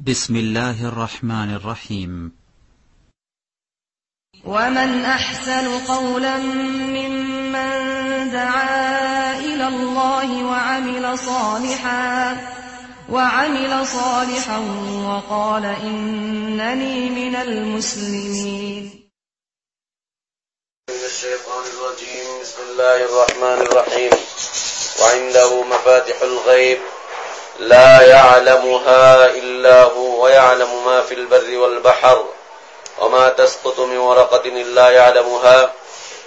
بسم الله الرحمن الرحيم. ومن أحسن قولا ممن دعا إلى الله وعمل صالحا وعمل صالحا وقال إنني من المسلمين. من الشيطان الرجيم. بسم الله الرحمن الرحيم. وعنده مفاتح الغيب. لا يعلمها إلا هو ويعلم ما في البر والبحر وما تسقط من ورقة إلا يعلمها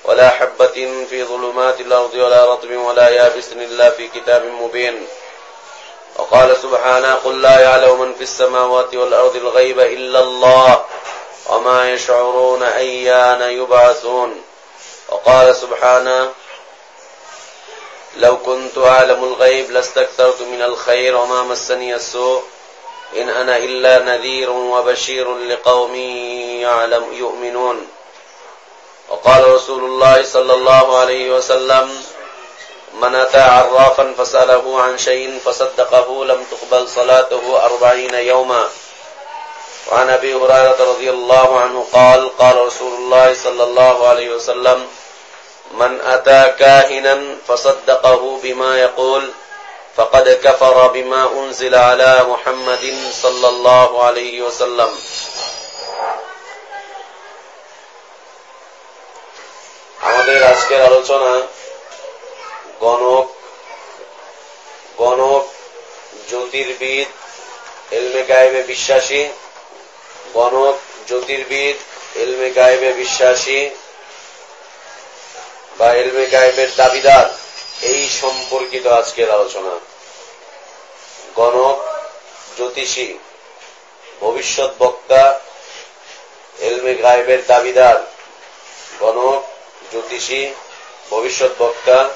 ولا حبة في ظلمات الأرض ولا رطب ولا يابس إلا في كتاب مبين. وقال سبحانه قل لا يعلم من في السماوات والأرض الغيب إلا الله وما يشعرون أيان يبعثون. وقال سبحانه لو كنت أعلم الغيب لاستكثرت من الخير وما مسني السوء. إن أنا إلا نذير وبشير لقوم يعلم يؤمنون. وقال رسول الله صلى الله عليه وسلم من أتى عرافا فسأله عن شيء فصدقه لم تقبل صلاته أربعين يوما. وعن أبي هريرة رضي الله عنه قال قال رسول الله صلى الله عليه وسلم من أتى كاهنا فصدقه بما يقول فقد كفر بما أنزل على محمد صلى الله عليه وسلم আমাদের আজকের আলোচনা গণক গণক জ্যোতির্বিদ এলমে গায়েবে বিশ্বাসী গণক জ্যোতির্বিদ এলমে গায়েবে বিশ্বাসী বা এলমে গায়েবের দাবিদার। এই সম্পর্কিত আজকের আলোচনা। গণক, জ্যোতিষী, ভবিষ্যৎ বক্তা, এলমে গায়েবের দাবিদার। গণক, জ্যোতিষী, ভবিষ্যৎ বক্তা,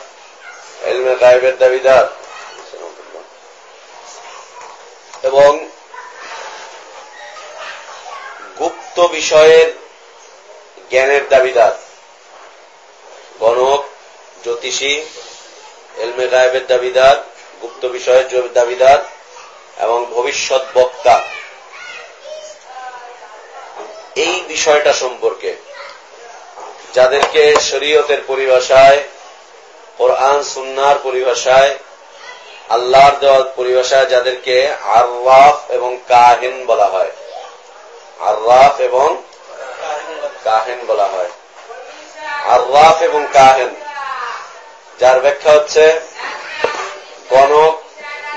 এলমে গায়েবের দাবিদার। এবং গুপ্ত বিষয়ের জ্ঞানের দাবিদার। গণক, জ্যোতিষী, এলমে গায়েবের দাবিদার, গুপ্ত বিষয়ের দাবিদার, এবং ভবিষ্যৎ বক্তা। এই বিষয়টা সম্পর্কে যাদেরকে শরীয়তের পরিভাষায়, কোরআন সুন্নার পরিভাষায়, আল্লাহর দেওয়ার পরিভাষায় যাদেরকে আর্রাফ এবং কাহেন বলা হয়। আর্রাফ এবং কাহেন বলা হয়। আর্রাফ এবং কাহেন। যার ব্যাখ্যা হচ্ছে গণক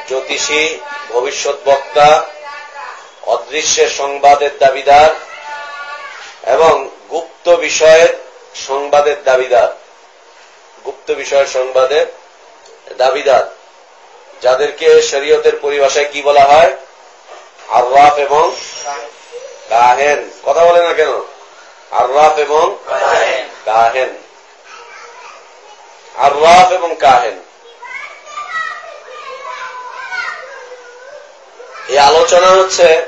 জ্যোতিষী, ভবিষ্যৎ বক্তা, অদৃশ্যের সংবাদের দাবিদার এবং গুপ্ত বিষয়ের সংবাদের দাবিদার। গুপ্ত বিষয়ের সংবাদের দাবিদার, যাদেরকে শরীয়তের পরিভাষায় কি বলা হয়? আর্রাফ এবং কাহেন। কথা বলে না কেন? আর্রাফ এবং কাহেন। আর্রাফ এবং কাহেন। এই আলোচনা হচ্ছে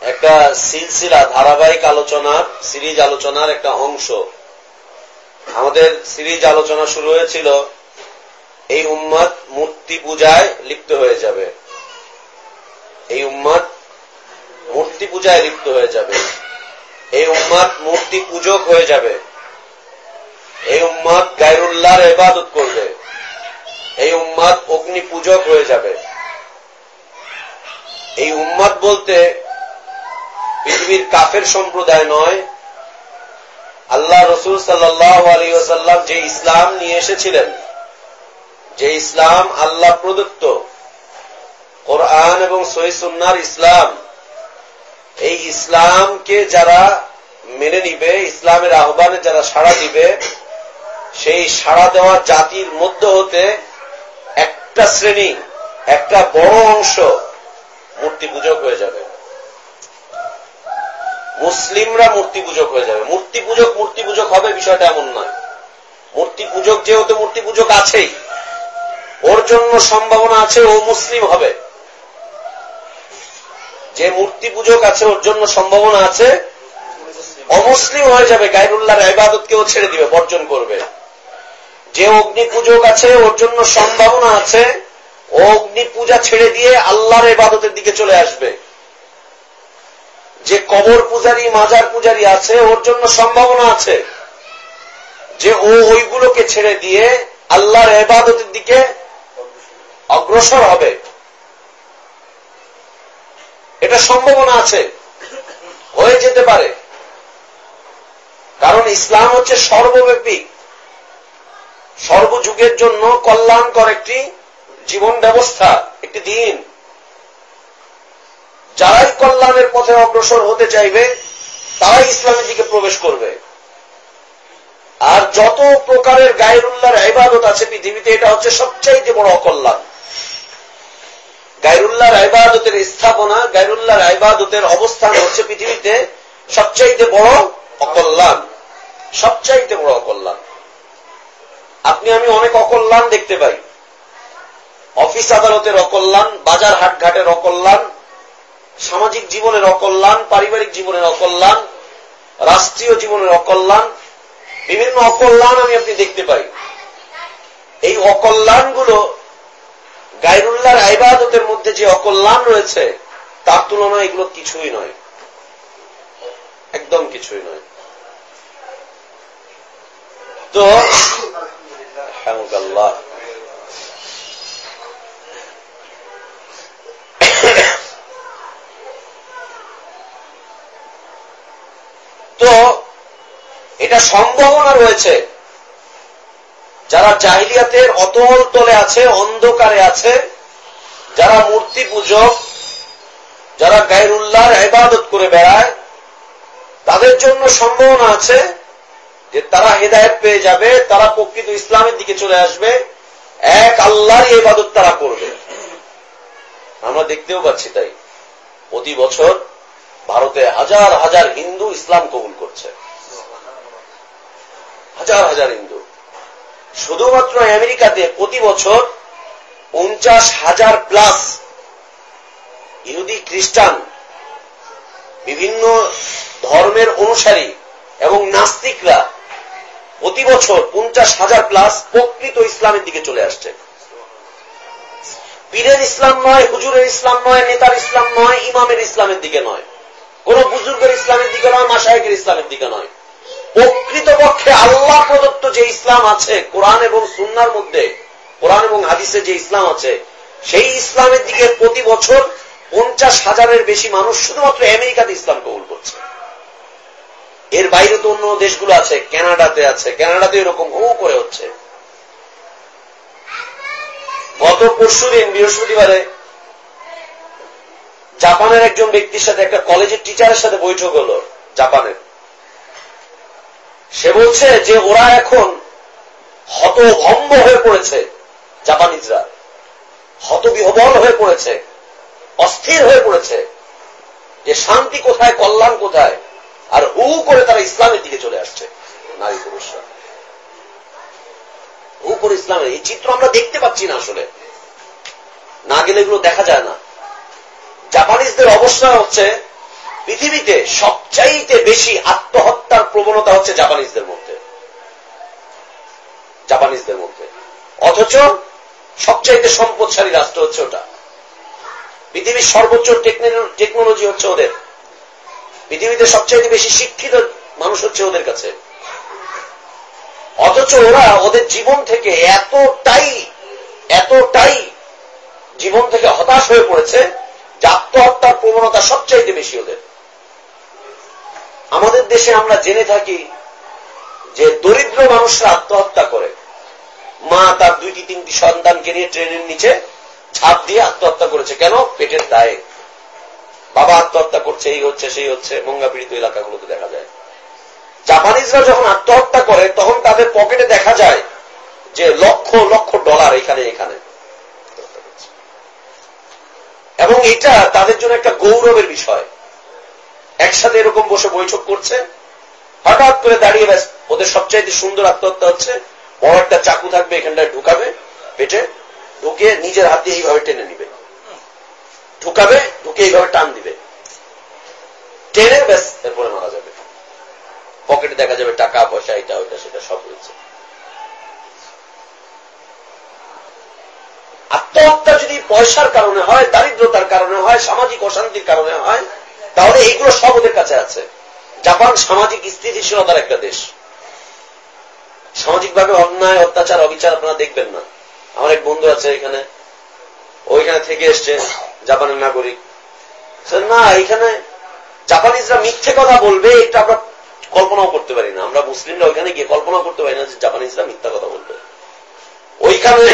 একটা সিলসিলা, ধারাবাহিক আলোচনার, সিরিজ আলোচনার একটা অংশ। আমাদের সিরিজ আলোচনা শুরু হয়েছিল, এই উম্মত মূর্তি পূজায় লিপ্ত হয়ে যাবে। এই উম্মত মূর্তি পূজায় লিপ্ত হয়ে যাবে। এই উম্মত মূর্তি পূজক হয়ে যাবে। এই উম্মত গায়রুল্লাহর এবাদত করবে। এই উম্মত অগ্নি পূজক হয়ে যাবে। এই উম্মত বলতে পৃথিবীর কাফের সম্প্রদায় নয়। আল্লাহ রসুল সাল্লাহ আলী ওসাল্লাম যে ইসলাম নিয়ে এসেছিলেন, যে ইসলাম আল্লাহ প্রদত্ত, কোরআন এবং সহিসুন্নার ইসলাম এই ইসলামকে যারা মেনে নিবে, ইসলামের আহ্বানে যারা সাড়া দিবে, সেই সাড়া দেওয়া জাতির মধ্যে হতে একটা শ্রেণি, একটা বড় অংশ মূর্তি পূজক হয়ে যাবে। মুসলিমরা মূর্তি পূজক হয়ে যাবে। মূর্তি পূজক মূর্তি পূজক হবে, বিষয়টা এমন নয়। মূর্তি পূজক যেহেতু মূর্তি পূজক আছেই, ওর জন্য সম্ভাবনা আছে ও মুসলিম হবে। যে মূর্তি পূজক আছে, ওর জন্য সম্ভাবনা আছে, অমুসলিম হয়ে যাবে গাইরুল্লাহর ইবাদতকেও ছেড়ে দিবে, বর্জন করবে। যে অগ্নি পূজক আছে, ওর জন্য সম্ভাবনা আছে, ও অগ্নি পূজা ছেড়ে দিয়ে আল্লাহর ইবাদতের দিকে চলে আসবে। যে কবর পূজারী, মাজার পূজারী আছে, ওর জন্য সম্ভাবনা আছে। যে ও ওইগুলোকে ছেড়ে দিয়ে আল্লাহর এবাদতের দিকে অগ্রসর হবে। এটা সম্ভাবনা আছে। হয়ে যেতে পারে। কারণ ইসলাম হচ্ছে সর্বব্যাপী। সর্বযুগের জন্য কল্যাণকর একটি জীবন ব্যবস্থা, একটি দিন। যারাই কল্যাণের পথে অগ্রসর হতে চাইবে, তারাই ইসলামের দিকে প্রবেশ করবে। আর যত প্রকারের গায়রুল্লাহর ইবাদত আছে পৃথিবীতে, এটা হচ্ছে সবচাইতে বড় অকল্যাণ। গায়রুল্লাহর ইবাদতের স্থাপনা, গায়রুল্লাহর ইবাদতের অবস্থান হচ্ছে পৃথিবীতে সবচাইতে বড় অকল্যাণ। সবচাইতে বড় অকল্যাণ। আপনি, আমি অনেক অকল্যাণ দেখতে পাই। অফিস আদালতের অকল্যাণ, বাজার হাটঘাটের অকল্যাণ, সামাজিক জীবনের অকল্যাণ, পারিবারিক জীবনের অকল্যাণ, রাষ্ট্রীয় জীবনের অকল্যাণ, বিভিন্ন অকল্যাণ আমি আপনি দেখতে পাই। এই অকল্যাণগুলো গাইরুল্লাহর আইবাদতের মধ্যে যে অকল্যাণ রয়েছে, তার তুলনায় এগুলো কিছুই নয়। একদম কিছুই নয়। তো তো, এটা সম্ভাবনা রয়েছে যারা জাহিলিয়াতের অতল তলে আছে, অন্ধকারে আছে, যারা মূর্তি পূজক, যারা গায়রুল্লাহর ইবাদত করে বেড়ায়, তাদের জন্য সম্ভাবনা আছে যে তারা হেদায়ত পেয়ে যাবে, তারা প্রকৃত ইসলামের দিকে চলে আসবে, এক আল্লাহর ইবাদত তারা করবে। আমরা দেখতেও পাচ্ছি তাই। প্রতি বছর ভারতে হাজার হাজার হিন্দু ইসলাম কবুল করছে। হাজার হাজার হিন্দু। শুধুমাত্র আমেরিকাতে প্রতি বছর পঞ্চাশ হাজার প্লাস ইহুদি খ্রিস্টান বিভিন্ন ধর্মের অনুসারী এবং নাস্তিকরা প্রতি বছর পঞ্চাশ হাজার প্লাস প্রকৃত ইসলামের দিকে চলে আসছে। পীরের ইসলাম নয়, হুজুরের ইসলাম নয়, নেতার ইসলাম নয়, ইমামের ইসলামের দিকে নয়। কোন বুজুর্গের ইসলামের দিকে নয় মাসায়কের ইসলামের দিকে নয়। প্রকৃতপক্ষে আল্লাহ প্রদত্ত যে ইসলাম আছে, কোরআন এবং সুন্নার মধ্যে, কোরআন এবং হাদিসে যে ইসলাম আছে, সেই ইসলামের দিকে প্রতি বছর পঞ্চাশ হাজারের বেশি মানুষ শুধুমাত্র আমেরিকাতে ইসলাম কবুল করছে। এর বাইরে তো অন্য দেশগুলো আছে, কানাডাতে আছে কানাডাতে এরকম হু করে হচ্ছে। গত পরশু দিন, বৃহস্পতিবারে, জাপানের একজন ব্যক্তির সাথে একটা কলেজের টিচারের সাথে বৈঠক হলো, জাপানের। সে বলছে যে ওরা এখন হতভম্ব হয়ে পড়েছে জাপানিজরা। হতবিহবল হয়ে পড়েছে, অস্থির হয়ে পড়েছে। যে শান্তি কোথায়, কল্যাণ কোথায়? আর হু করে তারা ইসলামের দিকে চলে আসছে, নারী পুরুষরা। হু করে ইসলামের, এই চিত্র আমরা দেখতে পাচ্ছি না আসলে। না গেলে এগুলো দেখা যায় না। জাপানিজদের অবস্থা হচ্ছে পৃথিবীতে সবচাইতে বেশি আত্মহত্যার প্রবণতা হচ্ছে জাপানিজদের মধ্যে। জাপানিজদের মধ্যে। অথচ সবচাইতে সম্পদশালী রাষ্ট্র হচ্ছে ওটা। পৃথিবীর সর্বোচ্চ টেকনোলজি হচ্ছে ওদের। পৃথিবীতে সবচাইতে বেশি শিক্ষিত মানুষ হচ্ছে ওদের কাছে। অথচ ওরা ওদের জীবন থেকে এতটাই এতটাই জীবন থেকে হতাশ হয়ে পড়েছে যে আত্মহত্যার প্রবণতা সবচাইতে বেশি ওদের। আমাদের দেশে আমরা জেনে থাকি যে দরিদ্র মানুষরা আত্মহত্যা করে। মা তার দুইটি তিনটি সন্তানকে নিয়ে ট্রেনের নিচে ঝাঁপ দিয়ে আত্মহত্যা করেছে। কেন? পেটের দায়ে। বাবা আত্মহত্যা করছে, এই হচ্ছে, সেই হচ্ছে মঙ্গা পীড়িত এলাকাগুলোতে দেখা যায়। জাপানিজরা যখন আত্মহত্যা করে, তখন তাদের পকেটে দেখা যায় যে লক্ষ লক্ষ ডলার এখানে এখানে। এবং এটা তাদের জন্য একটা গৌরবের বিষয়। একসাথে এরকম বসে বৈঠক করছে। হঠাৎ করে দাঁড়িয়ে ব্যাস, ওদের সবচাইতে সুন্দর আত্মহত্যা হচ্ছে, বড় একটা চাকু থাকবে, এখানটায় ঢুকাবে, পেটে, ঢুকে নিজের হাত দিয়ে এইভাবে টেনে নিবে। ঢুকাবে, ঢুকে এইভাবে টান দিবে। টেনে ব্যাস, এরপরে মারা যাবে। পকেটে দেখা যাবে টাকা, পয়সা, এটা, ওইটা, সেটা, সব রয়েছে আত্মহত্যা যদি পয়সার কারণে হয়, দারিদ্রতার কারণে হয়, সামাজিক অশান্তির কারণে হয় তাহলে এইগুলো সব ওদের কাছে আছে। জাপান সামাজিক স্থিতিশীলতার একটা দেশ। সামাজিকভাবে অন্যায়, অত্যাচার, অবিচার আপনারা দেখবেন না। আমার এক বন্ধু আছে এখানে। ওইখানে থেকে এসছে, জাপানের নাগরিক। না, এখানে জাপানিজরা মিথ্যে কথা বলবে, এটা আমরা কল্পনাও করতে পারি না। আমরা মুসলিমরা ওইখানে গিয়ে কল্পনাও করতে পারি না যে জাপানিজরা মিথ্যা কথা বলবে। ওইখানে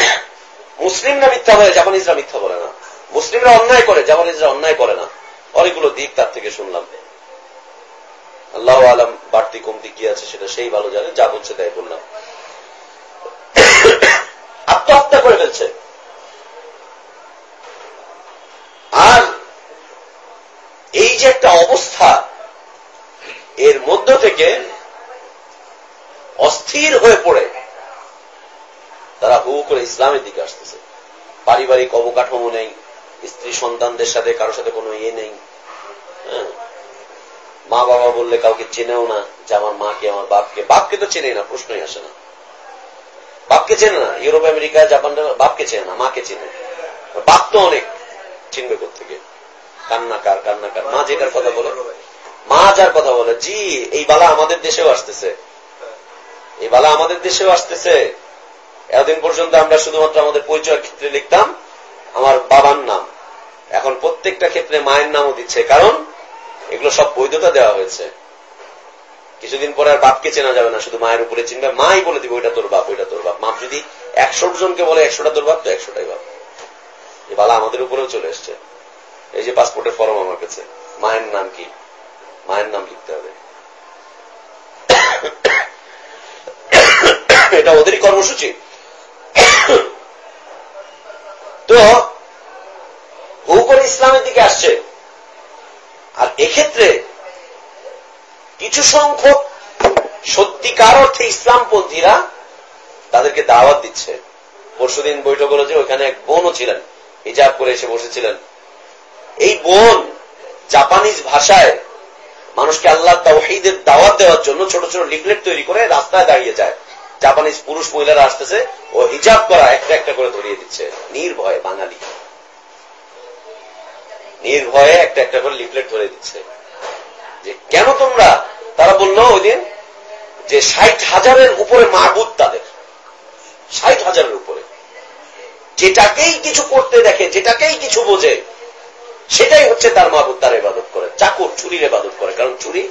মুসলিমরা মিথ্যা বলে, জাপানিজরা মিথ্যা বলে না। মুসলিমরা অন্যায় করে, জাপানিজরা অন্যায় করে না। অনেকগুলো দিক তার থেকে শুনলাম। আল্লাহ আলম বাড়তি কমতি কি আছে সেটা সেই ভালো জানে, যা বলছে তাই বললাম। আত্মহত্যা করে ফেলছে। আর এই যে একটা অবস্থা, এর মধ্য থেকে অস্থির হয়ে পড়ে। তারা হু করে ইসলামের দিকে আসতেছে। পারিবারিক অবকাঠামো নেই স্ত্রী সন্তানদের সাথে, কারোর সাথে কোনো ইয়ে নেই। হ্যাঁ? মা বাবা বললে কাউকে চেনেও না যে আমার মাকে আমার বাপকে বাপকে তো চেনে না, প্রশ্নই আসে না। বাপকে চেনে না, ইউরোপ, আমেরিকা, জাপান, বাপকে চেনে না, মাকে চেনে। বাপ তো অনেক চিনবে থেকে কান্নাকার কান্নাকার। মা যেটার কথা বলে। মা যার কথা বলে, জি, এই বালা আমাদের দেশেও আসতেছে। এই বালা আমাদের দেশেও আসতেছে। এতদিন পর্যন্ত আমরা শুধুমাত্র আমাদের পরিচয়ের ক্ষেত্রে লিখতাম আমার বাবার নাম। এখন প্রত্যেকটা ক্ষেত্রে মায়ের নামও দিচ্ছে। কারণ এগুলো সব বৈধতা দেওয়া হয়েছে। কিছুদিন পরে আর বাপকে চেনা যাবে না, শুধু মায়ের উপরে চিনবে। মাই বলে দিবে, ওইটা তোর বাপ, ওইটা তোর বাপ। মাপ যদি একশো জনকে বলে, একশোটা তোর বাপ, তো একশোটাই বাপ। এই বালা আমাদের উপরেও চলে এসছে। এই যে পাসপোর্টের ফর্ম আমার কাছে। মায়ের নাম কি? মায়ের নাম লিখতে হবে। এটা ওদেরই কর্মসূচি। তো হু ইসলামের দিকে আসছে। আর এক্ষেত্রে কিছু সংখ্যক সত্যিকার অর্থে ইসলামপন্থীরা তাদেরকে দাওয়াত দিচ্ছে। পরশুদিন বৈঠক হলো যে ওইখানে এক বোনও ছিলেন, হিজাব করে এসে বসেছিলেন। এই বোন জাপানিজ ভাষায় মানুষকে আল্লাহ তাওহিদের দাওয়াত দেওয়ার জন্য ছোট ছোট লিফলেট তৈরি করে রাস্তায় দাঁড়িয়ে যায়। জাপানিজ পুরুষ মহিলারা আসতেছে, ও হিজাব করা একটা একটা করে ধরিয়ে দিচ্ছে। নির্ভয়ে বাঙালি। নির্ভয়ে একটা একটা করে লিফলেট ধরে দিচ্ছে। যে কেন তোমরা? তারা বলল ওই দিন যে ষাট হাজারের উপরে মাহবুদ তাদের। ষাট হাজারের উপরে। যেটাকেই কিছু করতে দেখে, যেটাকেই কিছু বোঝে, সেটাই হচ্ছে তার মাহবুদ তার এবাদত করে। চাকুর চুরির এবাদত করে, কারণ চুরি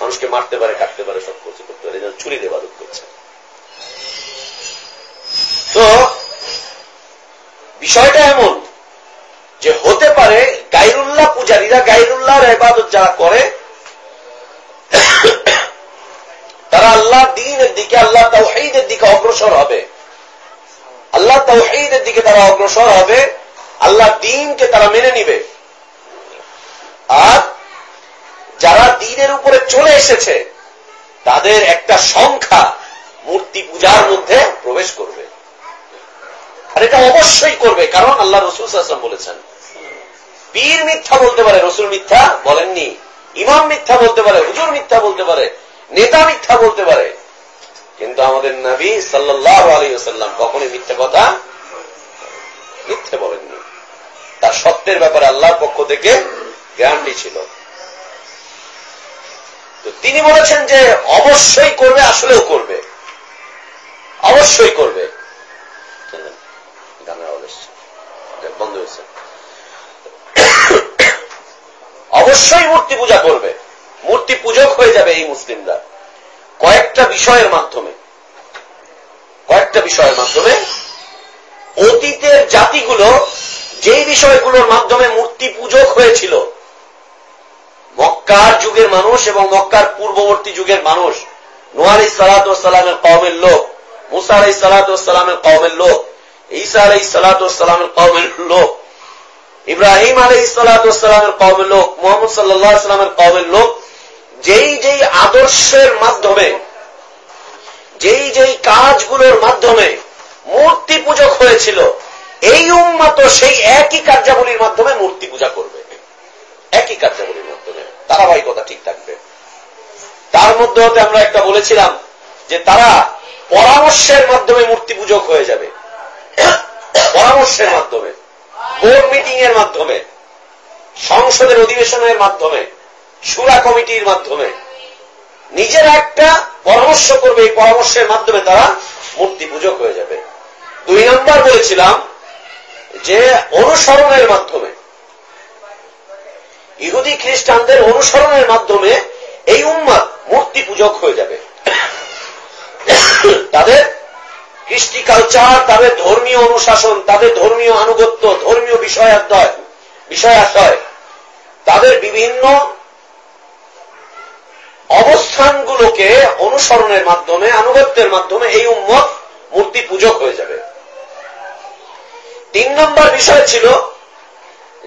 মানুষকে মারতে পারে, কাটতে পারে সব কিছু করতে পারে চুরির এবাদত করছে। তো, বিষয়টা এমন যে হতে পারে গাইরুল্লাহ পূজারীরা গাইরুল্লাহর এবাদত যারা করে, তারা আল্লাহ দিনের দিকে, আল্লাহ তাওহিদের দিকে অগ্রসর হবে। আল্লাহ তাওহিদের দিকে তারা অগ্রসর হবে, আল্লাহ দিনকে তারা মেনে নিবে। আর যারা দিনের উপরে চলে এসেছে, তাদের একটা সংখ্যা মূর্তি পূজার মধ্যে প্রবেশ করবে। আর এটা অবশ্যই করবে, কারণ আল্লাহ রসুল আসলাম বলেছেন। পীর মিথ্যা বলতে পারে, রসুল মিথ্যা বলেননি। ইমাম মিথ্যা বলতে পারে, হুজুর মিথ্যা বলতে পারে, নেতা মিথ্যা বলতে পারে। কিন্তু আমাদের নবী সাল্লাহ আলী সাল্লাম কখনই মিথ্যা কথা মিথ্যে বলেননি। তার সত্যের ব্যাপারে আল্লাহর পক্ষ থেকে গ্যারান্টি ছিল। তো তিনি বলেছেন যে, অবশ্যই করবে, আসলেও করবে। অবশ্যই করবে। বন্ধ হয়েছে। অবশ্যই মূর্তি পূজা করবে। মূর্তি পূজক হয়ে যাবে এই মুসলিমরা। কয়েকটা বিষয়ের মাধ্যমে। কয়েকটা বিষয়ের মাধ্যমে অতীতের জাতিগুলো যেই বিষয়গুলোর মাধ্যমে মূর্তি পূজক হয়েছিল, মক্কার যুগের মানুষ এবং মক্কার পূর্ববর্তী যুগের মানুষ নোয়ার সালাতামের কমের লোক, মুসা আলাই সালাতামের কমের লোক ঈসা আলাই সালাতামের কমের লোক। ইব্রাহিম আলাই সালাতামের কমের লোক, মোহাম্মদ সাল্লাহ সাল্লামের কমের লোক, যেই যেই আদর্শের মাধ্যমে, যেই যেই কাজগুলোর মাধ্যমে মূর্তি পূজক হয়েছিল, এই উম্মাত সেই একই কার্যাবলীর মাধ্যমে মূর্তি পূজা করবে। একই কার্যাবলীর মাধ্যমে। ধারাবাহিকতা ঠিক থাকবে। তার মধ্যে হতে আমরা একটা বলেছিলাম যে তারা পরামর্শের মাধ্যমে মূর্তি পূজক হয়ে যাবে। পরামর্শের মাধ্যমে বোর্ড মিটিং এর মাধ্যমে, সংসদের অধিবেশনের মাধ্যমে, সুরা কমিটির মাধ্যমে, নিজেরা একটা পরামর্শ করবে, এই পরামর্শের মাধ্যমে তারা মূর্তি পূজক হয়ে যাবে। দুই নম্বর বলেছিলাম যে, অনুসরণের মাধ্যমে, ইহুদি খ্রিস্টানদের অনুসরণের মাধ্যমে এই উম্মাদ মূর্তি পূজক হয়ে যাবে। তাদের কৃষ্টি কালচার তাদের ধর্মীয় অনুশাসন, তাদের ধর্মীয় আনুগত্য, ধর্মীয় বিষয়াদ্বয় বিষয়াশয় তাদের বিভিন্ন অবস্থানগুলোকে অনুসরণের মাধ্যমে, আনুগত্যের মাধ্যমে এই উম্মত মূর্তি পূজক হয়ে যাবে। তিন নম্বর বিষয় ছিল,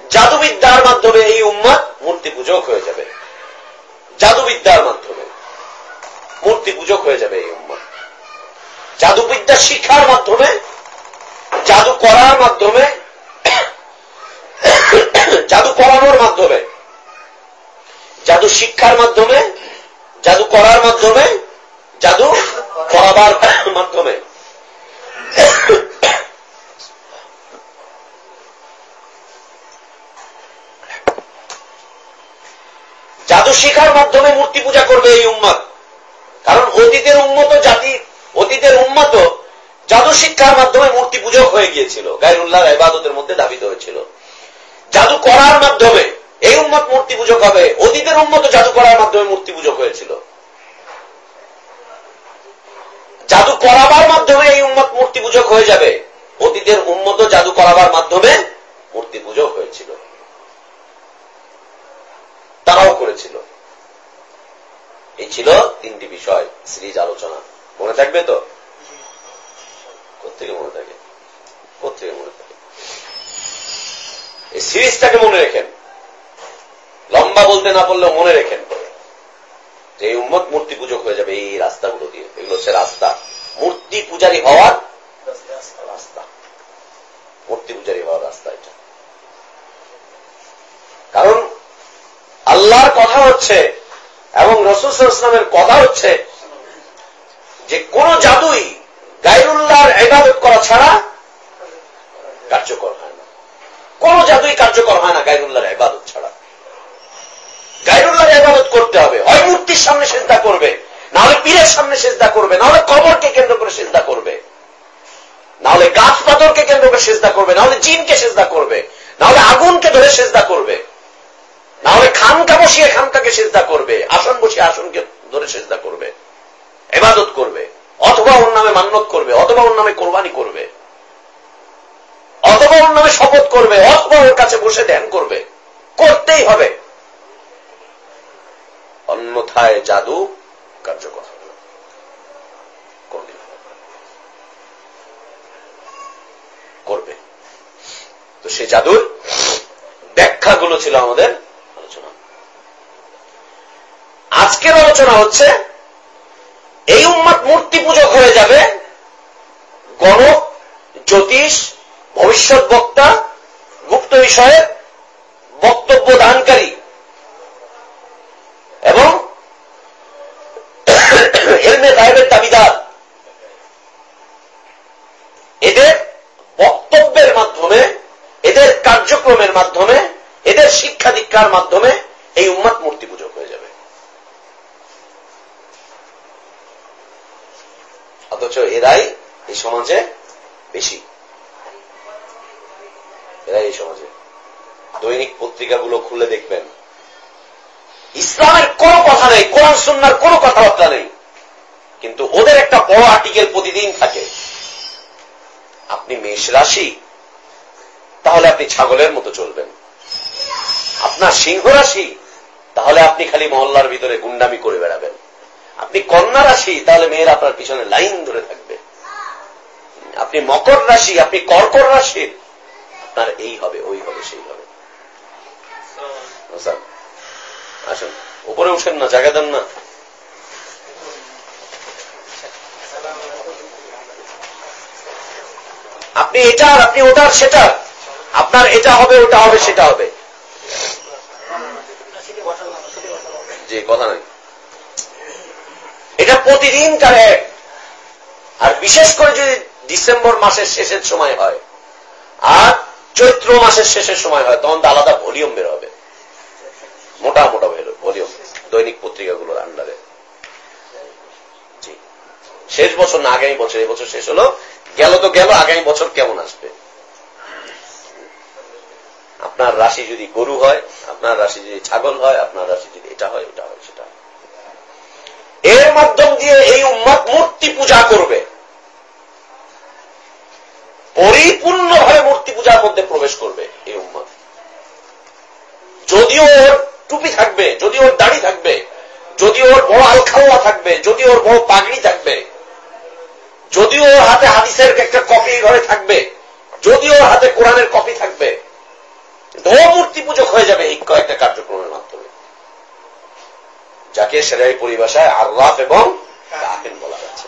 জাদুবিদ্যার মাধ্যমে এই উম্মত মূর্তি পূজক হয়ে যাবে। জাদুবিদ্যার মাধ্যমে মূর্তি পূজক হয়ে যাবে এই উম্মত। জাদুবিদ্যা শিক্ষার মাধ্যমে, জাদু করার মাধ্যমে, জাদু করানোর মাধ্যমে, জাদু শিক্ষার মাধ্যমে, জাদু করার মাধ্যমে, জাদু করাবার মাধ্যমে। জাদু শিখার মাধ্যমে মূর্তি পূজা করবে এই উম্মত কারণ অতীতের উন্মত জাতি অতীতের উন্মত জাদু শিক্ষার মাধ্যমে মূর্তি পূজক হয়ে গিয়েছিল। গাইরুল্লাহ এবাদতের মধ্যে দাবিত হয়েছিল। জাদু করার মাধ্যমে এই উন্মত মূর্তি পূজক হবে। অতীতের উন্মত জাদু করার মাধ্যমে মূর্তি পূজক হয়েছিল। জাদু করাবার মাধ্যমে এই উন্মত মূর্তি পূজক হয়ে যাবে। অতীতের উন্মত জাদু করাবার মাধ্যমে মূর্তি পূজক হয়েছিল। তারাও করেছিল। এই ছিল তিনটি বিষয়, সিরিজ আলোচনা। মনে থাকবে তো? কোথেকে মনে থাকে? কোথেকে মনে থাকে? এই সিরিজটাকে মনে রেখেন। লম্বা বলতে না পারলেও মনে রেখেন। যে এই উম্মত মূর্তি পূজক হয়ে যাবে এই রাস্তাগুলো দিয়ে। এগুলো হচ্ছে রাস্তা। মূর্তি পূজারী হওয়ার রাস্তা। মূর্তি পূজারী হওয়ার রাস্তা এটা। কারণ আল্লাহর কথা হচ্ছে এবং রসুল ইসলামের কথা হচ্ছে যে কোন জাদুই গাইরুল্লাহর এবাদত করা ছাড়া কার্যকর হয় না। কোন জাদুই কার্যকর হয় না গাইরুল্লাহর এবাদত ছাড়া। গাইরুল্লাহর এবাদত করতে হবে। হয় মূর্তির সামনে সেজদা করবে না হলে পীরের সামনে সেজদা করবে না হলে কবরকে কেন্দ্র করে সেজদা করবে। না হলে গাছ পাথরকে কেন্দ্র করে সেজদা করবে না হলে জিনকে সেজদা করবে না হলে আগুনকে ধরে সেজদা করবে। না হলে খানকা বসিয়ে খানকাকে সেজদা করবে, আসন বসিয়ে আসনকে ধরে সেজদা করবে। এবাদত করবে, অথবা ওর নামে মান্যত করবে, অথবা ওর নামে কোরবানি করবে, অথবা ওর নামে শপথ করবে, অথবা ওর কাছে বসে ধ্যান করবে, করতেই হবে। অন্যথায় জাদু কার্যকর হবে। করবে। তো সে জাদুর ব্যাখ্যাগুলো ছিল আমাদের আলোচনা। আজকের আলোচনা হচ্ছে উম্মাদ মূর্তি পূজক হয়ে যাবে। গণক, জ্যোতিষ, ভবিষ্যৎ বক্তা, গুপ্ত বিষয়ের বক্তব্য দানকারী। এবং হেলমে গায়েবের দাবিদার। এদের বক্তব্যের মাধ্যমে, এদের কার্যক্রমের মাধ্যমে, এদের শিক্ষা দীক্ষার মাধ্যমে এই উম্মাদ মূর্তি পূজক হয়ে যাবে অথচ এরাই এই সমাজে বেশি। এরাই এই সমাজে। দৈনিক পত্রিকাগুলো খুলে দেখবেন। ইসলামের কোন কথা নেই, কোরআন সন্ন্যার কোন কথাবার্তা নেই। কিন্তু ওদের একটা বড় আর্টিকেল প্রতিদিন থাকে। আপনি মেষ রাশি, তাহলে আপনি ছাগলের মতো চলবেন। আপনার সিংহ রাশি, তাহলে আপনি খালি মহল্লার ভিতরে গুন্ডামি করে বেড়াবেন। আপনি কন্যা রাশি, তাহলে মেয়ের আপনার পিছনে লাইন ধরে থাকবে। আপনি মকর রাশি আপনি কর্কর রাশির আপনার এই হবে ওই হবে সেই হবে। আসুন উপরে উঠেন না জায়গা দেন না। আপনি এটার আপনি ওটার সেটার আপনার এটা হবে ওটা হবে সেটা হবে। যে কথা নাই। এটা প্রতিদিন কারে আর বিশেষ করে যদি ডিসেম্বর মাসের শেষের সময় হয়। আর চৈত্র মাসের শেষের সময় হয়, তখন তো আলাদা ভলিউম বের হবে। মোটা মোটা ভলিউম, দৈনিক পত্রিকাগুলোর আন্ডারে। শেষ বছর না, আগামী বছর, এই বছর শেষ হলো। গেল তো গেল, আগামী বছর কেমন আসবে? আপনার রাশি যদি গরু হয়, আপনার রাশি যদি ছাগল হয়, আপনার রাশি যদি এটা হয়, ওটা হয়, সেটা এর মাধ্যম দিয়ে এই মূর্তি পূজা করবে। পরিপূর্ণভাবে মূর্তি পূজার মধ্যে প্রবেশ করবে এই উম্মত। যদিও ওর টুপি থাকবে যদি ওর দাড়ি থাকবে যদি ওর বড় আলখাওয়া থাকবে যদি ওর বড় পাগড়ি থাকবে যদি ওর হাতে হাদিসের একটা কপি ঘরে থাকবে যদি ওর হাতে কোরআনের কপি থাকবে ও মূর্তি পূজক হয়ে যাবে এই কয়েকটা কার্যক্রমের মাধ্যমে। যাকে সেরাই পরিভাষায় আল্লাফ এবং বলা যাচ্ছে।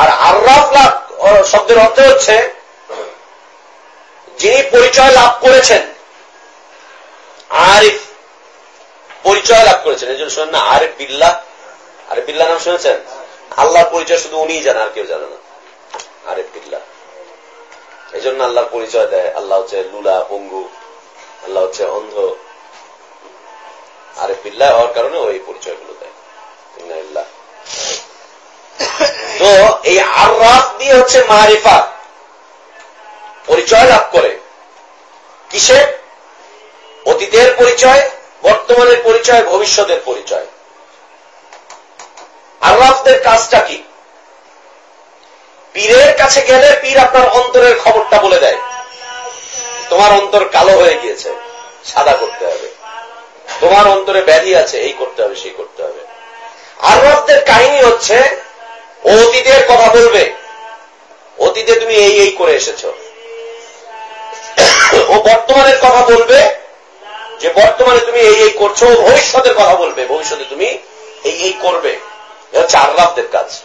আর আর্রাফ লাভ শব্দের অর্থ হচ্ছে, যিনি পরিচয় লাভ করেছেন, আরিফ পরিচয় লাভ করেছেন। এই জন্য শোনেন না, আরিফ বিল্লাহ। আরিফ বিল্লাহ নাম শুনেছেন? আল্লাহর পরিচয় শুধু উনিই জানে, আর কেউ জানে না। আরিফ বিল্লাহ। এই জন্য আল্লাহর পরিচয় দেয়। আল্লাহ হচ্ছে লুলা, পঙ্গু, আল্লাহ হচ্ছে অন্ধ। আরিফ বিল্লাহ হওয়ার কারণে ওই পরিচয়গুলো দেয়। তো এই আর্রাফ দিয়ে হচ্ছে মারিফা। পরিচয় লাভ করে। কিসে অতীতের পরিচয়, বর্তমানের পরিচয়, ভবিষ্যতের পরিচয়। আল্লাহদের কাজটা কি? পীরের কাছে গেলে পীর আপনার অন্তরের খবরটা বলে দেয়। তোমার অন্তর কালো হয়ে গিয়েছে, সাদা করতে হবে। তোমার অন্তরে ব্যাধি আছে, এই করতে হবে, সেই করতে হবে। আল্লাহদের কাহিনী হচ্ছে অতীতের কথা বলবে। অতীতে তুমি এই এই করে এসেছ। ও বর্তমানের কথা বলবে, যে বর্তমানে তুমি এই এই করছ ভবিষ্যতের কথা বলবে। ভবিষ্যতে তুমি এই এই করবে। হচ্ছে আল্লাহদের কাজ।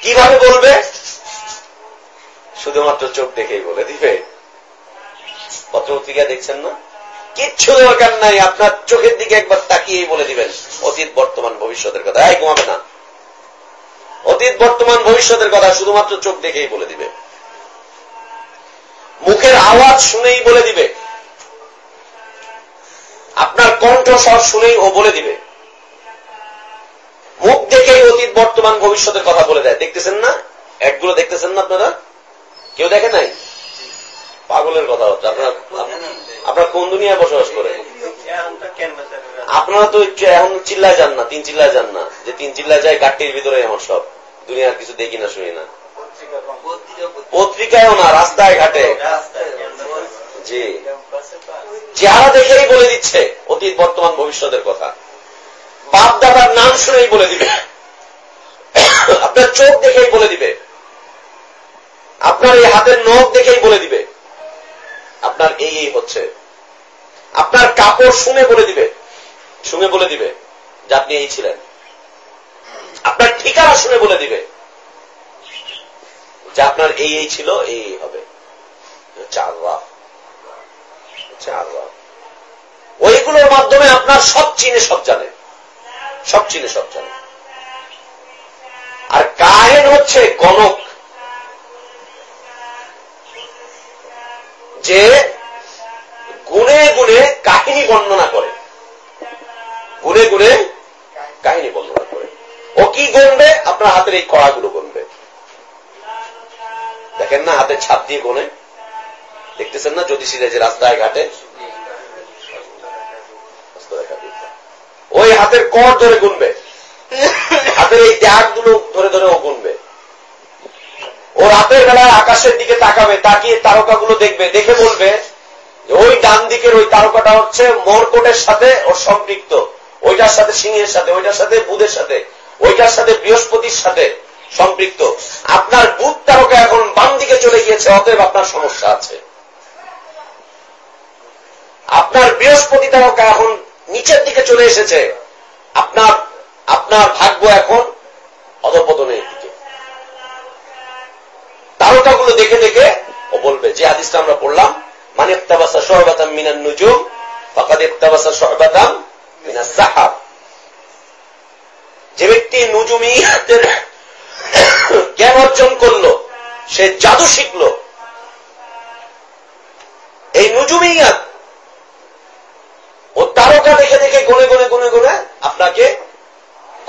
কীভাবে বলবে? শুধুমাত্র চোখ দেখেই বলে দিবে। পত্রপত্রিকা দেখছেন না? কিচ্ছু দরকার নাই, আপনার চোখের দিকে একবার তাকিয়েই বলে দিবেন, অতীত, বর্তমান, ভবিষ্যতের কথা। এই, ঘুমাবে না। অতীত, বর্তমান, ভবিষ্যতের কথা শুধুমাত্র চোখ দেখেই বলে দিবে। মুখের আওয়াজ শুনেই বলে দিবে। আপনার কণ্ঠস্বর শুনেই ও বলে দিবে। মুখ দেখেই অতীত, বর্তমান, ভবিষ্যতের কথা বলে দেয়। দেখতেছেন না? একগুলো দেখতেছেন না আপনারা? কেউ দেখে নাই? পাগলের কথা হচ্ছে। আপনারা আপনার কোন দুনিয়ায় বসবাস করে আপনারা তো এখন চিল্লায় যান না তিন চিল্লায় যান না। যে তিন চিল্লায় যায় গাড়ির ভিতরে আমার সব। দুনিয়ার কিছু দেখি না শুনি না। পত্রিকায়ও না রাস্তায় ঘাটে। জি। চেহারা দেখেই বলে দিচ্ছে অতীত বর্তমান ভবিষ্যতের কথা। বাপ দাদার নাম শুনেই বলে দিবে। আপনার চোখ দেখেই বলে দিবে। আপনার এই হাতের নখ দেখেই বলে দিবে। আপনার এই এই হচ্ছে। আপনার কাপড় শুনে বলে দিবে। শুনে বলে দিবে যে আপনি এই ছিলেন। আপনার ঠিকানা শুনে বলে দিবে যে আপনার এই এই ছিল, এই এই হবে। চার রাফ ওইগুলোর মাধ্যমে আপনার সব চিনে সব জানে। সব চিনে সব জানে। আর কাহেন হচ্ছে গণক। যে গুনে গুনে কাহিনী বর্ণনা করে। গুনে গুনে কাহিনী বর্ণনা করে। ও কি গণবে আপনার হাতের এই কড়াগুলো গণবে দেখেন না হাতের ছাপ দিয়ে গনে। দেখতেছেন না জ্যোতিষীরা যে রাস্তায় ঘাটে? ওই হাতের কর ধরে গুনবে। হাতের এই ত্যাগগুলো ধরে ধরে ও গুনবে। ও রাতের বেলায় আকাশের দিকে তাকাবে, তাকিয়ে তারকাগুলো দেখবে, দেখে বলবে, ওই ডান দিকের ওই তারকাটা হচ্ছে মরকোটের সাথে ওর সম্পৃক্ত। ওইটার সাথে সিংহের সাথে, ওইটার সাথে বুধের সাথে, ওইটার সাথে বৃহস্পতির সাথে সম্পৃক্ত। আপনার বুধ তারকা এখন বাম দিকে চলে গিয়েছে, অতএব আপনার সমস্যা আছে। আপনার বৃহস্পতি তারকা এখন নিচের দিকে চলে এসেছে। আপনার আপনার ভাগ্য এখন অধপতনের দিকে তারকাগুলো দেখে দেখে ও বলবে, যে হাদিসটা আমরা পড়লাম মানে ইত্তাবাসা সহবাতাম মিনান নুজুম, ফাকাদ ইত্তাবাসা সহবাতাম মিনাস সাহাব। যে ব্যক্তি নুজুমিয়াতের জ্ঞান অর্জন করল, সে জাদু শিখল। এই নুজুমিয়াত ও তারকা দেখে দেখে গনে গনে গনে গনে আপনাকে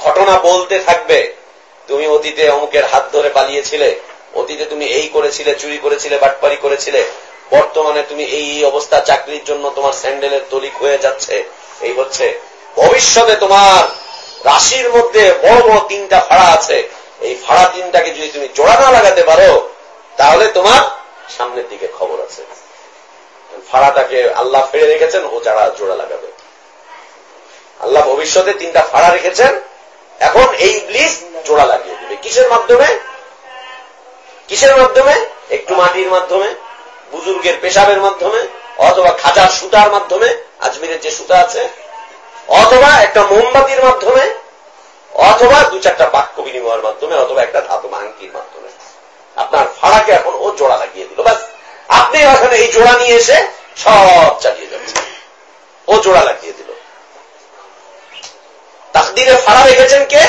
ঘটনা বলতে থাকবে। তুমি অতীতে অমুকের হাত ধরে পালিয়েছিলে। অতীতে তুমি এই করেছিলে, চুরি করেছিলে, বাটপারি করেছিলে, বর্তমানে তুমি এই অবস্থা, চাকরির জন্য তোমার স্যান্ডেলের তলিক হয়ে যাচ্ছে। এই হচ্ছে ভবিষ্যতে তোমার রাশির মধ্যে বড় বড় তিনটা ফাড়া আছে। এই ফাড়া তিনটাকে যদি তুমি জোড়া না লাগাতে পারো, তাহলে তোমার সামনের দিকে খবর আছে। ফাড়াটাকে আল্লাহ ফেলে রেখেছেন, ও যারা জোড়া লাগাবে। আল্লাহ ভবিষ্যতে তিনটা ফাড়া রেখেছেন, এখন এই ব্লিজ জোড়া লাগিয়ে দিবে। কিসের মাধ্যমে? কিসের মাধ্যমে? একটু মাটির মাধ্যমে, বুজুর্গের পেশাবের মাধ্যমে, অথবা খাজার সুতার মাধ্যমে, আজমিরের যে সুতা আছে, অথবা একটা মোমবাতির মাধ্যমে, অথবা দু চারটা বাক্য বিনিময়ের মাধ্যমে, অথবা একটা ধাতু আংটির মাধ্যমে। আপনার ফাড়াকে এখন ও জোড়া লাগিয়ে দিল। ব্যাস, আপনি এখন এই জোড়া নিয়ে এসে সব চালিয়ে যাচ্ছে ও জোড়া লাগিয়ে দিল। তাকদিরে ফাড়া রেখেছেন কে?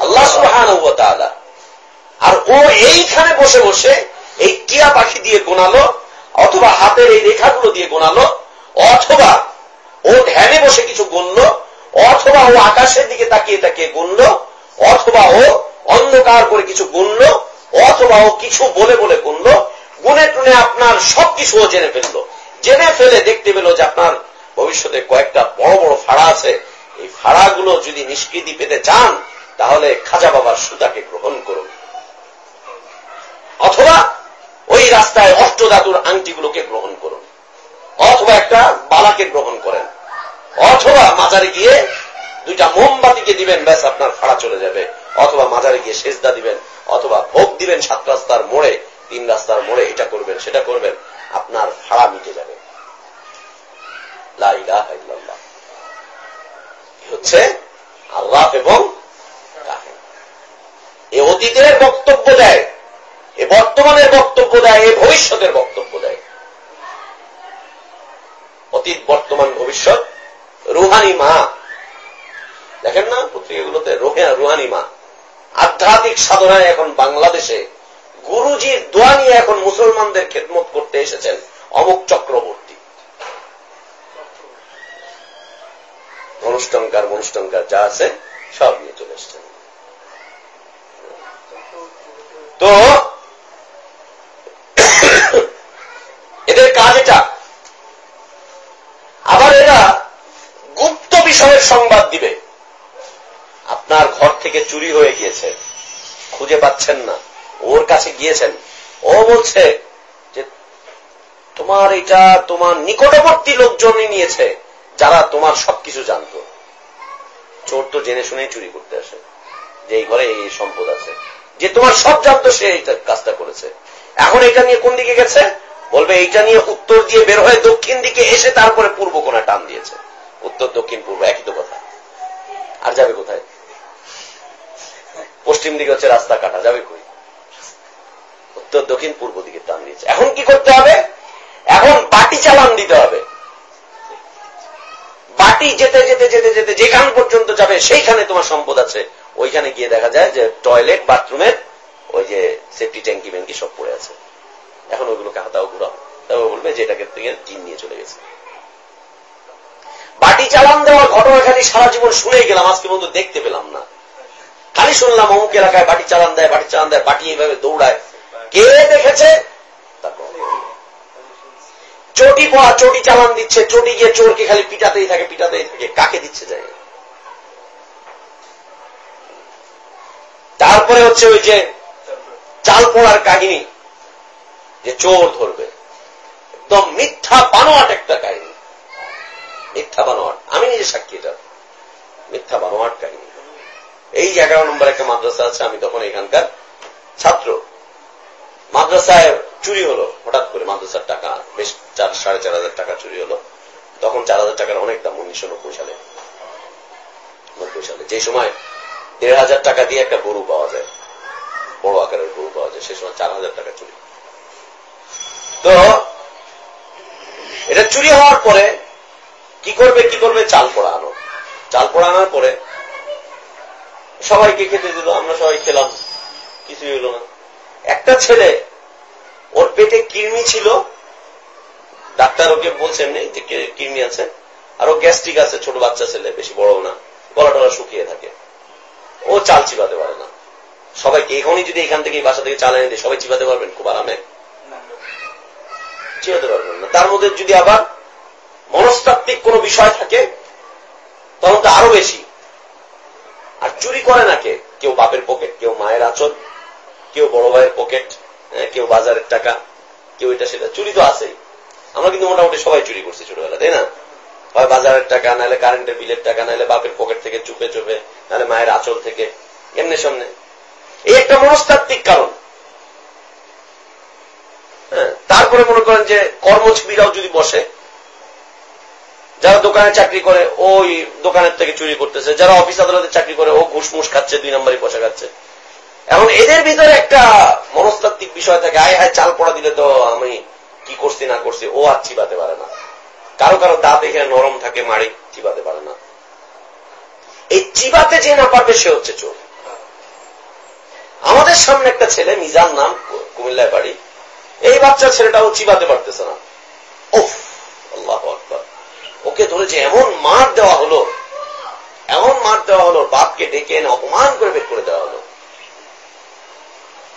আল্লাহ সুহান আর ও এইখানে বসে বসে এই টিয়া পাখি দিয়ে গোনালো, অথবা হাতের এই রেখাগুলো দিয়ে গোনালো, অথবা ও ধ্যানে বসে কিছু গুনল, অথবা ও আকাশের দিকে তাকিয়ে তাকিয়ে গুনল, অথবা ও অন্ধকার করে কিছু গুনল, অথবা ও কিছু বলে বলে গুনল, গুনে টুনে আপনার সব কিছু ও জেনে ফেলল। জেনে ফেলে দেখতে পেল যে আপনার ভবিষ্যতে কয়েকটা বড় বড় ফাড়া আছে। এই ফাড়াগুলো যদি নিষ্কৃতি পেতে চান, তাহলে খাজা বাবার সুতাকে গ্রহণ করুন। অথবা ওই রাস্তায় অষ্টধাতুর আংটিগুলোকে গ্রহণ করুন। অথবা একটা বালাকে গ্রহণ করেন। অথবা মাজারে গিয়ে দুইটা মোমবাতিকে দিবেন, ব্যাস আপনার ফাড়া চলে যাবে। অথবা মাজারে গিয়ে সেজদা দিবেন, অথবা ভোগ দিবেন সাত রাস্তার মোড়ে, তিন রাস্তার মোড়ে, এটা করবেন, সেটা করবেন, আপনার ফাড়া মিটে যাবে। হচ্ছে আল্লাহ এবং এ অতীতের বক্তব্য দেয়। এ বর্তমানের বক্তব্য দেয়, এ ভবিষ্যতের বক্তব্য দেয়। অতীত, বর্তমান, ভবিষ্যৎ, রুহানি মা। দেখেন না পত্রিকাগুলোতে রুহানি মা। আধ্যাত্মিক সাধনায় এখন বাংলাদেশে গুরুজির দোয়া নিয়ে এখন মুসলমানদের খেদমত করতে এসেছেন অমুক চক্রবর্তী। অনুষ্ঠানকার অনুষ্ঠানকার যা আছে সব নিয়ে চলে এসছেন। তো এদের কাজ এটা। আবার এরা গুপ্ত বিষয়ের সংবাদ দিবে। আপনার ঘর থেকে চুরি হয়ে গিয়েছে। খুঁজে পাচ্ছেন না। ওর কাছে গিয়েছেন। ও বলছে যে, তোমার এটা তোমার নিকটবর্তী লোকজনই নিয়েছে, যারা তোমার সবকিছু জানত। চোর তো জেনে শুনেই চুরি করতে আসে, যে এই ঘরে এই সম্পদ আছে। যে তোমার সব জানতো, সে এই কাজটা করেছে। এখন এটা নিয়ে কোন দিকে গেছে? বলবে, এইটা নিয়ে উত্তর দিয়ে বের হয়ে দক্ষিণ দিকে এসে তারপরে পূর্ব কোনা টান দিয়েছে। উত্তর, দক্ষিণ, পূর্ব, একই তো কথা। আর যাবে কোথায়? পশ্চিম দিকে হচ্ছে রাস্তা কাটা, যাবে কই? উত্তর, দক্ষিণ, পূর্ব দিকে টান দিয়েছে। এখন কি করতে হবে? এখন বাটি চালান দিতে হবে। বাটি যেতে যেতে যেতে যেতে যেখান পর্যন্ত যাবে, সেইখানে তোমার সম্পদ আছে। ওইখানে গিয়ে দেখা যায় যে টয়লেট বাথরুমের ওই যে সেফটি ট্যাঙ্কি ব্যাঙ্কি সব পড়ে আছে। এখন ওইগুলোকে হাতাও ঘুরাও। তবে বলবে যে এটাকে জিন নিয়ে চলে গেছে। বাটি চালান দেওয়ার ঘটনা খালি সারা জীবন শুনে গেলাম, আজকে পর্যন্ত দেখতে পেলাম না। খালি শুনলাম অমুক এলাকায় বাটি চালান দেয়, বাটি চালান দেয়, বাটি এইভাবে দৌড়ায়। কে দেখেছে? চটি পড়া, চটি চালান দিচ্ছে, চটি গিয়ে চোরকে খালি পিটাতেই থাকে পিটাতেই থাকে, কাকে দিচ্ছে যায় তারপরে হচ্ছে ওই যে চাল পড়ার কাহিনী। যে চোর ধরবে। একদম মিথ্যা বানোয়াট একটা কাহিনী। মিথ্যা বানোয়াট। আমি নিজে সাক্ষী এটা। মিথ্যা বানোয়াট কাহিনী। এই এগারো নম্বর একটা মাদ্রাসা আছে, আমি তখন এখানকার ছাত্র। মাদ্রাসায় চুরি হলো, হঠাৎ করে মাদ্রাসার টাকা, বেশ চার, সাড়ে চার হাজার টাকা চুরি হলো। তখন চার হাজার টাকার অনেক দাম, উনিশশো নব্বই সালে। নব্বই সালে। যে সময় দেড় হাজার টাকা দিয়ে একটা গরু পাওয়া যায়, বড় আকারের গরু পাওয়া যায়, সে সময় চার হাজার টাকা চুরি। তো এটা চুরি হওয়ার পরে কি করবে কি করবে? চাল পড়া আনো চাল পড়া আনার পরে সবাইকে খেতে দিল, আমরা সবাই খেলাম, কিছুই হলো না। একটা ছেলে, ওর পেটে কৃমি ছিল, ডাক্তার ওকে বলছেন যে কৃমি আছে, আর ও গ্যাস্ট্রিক আছে, ছোট বাচ্চা ছেলে, বেশি বড় না, গলা টলা শুকিয়ে থাকে। ও চাল চিবাতে পারে না। সবাইকে, এখনই যদি এখান থেকে বাসা থেকে চাল এনে দিই সবাই চিবাতে পারবেন? খুব আরামে। চিবাতে পারবেন না তার মধ্যে যদি আবার মনস্তাত্ত্বিক কোন বিষয় থাকে তখন তো আরও বেশি। আর চুরি করে না কে? কেউ বাপের পকেট কেউ মায়ের আচল কেউ বড় ভাইয়ের পকেট হ্যাঁ, কেউ বাজারের টাকা কেউ এটা সেটা। চুরি তো আছেই। আমরা কিন্তু মোটামুটি সবাই চুরি করছি ছোটবেলা তাই না? হয় বাজারের টাকা নাহলে কারেন্টের বিলের টাকা নাহলে বাপের পকেট থেকে চুপে চুপে নাহলে মায়ের আচল থেকে এমনি সামনে এই একটা মনস্তাত্ত্বিক কারণ। তারপরে মনে করেন যে কর্মজীবীরাও যদি বসে, যারা দোকানে চাকরি করে, ওই দোকানের থেকে চুরি করতেছে, যারা অফিস আদালতে চাকরি করে, ও ঘুষ মুস খাচ্ছে, দুই নম্বরই পয়সা খাচ্ছে। এখন এদের ভিতরে একটা মনস্তাত্ত্বিক বিষয় থাকে, আয় হায়, চাল পড়া দিলে তো আমি কি করছি, না করছি, ও আর চিবাতে পারে না। কারও কারও দাঁত এখানে নরম থাকে মারি চিবাতে পারে না। এই চিবাতে যে না পারবে, সে হচ্ছে চোর। আমাদের সামনে একটা ছেলে, মিজান নাম, কুমিল্লায় বাড়ি এই বাচ্চা ছেলেটাও চিবাতে পারতেছে না। ওফ আল্লাহ ওকে ধরে যে এমন মার দেওয়া হলো, এমন মার দেওয়া হলো, বাপকে ডেকে এনে অপমান করে বের করে দেওয়া হলো।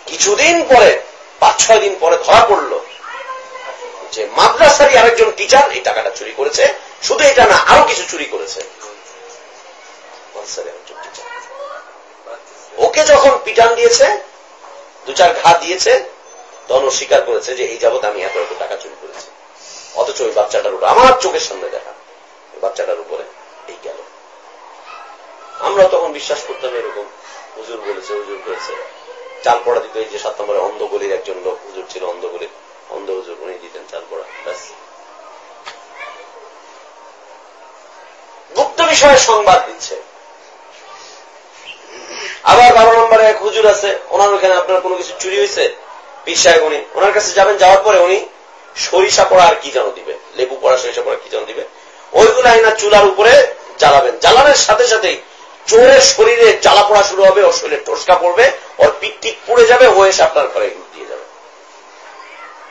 কিছুদিন পরে, পাঁচ, ছয় দিন পরে ধরা পড়ল যে মাদ্রাসারই আরেকজন টিচার এই টাকাটা চুরি করেছে, শুধু এটা না, আরও কিছু চুরি করেছে। ওকে যখন পিটান দিয়েছে, দু চার ঘা দিয়েছে তখন ও স্বীকার করেছে যে এই যাবৎ আমি এত এত টাকা চুরি করেছি। অথচ ওই বাচ্চাটার উপরে আমার চোখের সামনে দেখা। বাচ্চাটার উপরে এই গেল। আমরা তখন বিশ্বাস করতাম এরকম। হুজুর বলেছে, হুজুর করেছে চাল পড়া দিত যে সাত নম্বরে অন্ধগলির একজন লোক, হুজুর ছিল অন্ধগলির অন্ধ হুজুর, উনি দিতেন চাল পড়া। ব্যাস। গুপ্ত বিষয়ে সংবাদ দিচ্ছে। আবার বারো নম্বরে এক হুজুর আছে। ওনার ওখানে আপনার কোনো কিছু চুরি হয়েছে? পীর সাহেব উনি ওনার কাছে যাবেন, যাওয়ার পরে উনি সরিষা পড়া আর কি যেন দিবে? লেবু পড়া, সরিষা পড়া কি যেন দিবে? ওইগুলো আইনা চুলার উপরে জ্বালাবেন। জ্বালানোর সাথে সাথেই চোরের শরীরে জ্বালা পড়া শুরু হবে, ওর শরীরে টসকা পড়বে, ওর পিকটিক পুড়ে যাবে, ও এসে আপনার ঘরে দিয়ে যাবে।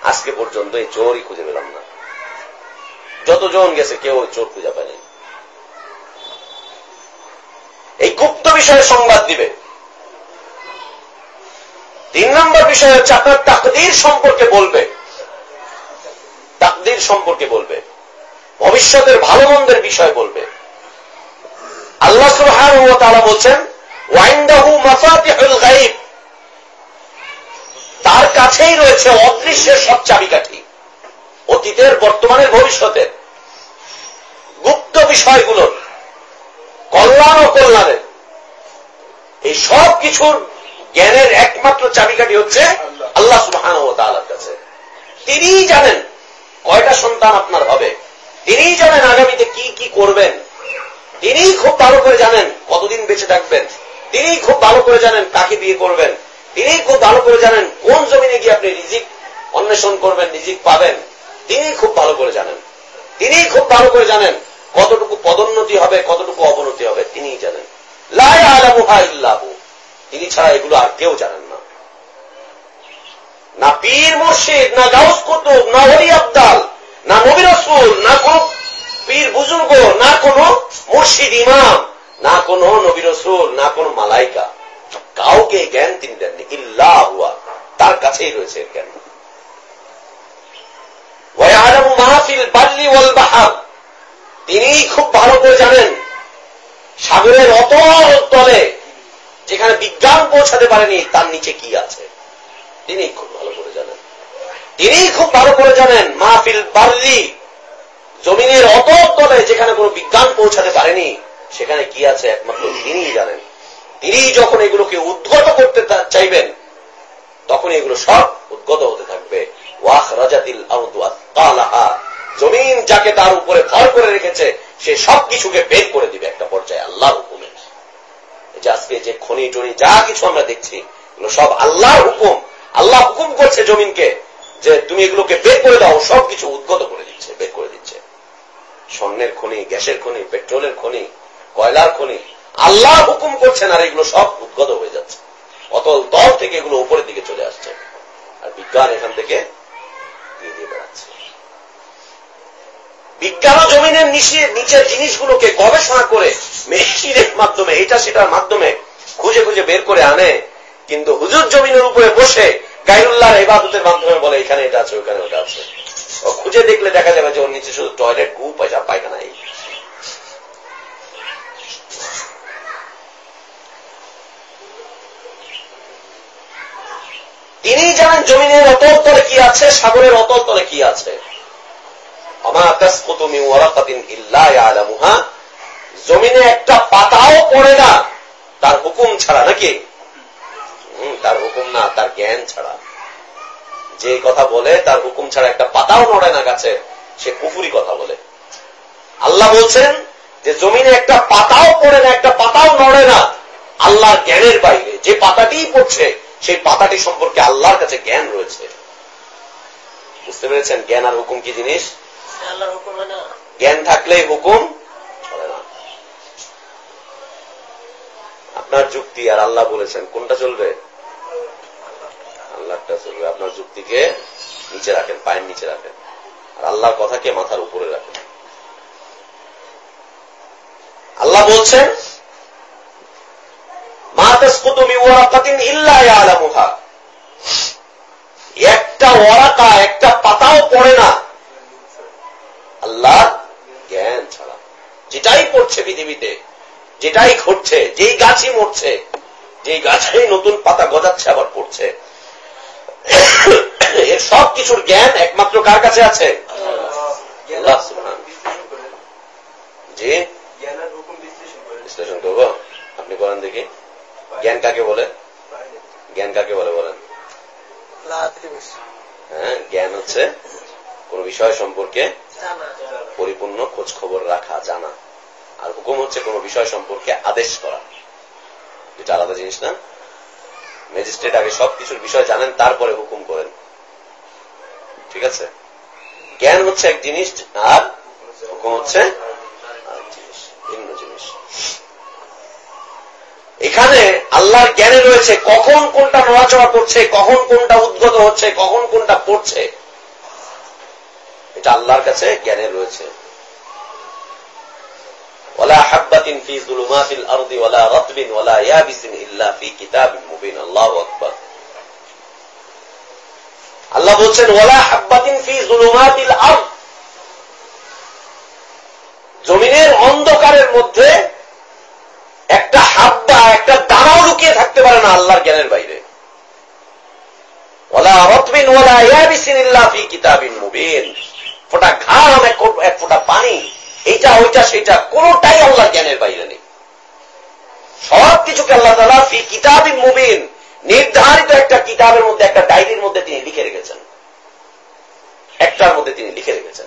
আজকে পর্যন্ত এই চোরই খুঁজে পেলাম না। যতজন গেছে, কেউ ওই চোর খুঁজে পায়নি। এই গুপ্ত বিষয়ে সংবাদ দিবে। তিন নম্বর বিষয় হচ্ছে আপনার তাকদির সম্পর্কে বলবে। তাকদির সম্পর্কে বলবে। ভবিষ্যতের ভালো মন্দের বিষয় বলবে। আল্লাহ সুবহান ও তারা বলছেন, ওয়াইন্দাহু মাফাতিহুল তার কাছেই রয়েছে অদৃশ্যের সব চাবিকাঠি। অতীতের, বর্তমানের, ভবিষ্যতের। গুপ্ত বিষয়গুলোর। কল্যাণ ও কল্যাণের। এই সব কিছুর জ্ঞানের একমাত্র চাবিকাঠি হচ্ছে আল্লাহ সুবহান ও তালার কাছে। তিনিই জানেন কয়টা সন্তান আপনার হবে। তিনিই জানেন আগামীতে কি কি করবেন। তিনিই খুব ভালো করে জানেন কতদিন বেঁচে থাকবেন। তিনিই খুব ভালো করে জানেন কাকে বিয়ে করবেন। তিনিই খুব ভালো করে জানেন কোন জমিনে গিয়ে আপনি রিজিক অন্বেষণ করবেন, রিজিক পাবেন। তিনি খুব ভালো করে জানেন। তিনিই খুব ভালো করে জানেন কতটুকু পদোন্নতি হবে, কতটুকু অবনতি হবে। তিনিই জানেন। লাই আলামুহা ইল্লাহু তিনি ছাড়া এগুলো আর কেউ জানেন না। না পীর মুর্শিদ, না গাউস কুতুব, না হরি আবদাল, না নবী রসুল, না কোন পীর বুজুর্গ, না কোন মুর্শিদ ইমাম, না কোন নবী রসুল, না কোন মালাইকা। কাউকে জ্ঞান তিনি দেননি। ইল্লাহ হুয়া। তার কাছেই রয়েছে জ্ঞান। মাহফিল বাল্লি ওয়াল বাহার। তিনি খুব ভালো করে জানেন, সাগরের অতল তলে যেখানে বিজ্ঞান পৌঁছাতে পারেনি, তার নিচে কি আছে? তিনি খুব ভালো করে জানেন। তিনি খুব ভালো করে জানেন, মাহফিল বার্লি জমিনের অত তলে যেখানে কোনো বিজ্ঞান পৌঁছাতে পারেনি, সেখানে কি আছে একমাত্র তিনিই জানেন। তিনি যখন এগুলোকে উদ্গত করতে চাইবেন তখন এগুলো সব উদ্গত হতে থাকবে। ওয়াহ রাজাতিল জমিন যাকে তার উপরে ভর করে রেখেছে, সে সব কিছুকে বের করে দিবে একটা পর্যায়ে, আল্লাহর হুকুমে যে আজকে যে খনি, টনি, যা কিছু আমরা দেখছি সব আল্লাহর হুকুম। আল্লাহ হুকুম করছে জমিনকে যে তুমি এগুলোকে বের করে দাও সব কিছু উদ্গত করে দিচ্ছে, বের করে দিচ্ছে। স্বর্ণের খনি, গ্যাসের খনি, পেট্রোলের খনি, কয়লার খনি, আল্লাহ হুকুম করছেন আর এগুলো সব উদ্গত হয়ে যাচ্ছে। অতল দল থেকে এগুলো উপরের দিকে চলে আসছে। আর বিজ্ঞান এখান থেকে দিয়ে দিয়ে বেড়াচ্ছে। বিজ্ঞান জমিনের নিচে, নিচের জিনিসগুলোকে গবেষণা করে মেশিনের মাধ্যমে, এটা সেটার মাধ্যমে খুঁজে খুঁজে বের করে আনে। কিন্তু হুজুর জমিনের উপরে বসে গাইরুল্লাহর ইবাদতের মাধ্যমে বলে, এখানে এটা আছে, ওখানে ওটা আছে। ও খুঁজে দেখলে দেখা যাবে যে ওর নিচে শুধু টয়লেট কু পয়সা পায়খানা এই। তিনি জানেন জমিনের অতল তলে কি আছে, সাগরের অতল তলে কি আছে। জমিনে একটা পাতাও পড়ে না, তার হুকুম ছাড়া নাকি? তার হুকুম না, তার জ্ঞান ছাড়া। যে কথা বলে, তার হুকুম ছাড়া একটা পাতাও নড়ে না গাছে, সে কুফুরি কথা বলে। আল্লাহ বলছেন যে, জমিনে একটা পাতাও পড়ে না, একটা পাতাও নড়ে না, আল্লাহর জ্ঞানের বাইরে। যে পাতাটি পড়ছে, সেই পাতাটি সম্পর্কে আল্লাহর কাছে জ্ঞান রয়েছে। বুঝতে পেরেছেন? জ্ঞান আর হুকুম কি জিনিস? জ্ঞান থাকলেই হুকুম চলে না। আপনার যুক্তি আর আল্লাহ বলেছেন, কোনটা চলবে? আল্লাহটা চলবে। আপনার যুক্তিকে নিচে রাখেন, পায়ের নিচে রাখেন। আর আল্লাহর কথাকে মাথার উপরে রাখেন। আল্লাহ বলছেন একটা ওরাকা একটা পাতাও পড়ে না। আল্লাহ জ্ঞান ছাড়া। যেটাই পড়ছে পৃথিবীতে যেটাই ঘটছে যেই গাছই মরছে যেই গাছেই নতুন পাতা গজাচ্ছে আবার পড়ছে এর সব কিছুর জ্ঞান একমাত্র কার কাছে আছে? জি? বিশ্লেষণ করব? আপনি বলেন দেখি। জ্ঞান কাকে বলে? জ্ঞান কাকে বলে বলেন? হ্যাঁ জ্ঞান হচ্ছে কোন বিষয় সম্পর্কে পরিপূর্ণ খোঁজ খবর রাখা, জানা। আর হুকুম হচ্ছে কোন বিষয় সম্পর্কে আদেশ করা। যেটা আলাদা জিনিস না। ম্যাজিস্ট্রেট আগে সব কিছুর বিষয় জানেন, তারপরে হুকুম করেন। ঠিক আছে? জ্ঞান হচ্ছে এক জিনিস, আর হুকুম হচ্ছে ভিন্ন জিনিস। এখানে আল্লাহর জ্ঞানে রয়েছে কখন কোনটা নড়াচড়া করছে, কখন কোনটা উদ্গত হচ্ছে, কখন কোনটা পড়ছে। এটা আল্লাহর কাছে জ্ঞানে রয়েছে। আল্লাহ বলছেন হাব্বাতিন ফি জুলুমাতিল জমিনের অন্ধকারের মধ্যে একটা হাব্বা, একটা দানাও লুকিয়ে থাকতে পারে না আল্লাহর জ্ঞানের বাইরে। ওলা রতবিন ওলা ইয়াবিসিন ইল্লা ফি কিতাবিন মুবিন। ফোটা ঘাম এক ফোটা পানি। এইটা, ওইটা, সেটা, কোনটাই আল্লাহ জ্ঞানের বাইরে নেই। সব কিছুকে আল্লাহ তালা ফি কিতাবই মুবিন, নির্ধারিত একটা কিতাবের মধ্যে, একটা ডায়েরির মধ্যে তিনি লিখে রেখেছেন। একটার মধ্যে তিনি লিখে রেখেছেন।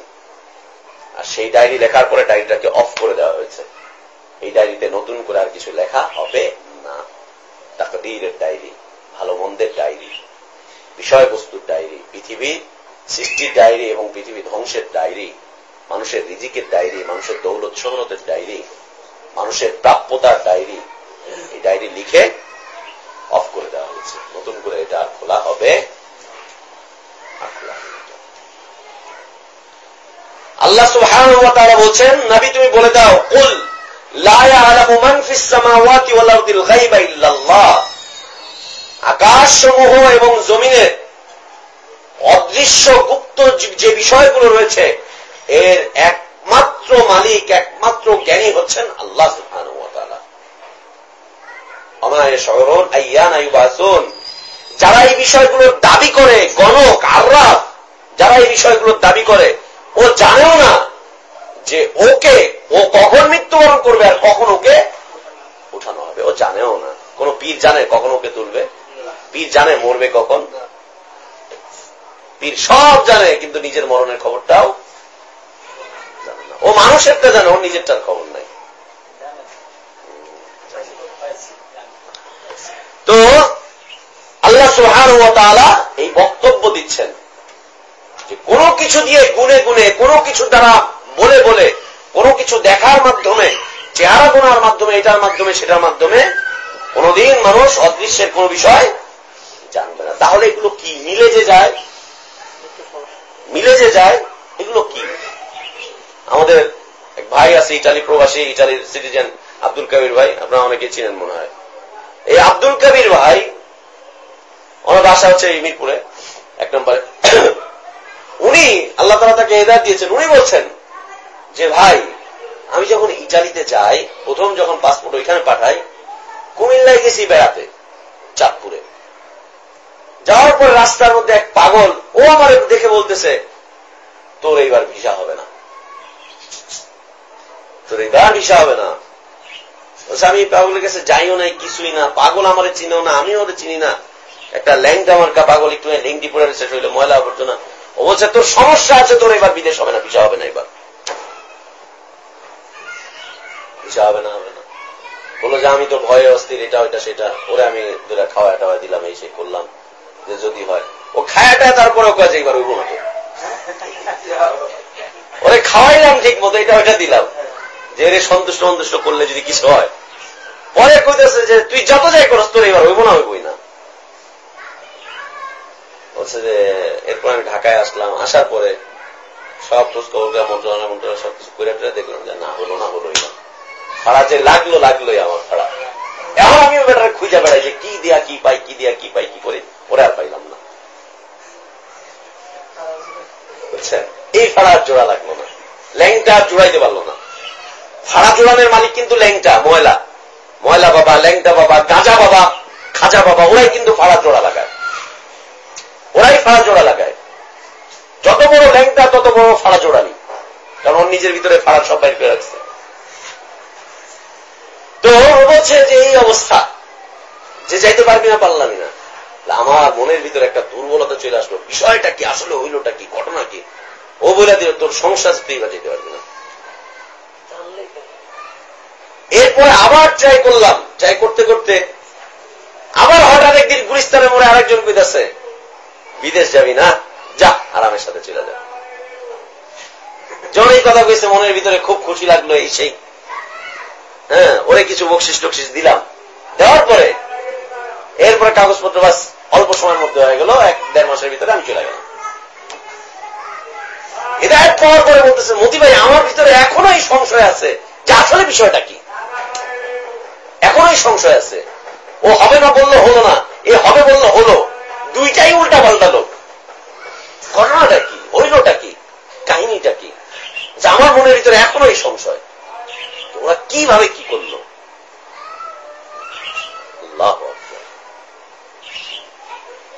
আর সেই ডায়েরি লেখার পরে ডায়েরিটাকে অফ করে দেওয়া হয়েছে। এই ডায়েরিতে নতুন করে আর কিছু লেখা হবে না। তাকদীরের ডায়েরি, ভালো মন্দের ডায়েরি, বিষয়বস্তুর ডায়েরি পৃথিবী সৃষ্টির ডায়েরি এবং পৃথিবী ধ্বংসের ডায়েরি, মানুষের রিজিকের ডায়েরি, মানুষের দৌলত শহরতের ডায়েরি, মানুষের প্রাপ্যতার ডায়েরি, এই ডায়েরি লিখে অফ করে দেওয়া হয়েছে। নতুন করে এটা খোলা হবে আল্লাহ সুবহান বলছেন, নাবি, তুমি বলে দাও, কুল আকাশ সমূহ এবং জমিনের অদৃশ্য গুপ্ত যে বিষয়গুলো রয়েছে, এর একমাত্র মালিক, একমাত্র জ্ঞানী হচ্ছেন আল্লাহ সুহান যারা এই বিষয়গুলোর দাবি করে, গণক, আর্রাফ, যারা এই বিষয়গুলোর দাবি করে, ও জানেও না যে ওকে, ও কখন মৃত্যুবরণ করবে আর কখন ওকে উঠানো হবে। ও জানেও না। কোন পীর জানে কখন ওকে তুলবে? পীর জানে মরবে কখন? পীর সব জানে, কিন্তু নিজের মরণের খবরটাও ও মানুষেরটা জানে, ওর নিজেরটার খবর নাই। তো আল্লাহ সুহান ও তালা এই বক্তব্য দিচ্ছেন যে কোনো কিছু দিয়ে গুনে গুনে, কোনো কিছু দ্বারা বলে বলে, কোনো কিছু দেখার মাধ্যমে, চেহারা গোনার মাধ্যমে, এটার মাধ্যমে, সেটার মাধ্যমে কোনদিন মানুষ অদৃশ্যের কোন বিষয় জানবে না। তাহলে এগুলো কি মিলে যে যায়? মিলে যে যায়, এগুলো কি? আমাদের এক ভাই আছে, ইটালি প্রবাসী, ইটালির সিটিজেন আব্দুল কবির ভাই, আপনারা অনেকে চিনেন মনে হয়। এই আব্দুল কবির ভাই, ওনার বাসা হচ্ছে এই মিরপুরে, এক নম্বরে। উনি, আল্লাহ তালা তাকে এদার দিয়েছেন। উনি বলছেন যে, ভাই, আমি যখন ইটালিতে যাই, প্রথম যখন পাসপোর্ট ওইখানে পাঠাই, কুমিল্লায় গেছি বেড়াতে, চাঁদপুরে। যাওয়ার পরে রাস্তার মধ্যে এক পাগল, ও আমার দেখে বলতেছে, তোর এইবার ভিসা হবে না। তোর এইবার ভিসা হবে না। আমি পাগলের কাছে যাইও নাই, কিছুই না। পাগল আমার চিনেও না, আমিও ওদের চিনি না। একটা ল্যাংটা মার্কা পাগল একটু লেংটি পড়ে শেষ হইল, ময়লা আবর্জনা। ও বলছে, তোর সমস্যা আছে, তোর এবার বিদেশ হবে না, ভিসা হবে না এবার ভিসা হবে না হবে না। বলল যে, আমি তো ভয়ে অস্থির, এটা, ওইটা, সেটা। ওরে আমি দুটা খাওয়া টাওয়া দিলাম, এই সে করলাম। যে যদি হয়। ও খায়াটা তারপরে ও কাজে এবার উঠবো না ওরে খাওয়াইলাম ঠিক মতো, এটা ওইটা দিলাম। যে এর সন্তুষ্ট সন্তুষ্ট করলে যদি কিছু হয়। পরে কইতেছে যে, তুই যত যাই করস, তোর এবার হইব না, হইবই না। বলছে যে, এরপর আমি ঢাকায় আসলাম। আসার পরে সব খোঁজখবর মন্ত্রণালয় মন্ত্রণালয় সবকিছু করে দেখলাম যে, না হলো না হলোই না। ভাড়া যে লাগল, লাগলোই আমার ভাড়া। এখন আমি বেটারে খুঁজে বেড়াই যে কি দিয়া, কি পাই, কি দিয়া, কি পাই, কি করে। ওরা আর পাইলাম না। বুঝছেন এই ভাড়া জোড়া লাগল না। ল্যাংটা জোড়াইতে পারল না। ভাড়া জোড়ানের মালিক কিন্তু ল্যাংটা, ময়লা। ময়লা বাবা, ল্যাংটা বাবা, গাঁজা বাবা, খাজা বাবা, ওরাই কিন্তু ফাড়া জোড়া লাগায়। ওরাই ফাড়া জোড়া লাগায়। যত বড় ল্যাংটা, তত বড় ফাড়া জোড়ানি কারণ নিজের ভিতরে ফাড়া সব বাইর করে রাখছে। তো বলছে যে এই অবস্থা। যে যাইতে পারবি না পারলামই না। আমার মনের ভিতরে একটা দুর্বলতা চলে আসলো। বিষয়টা কি আসলে হইলটা কি ঘটনা কি? ও বলে দিল তোর সংসার তুই বা যেতে পারবি না। এরপরে আবার ট্রাই করলাম। ট্রাই করতে করতে আবার হঠাৎ একদিন গুলিস্তানের মোড়ে আরেকজন কইতাছে বিদেশ যাবি না? যা আরামের সাথে চলে যা। যখন এই কথা কইছে মনের ভিতরে খুব খুশি লাগল এই সেই হ্যাঁ ওরে কিছু বকশিস টকশিস দিলাম। দেওয়ার পরে, এরপরে কাগজপত্র বাস অল্প সময়ের মধ্যে হয়ে গেল, এক দেড় মাসের ভিতরে আমি চলে গেলাম। এটা এক পাওয়ার পরে বলতেছে, মতি ভাই, আমার ভিতরে এখনও এই সংশয় আছে। যে আসলে বিষয়টা কি? এখনোই সংশয় আছে। ও হবে না বলল হলো না, এ হবে বলল হলো। দুইটাই উল্টা পাল্টা লোক। ঘটনাটা কি? হইলটা কি? কাহিনীটা কি? যে আমার মনের ভিতরে এখনও এই সংশয়। ওরা কীভাবে কি করল?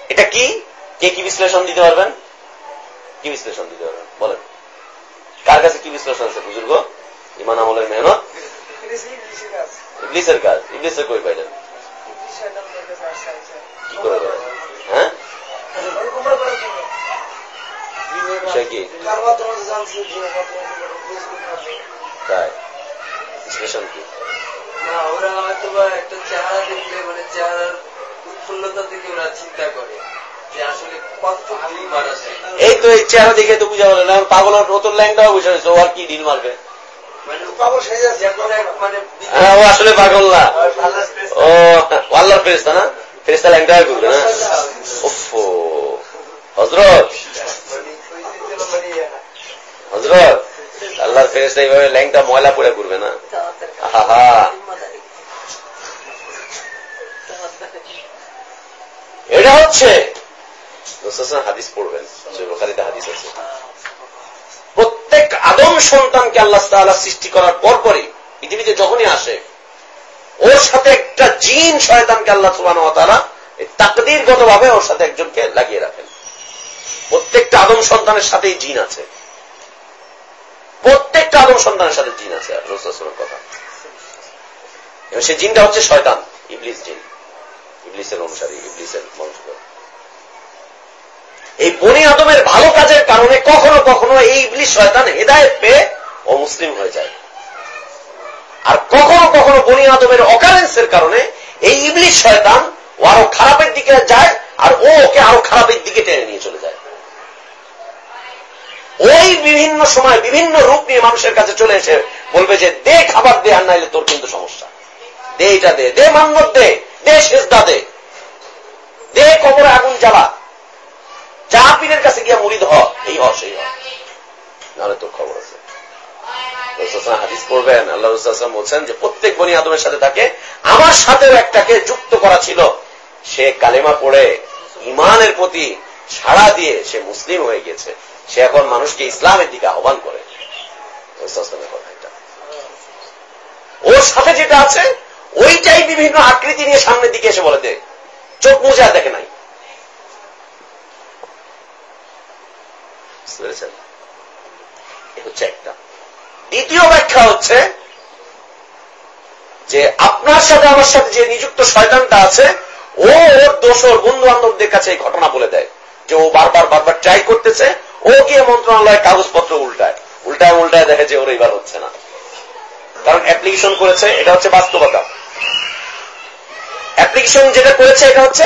এটা কি? কে কি বিশ্লেষণ দিতে পারবেন? কি বিশ্লেষণ দিতে পারবেন? বলেন। কার কাছে কি বিশ্লেষণ আছে বুজুর্গ? ইমান আমলের মেহনত? ইবলিসের কাজ। ইবলিসের কই পাইলেন? কি করে হ্যাঁ? সে কি? তাই। বিশ্লেষণ কি না ওরা হয়তো বা একটা চেহারা দেখলে মানে চেহারার উৎফুল্লতা থেকে ওরা চিন্তা করে এই তো এই চেহারা দেখে তো বুঝা বলে না পাগল তোর ল্যাংটাও বুঝে রয়েছে ও আর কি ডিল মারবে? মানে মানে হ্যাঁ ও আসলে পাগল না। ও আল্লাহর ফেরিস্তা না? ফেরিস্তা ল্যাংটা হয়ে ঘুরবে না? হজরত মানে। হজরত আল্লাহর ফেরিস্তা এইভাবে ল্যাংটা ময়লা পড়ে ঘুরবে না। এটা হচ্ছে। হাদিস পড়বেন। হাদিস আছে। প্রত্যেক আদম সন্তানকে আল্লাহ তাআলা সৃষ্টি করার পর পরই পৃথিবীতে যখনই আসে, ওর সাথে একটা জিন শয়তানকে আল্লাহ ওয়া তাআলা তাকদীরগত ভাবে ওর সাথে একজনকে লাগিয়ে রাখেন। প্রত্যেকটা আদম সন্তানের সাথেই জিন আছে। প্রত্যেকটা আদম সন্তানের সাথে জিন আছে রসুলের কথা। এবং সে জিনটা হচ্ছে শয়তান, ইবলিস জিন। ইবলিসের অনুসারী, ইবলিসের বংশধর। এই বনি আদমের ভালো কাজের কারণে কখনো কখনো এই ইবলিস শয়তান হেদায়ত পেয়ে অমুসলিম হয়ে যায়। আর কখনো কখনো বনি আদমের অকারেন্সের কারণে এই ইবলিস শয়তান ও আরও খারাপের দিকে যায়, আর ও ওকে আরও খারাপের দিকে টেনে নিয়ে চলে যায়। ওই বিভিন্ন সময় বিভিন্ন রূপ নিয়ে মানুষের কাছে চলে এসে বলবে যে, দে খাবার দে, আর নাইলে তোর কিন্তু সমস্যা। দে এটা দে দে মান্নত দে দে শেষদা দে দে কবরে আগুন জ্বালা। যা পীরের কাছে গিয়া মুড়িদ হ, এই হ, সেই হ। নাহলে তোর খবর আছে। হাদিস পড়বেন, আল্লাহ বলছেন যে, প্রত্যেক বনি আদমের সাথে থাকে, আমার সাথেও একটাকে যুক্ত করা ছিল। সে কালেমা পড়ে ইমানের প্রতি সাড়া দিয়ে সে মুসলিম হয়ে গেছে সে এখন মানুষকে ইসলামের দিকে আহ্বান করে। ওর সাথে যেটা আছে, ওইটাই বিভিন্ন আকৃতি নিয়ে সামনের দিকে এসে বলে দে। চোখ মুজা দেখে নাই। হচ্ছে একটা। দ্বিতীয় ব্যাখ্যা হচ্ছে যে আপনার সাথে আমার সাথে যে নিযুক্ত শয়তানটা আছে, ও ওর দোষর বন্ধু বান্ধবদের কাছে এই ঘটনা বলে দেয়। যে ও বারবার বারবার ট্রাই করতেছে ও গিয়ে মন্ত্রণালয়ে কাগজপত্র উল্টায়। উল্টায় উল্টায় দেখে যে ওর এবার হচ্ছে না। কারণ অ্যাপ্লিকেশন করেছে, এটা হচ্ছে বাস্তবতা। অ্যাপ্লিকেশন যেটা করেছে, এটা হচ্ছে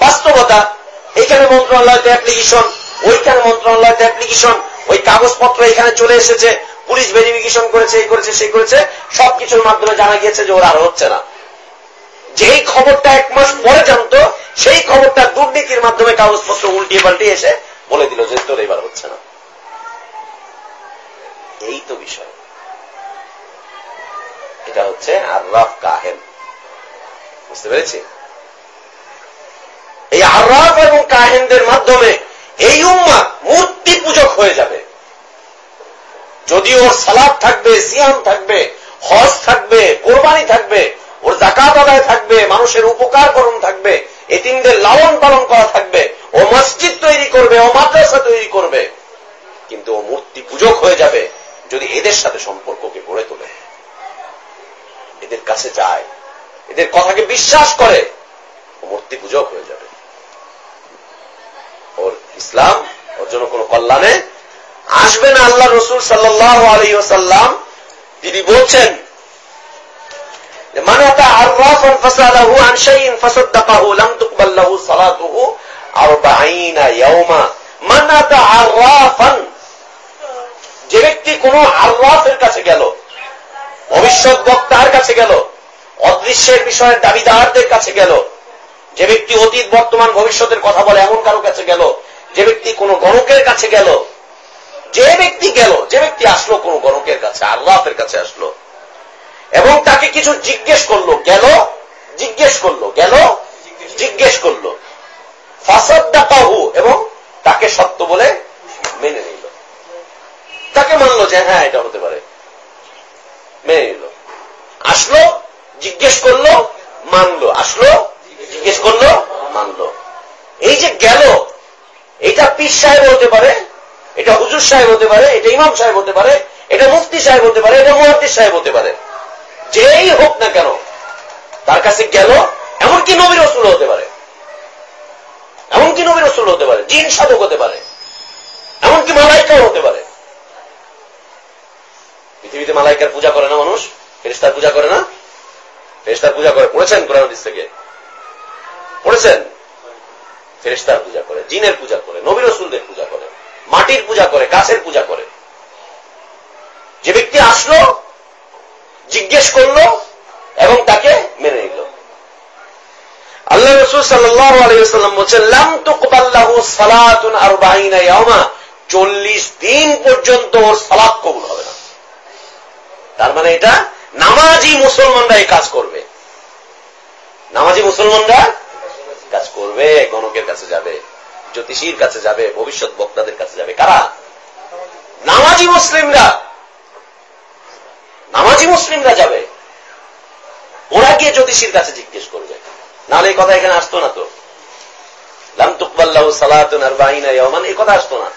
বাস্তবতা। এইখানে মন্ত্রণালয়তে অ্যাপ্লিকেশন ওইখানে মন্ত্রণালয়তে অ্যাপ্লিকেশন ওই কাগজপত্র এখানে চলে এসেছে, পুলিশ ভেরিফিকেশন করেছে, এই করেছে, সেই করেছে, সবকিছুর মাধ্যমে জানা গিয়েছে যে ওরা আর হচ্ছে না। যেই খবরটা এক মাস পরে জানত, সেই খবরটা দুর্নীতির মাধ্যমে কাগজপত্র উল্টিয়ে পাল্টিয়ে এসে বলে দিল যে তোর এবার হচ্ছে না। এই তো বিষয়। এটা হচ্ছে আর্রাফ কাহেন। বুঝতে পেরেছি? এই আর্রাফ এবং কাহেনদের মাধ্যমে এই উম্মা মূর্তি পূজক হয়ে যাবে। যদি ওর সালাদ থাকবে, সিয়াম থাকবে, হজ থাকবে, কোরবানি থাকবে, ওর জাকাত আদায় থাকবে, মানুষের উপকার করণ থাকবে, এতিমদের লালন পালন করা থাকবে ও মসজিদ তৈরি করবে, ও মাদ্রাসা তৈরি করবে। কিন্তু ও মূর্তি পূজক হয়ে যাবে যদি এদের সাথে সম্পর্ককে গড়ে তোলে। এদের কাছে যায়, এদের কথাকে বিশ্বাস করে, ও মূর্তি পূজক হয়ে যাবে। ওর ইসলাম, ওর জন্য কোন কল্যাণে আসবে না আল্লাহ রসুল সাল্লাহ আলী সাল্লাম তিনি বলছেন মানে আর মানাতা আর্রাফান ফাসাদাহু আন শাইইন ফাসাদাকাহু লাম তুকবাল্লাহু লাহু সালাতুহু যে ব্যক্তি কোন আর্রাফের কাছে গেল, ভবিষ্যৎ বক্তার কাছে গেল, অদৃশ্যের বিষয়ের দাবিদারদের কাছে গেল, যে ব্যক্তি অতীত বর্তমান ভবিষ্যতের কথা বলে এমন কারও কাছে গেল, যে ব্যক্তি কোন গণকের কাছে গেল, যে ব্যক্তি গেল, যে ব্যক্তি আসলো কোন গণকের কাছে আল্লাহের কাছে আসলো। এবং তাকে কিছু জিজ্ঞেস করল, গেল? জিজ্ঞেস করল, গেল? জিজ্ঞেস করল। ফাসাদ্দাকাহু, এবং তাকে সত্য বলে মেনে নিল। তাকে মানলো যে হ্যাঁ এটা হতে পারে। মেনে নিল। আসলো, জিজ্ঞেস করল, মানলো। আসলো, জিজ্ঞেস করল, মানলো। এই যে গেল, এটা পীর সাহেব হতে পারে, এটা হুজুর সাহেব হতে পারে, এটা ইমাম সাহেব হতে পারে, এটা মুফতি সাহেব হতে পারে, এটা মুহাদ্দিস সাহেব হতে পারে। যেই হোক না কেন, তার কাছে গেল, এমনকি নবীর রসুল হতে পারে। এমনকি নবীর রসুল হতে পারে, জিন সাধক হতে পারে, এমনকি মালাইকাও হতে পারে। পৃথিবীতে মালাইকার পূজা করে না মানুষ ফেরিস্তার পূজা করে না? ফেরিস্তার পূজা করে, পড়েছেন কোরআন থেকে? পড়েছেন? ফেরিস্তার পূজা করে, জিনের পূজা করে, নবী রসুলদের পূজা করে, মাটির পূজা করে, গাছের পূজা করে। যে ব্যক্তি আসলো, জিজ্ঞেস করল এবং তাকে মেনে নিল। আল্লাহ রসুল সাল্লাম বলছেন, লাম তুকবাল্লাহু সালাতুন আর বাহিনা চল্লিশ দিন পর্যন্ত ওর সালাদ কবুল হবে না। তার মানে এটা নামাজি মুসলমানরা এই কাজ করবে। নামাজি মুসলমানরা কাজ করবে, গণকের কাছে যাবে, জ্যোতিষীর কাছে যাবে, ভবিষ্যৎ বক্তাদের কাছে যাবে। কারা? নামাজি মুসলিমরা। নামাজি মুসলিমরা যাবে। ওরা গিয়ে জ্যোতিষীর কাছে জিজ্ঞেস করবে। নাহলে এই কথা এখানে আসতো না তো। লাম তুকবাল্লাহ সালাতুন আর বাহিনা ইয়মান এই কথা আসতো না।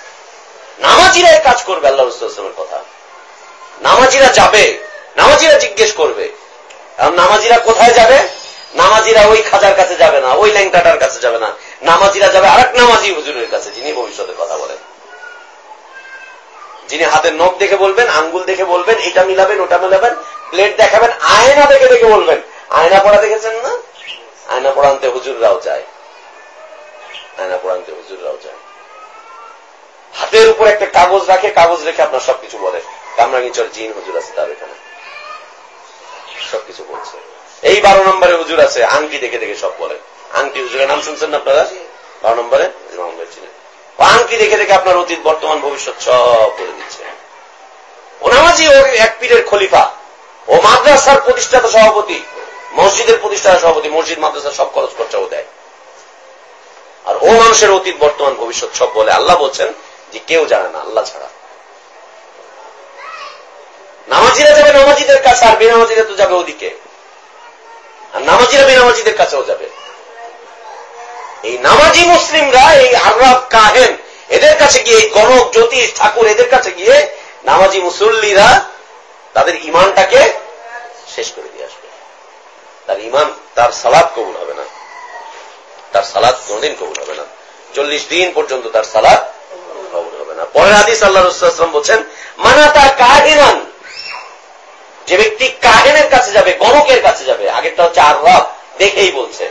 নামাজিরা এই কাজ করবে আল্লাহ রসুলের কথা। নামাজিরা যাবে, নামাজিরা জিজ্ঞেস করবে। কারণ নামাজিরা কোথায় যাবে? নামাজিরা ওই খাজার কাছে যাবে না, ওই ল্যাংটাটার কাছে যাবে না। নামাজিরা যাবে আরেক নামাজি হুজুরের কাছে, যিনি ভবিষ্যতে কথা বলেন। যিনি হাতের নখ দেখে বলবেন, আঙ্গুল দেখে বলবেন, এটা মিলাবেন, ওটা মিলাবেন প্লেট দেখাবেন, আয়না দেখে দেখে বলবেন। আয়না পড়া দেখেছেন না? আয়না পড়ানতে হুজুররাও যায় আয়না পড়ানতে হুজুররাও যায় হাতের উপর একটা কাগজ রাখে, কাগজ রেখে আপনার সবকিছু বলে। কামরাঙ্গিচর জিন হুজুর আছে তার এখানে। সবকিছু বলছে। এই বারো নম্বরে হুজুর আছে, আংটি দেখে দেখে সব বলে। আংটি হুজুরের নাম শুনছেন না আপনারা? বারো নম্বরে? আংটি দেখে দেখে আপনার অতীত, বর্তমান, ভবিষ্যৎ সব বলে দিচ্ছে। ও নামাজি ওর এক পীরের খলিফা। ও মাদ্রাসার প্রতিষ্ঠাতা সভাপতি। মসজিদের প্রতিষ্ঠাতা সভাপতি, মসজিদ, মাদ্রাসা, সব খরচ খরচাও দেয়। আর ও মানুষের অতীত, বর্তমান, ভবিষ্যৎ সব বলে। আল্লাহ বলছেন যে কেউ জানে না, আল্লাহ ছাড়া। নামাজিরা যাবে নামাজিদের কাছে, আর বেনামাজিরা তো যাবে ওদিকে। আর নামাজিরা বেনামাজিদের কাছেও যাবে। এই নামাজি মুসলিমরা, এই আরব কাহেন, এদের কাছে গিয়ে গণক, জ্যোতিষ, ঠাকুর, এদের কাছে গিয়ে নামাজি মুসল্লিরা তাদের ইমানটাকে শেষ করে দিয়ে আসবে তার ইমান তার সালাদ কবুল হবে না। তার সালাদ কোনদিন কবুল হবে না। চল্লিশ দিন পর্যন্ত তার সালাদ কবুল হবে না। পরের আদিস আল্লাহ রসুলাম বলছেন মানা তার কাহিনান যে ব্যক্তি কাহেনের কাছে যাবে, গণকের কাছে যাবে, আগেরটা হচ্ছে আর রব, দেখেই বলছে।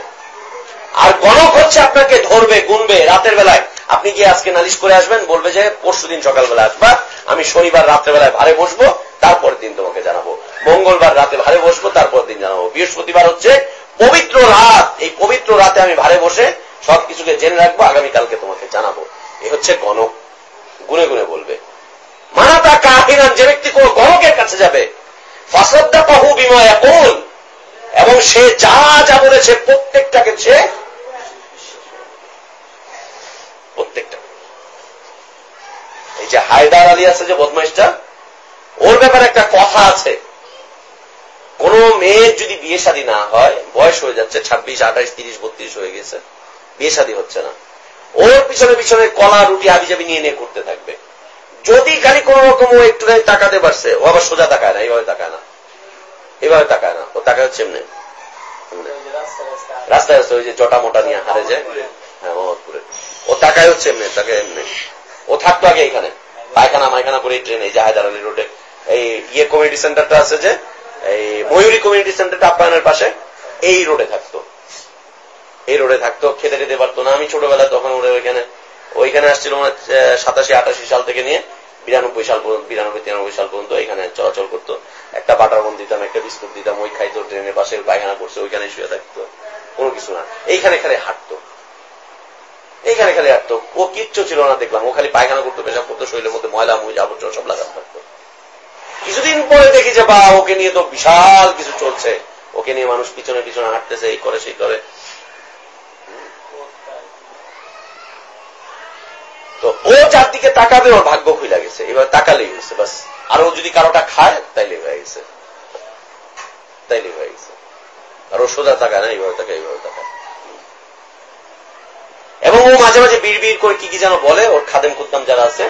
আর গণক হচ্ছে আপনাকে ধরবে, গুনবে রাতের বেলায়। আপনি গিয়ে আজকে নালিশ করে আসবেন, বলবে যে পরশু দিন সকালবেলা আসবা, আমি শনিবার রাত্রেবেলায় ভারে বসবো তারপর দিন তোমাকে জানাব। মঙ্গলবার রাতে ভারে বসবো তারপর দিন জানাব। বৃহস্পতিবার হচ্ছে পবিত্র রাত। এই পবিত্র রাতে আমি ভারে বসে সবকিছুকে জেনে রাখব, আগামীকালকে তোমাকে জানাব। এ হচ্ছে গণক। গুনে গুনে বলবে, মানাতা কাহিনান, যে ব্যক্তি কোন গণকের কাছে যাবে ফাসদ্দা পাহু বিময় কোন এবং সে যা যা বলেছে প্রত্যেকটাকে সে প্রত্যেকটা। এই যে হায়দার আলী আছে যে বদমাইশটা, ওর ব্যাপারে একটা কথা আছে। কোন মেয়ের যদি বিয়ে শাদী না হয়, বয়স হয়ে যাচ্ছে ছাব্বিশ আঠাইশ তিরিশ, বত্রিশ হয়ে গেছে। বিয়ে শাদী হচ্ছে না। ওর পিছনে পিছনে কলা, রুটি হাবিজাবি নিয়ে নিয়ে করতে থাকবে। যদি খালি কোন রকম ও একটু টাকাতে পারছে, ও আবার সোজা তাকায় না, এইভাবে তাকায় না। এভাবে তাকায় না। ও তাকায় হচ্ছে এমনি। রাস্তায় রাস্তায় ওই যে জটা মোটা নিয়ে হারে যায় হ্যাঁ মোহাম্মদপুরে। ও তাকায় হচ্ছে এমনি, তাকে এমনি। ও থাকতো আগে এখানে পায়খানা, মায়খানা করে ট্রেন এই জাহাজ আলী রোডে এই ইয়ে কমিউনিটি সেন্টারটা আছে যে এই ময়ূরী কমিউনিটি সেন্টারটা আপ্যায়নের পাশে এই রোডে থাকতো। এই রোডে থাকতো, খেতে খেতে পারতো না। আমি ছোটবেলায় তখন ওরে ওইখানে ওইখানে আসছিল সাতাশি, আটাশি সাল থেকে নিয়ে, বিরানব্বই সাল পর্যন্ত, বিরানব্বই, তিরানব্বই সাল পর্যন্ত এখানে চলাচল করতো। একটা বাটার বন দিতাম, একটা বিস্কুট দিতাম, ওই খাইতো, ট্রেনের পাশে পায়খানা করছে, ওইখানে শুয়ে থাকতো। কোনো কিছু না। এইখানে খালি হাঁটতো। এইখানে খালি হাঁটতো। ও কিচ্ছু ছিল না, দেখলাম। ও খালি পায়খানা করতো, পেশাব করতো, শরীরের মধ্যে ময়লা মুজ আবর্জনা সব লাগাতে থাকতো। কিছুদিন পরে দেখি যে, বা, ওকে নিয়ে তো বিশাল কিছু চলছে। ওকে নিয়ে মানুষ পিছনে পিছনে হাঁটতেছে, এই করে, সেই করে। তো ও যার দিকে তাকাবে, ওর ভাগ্য খুলে গেছে। এবার তাকালেই গেছে বাস। আর ও যদি কারোটা খায়, তাইলে হয়ে গেছে। তাইলে হয়ে গেছে। আর ও সোজা তাকায় না, এইভাবে তাকায় এইভাবে তাকায়। এবং ও মাঝে মাঝে বিড় বিড় করে কি কি যেন বলে, ওর খাদেম খুদ্দাম যারা আছে,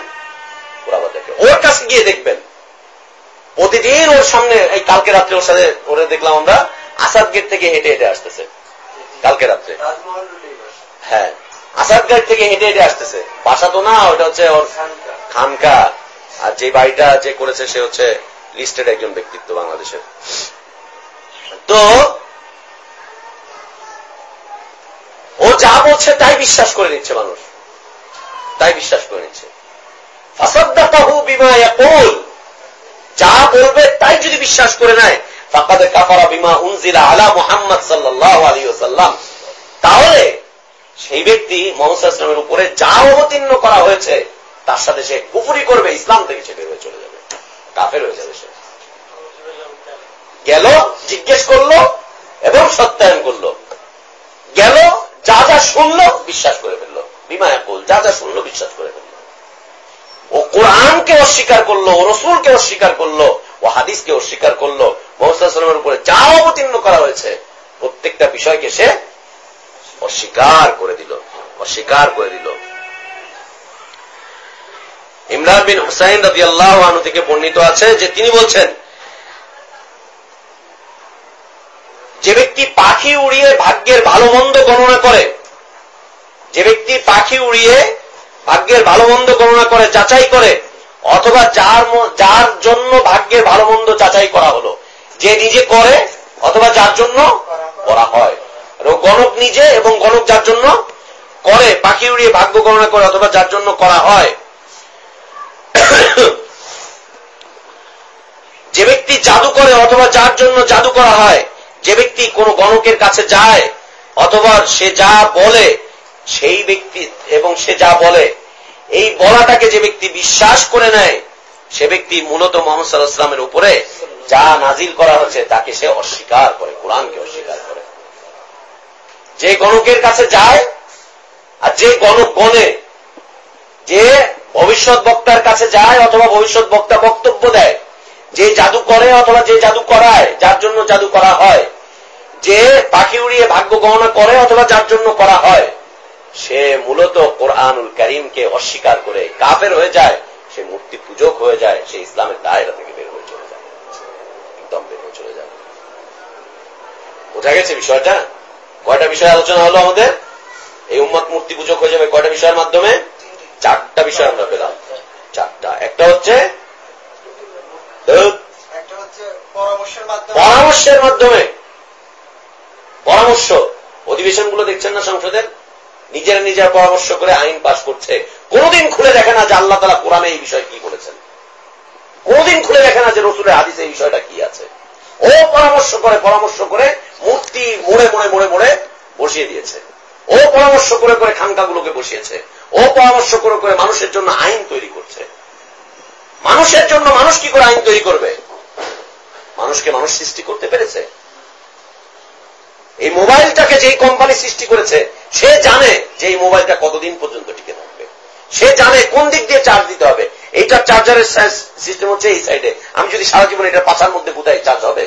ওরা দেখে ওর কাছে গিয়ে দেখবেন। প্রতিদিন ওর সামনে, এই কালকে রাত্রে ওর সাথে ওরে দেখলাম আমরা, আসাদ গেট থেকে হেঁটে হেঁটে আসতেছে। কালকে রাত্রে। হ্যাঁ। আসাদ গেট থেকে হেঁটে হেঁটে আসতেছে। বাসা তো না, ওটা হচ্ছে ওর খানকা। আর যে বাড়িটা যে করেছে, সে হচ্ছে লিস্টেড একজন ব্যক্তিত্ব বাংলাদেশের। তো, ও যা বলছে তাই বিশ্বাস করে নিচ্ছে মানুষ। তাই বিশ্বাস করে নিচ্ছে। ফাসাদ্দাহু বিমা ইয়াকুল। যা বলবে তাই যদি বিশ্বাস করে নেয়, ফাকাদ কাফারা বিমা উনজিলা আলা মুহাম্মদ সাল্লাল্লাহু আলাইহি ওয়াসাল্লাম। তাহলে সেই ব্যক্তি মোহাম্মদের উপরে যা অবতীর্ণ করা হয়েছে, তার সাথে সে কুফুরি করবে, ইসলাম থেকে সে বের হয়ে চলে যাবে। কাফের হয়ে যাবে সে। গেল, জিজ্ঞেস করল এবং সত্যায়ন করল। গেল, যা যা শুনলো, বিশ্বাস করে ফেলল। বিমায়াকুল যা যা শুনলো, বিশ্বাস করে ফেলল। ও কোরআনকে অস্বীকার করল, ও রসুলকে অস্বীকার করল, ও হাদিসকে অস্বীকার করল। মোহাম্মদের উপরে যা অবতীর্ণ করা হয়েছে, প্রত্যেকটা বিষয়কে সে অস্বীকার করে দিল, অস্বীকার করে দিল। ইমরান বিন হুসাইন রাজি আল্লাহ আনু থেকে বর্ণিত আছে যে তিনি বলছেন, যে ব্যক্তি পাখি উড়িয়ে ভাগ্যের ভালো মন্দ গণনা করে, যে ব্যক্তি পাখি উড়িয়ে ভাগ্যের ভালো মন্দ গণনা করে, যাচাই করে, অথবা যার যার জন্য ভাগ্যের ভালো মন্দ যাচাই করা হলো। যে নিজে করে, অথবা যার জন্য করা হয়। গণক নিজে এবং গণক যার জন্য করে পাখি উড়িয়ে ভাগ্য গণনা করে, অথবা যার জন্য করা হয়। যে ব্যক্তি জাদু করে, অথবা যার জন্য জাদু করা হয়, যে ব্যক্তি কোন গণকের কাছে যায়, অথবা সে যা বলে সেই ব্যক্তি, এবং সে যা বলে, এই বলাটাকে যে ব্যক্তি বিশ্বাস করে নেয়, সে ব্যক্তি মূলত মোহাম্মদ সাল্লাহামের উপরে যা নাজিল করা হচ্ছে তাকে সে অস্বীকার করে, কোরআনকে অস্বীকার করে। যে গণকের কাছে যায়, আর যে গণক গণে যে ভবিষ্যৎ বক্তার কাছে যায়, অথবা ভবিষ্যৎ বক্তা বক্তব্য দেয়, যে জাদু করে অথবা যে জাদু করায়, যার জন্য জাদু করা হয়, যে পাখি উড়িয়ে ভাগ্য গণনা করে অথবা যার জন্য করা হয় সে মূলত কোরআনুল করিমকে অস্বীকার করে কাফের হয়ে যায় সে মূর্তি পূজক হয়ে যায় সে ইসলামের দায়রা থেকে বের হয়ে চলে যায় একদম বের হয়ে চলে যায়। বোঝা গেছে বিষয়টা? কয়টা বিষয় আলোচনা হলো আমাদের? এই উম্মত মূর্তি পূজক হয়ে যাবে কয়টা বিষয়ের মাধ্যমে? চারটা বিষয় আমরা পেলাম। চারটা। একটা হচ্ছে পরামর্শের মাধ্যমে। পরামর্শ। অধিবেশনগুলো দেখছেন না সংসদের? নিজেরা নিজের পরামর্শ করে আইন পাশ করছে। কোনদিন খুলে দেখে না যে আল্লাহ তালা কোরআনে এই বিষয় কি বলেছেন। কোনদিন খুলে দেখে না যে রসুলের হাদিসে এই বিষয়টা কি আছে। ও পরামর্শ করে পরামর্শ করে মূর্তি মোড়ে মোড়ে মোড়ে মোড়ে বসিয়ে দিয়েছে। ও পরামর্শ করে করে খানকাগুলোকে বসিয়েছে। ও পরামর্শ করে করে মানুষের জন্য আইন তৈরি করছে। মানুষের জন্য মানুষ কি করে আইন তৈরি করবে? মানুষকে মানুষ সৃষ্টি করতে পেরেছে। এই মোবাইলটাকে যেই কোম্পানি সৃষ্টি করেছে, সে জানে যে এই মোবাইলটা কতদিন পর্যন্ত টিকে থাকবে। সে জানে কোন দিক দিয়ে চার্জ দিতে হবে। এইটার চার্জারের সিস্টেম হচ্ছে এই সাইডে আমি যদি সারা জীবন এটা পাশার মধ্যে কোথায় চার্জ হবে?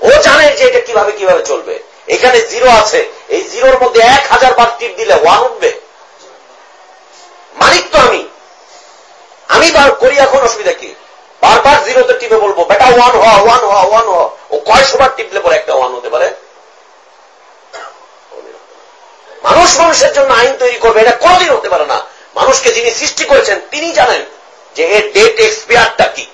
ও জানে যে এটা কীভাবে কীভাবে চলবে। এখানে জিরো আছে। এই জিরোর মধ্যে এক হাজার বার টিপ দিলে ওয়ান উঠবে। মালিক তো আমি। আমি বার করি এখন, অসুবিধা কি? বারবার জিরোতে টিপে বলব, বেটা ওয়ান হওয়া ওয়ান হওয়া ওয়ান হওয়া। ও কয়শো বার টিপলে পরে একটা ওয়ান হতে পারে? মানুষ মানুষের জন্য আইন তৈরি করবে, এটা কোনদিন হতে পারে না। মানুষকে যিনি সৃষ্টি করেছেন, তিনি জানেন যে এর ডেট এক্সপায়ারটা কি।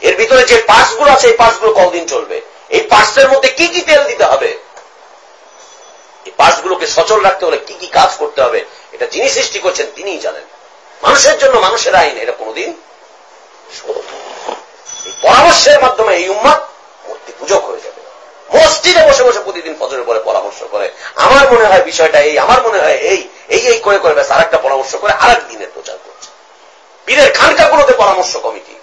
এর ভিতরে যে পার্টসগুলো আছে, এই পার্টসগুলো কতদিন চলবে? এই পার্টসের মধ্যে কি কি তেল দিতে হবে? এই পার্টসগুলোকে সচল রাখতে হলে কি কি কাজ করতে হবে? এটা যিনি সৃষ্টি করছেন, তিনিই জানেন। মানুষের জন্য মানুষের আইন, এটা কোনদিন পরামর্শের মাধ্যমে এই উম্মাদ মূর্তি পূজক হয়ে যাবে। মসজিদে বসে বসে প্রতিদিন ফজরের পরে পরামর্শ করে, আমার মনে হয় বিষয়টা এই, আমার মনে হয় এই এই এই করে করে ব্যাস আরেকটা পরামর্শ করে আরেক দিনের প্রচার করছে। পীরের খানকাগুলোতে পরামর্শ কমিটি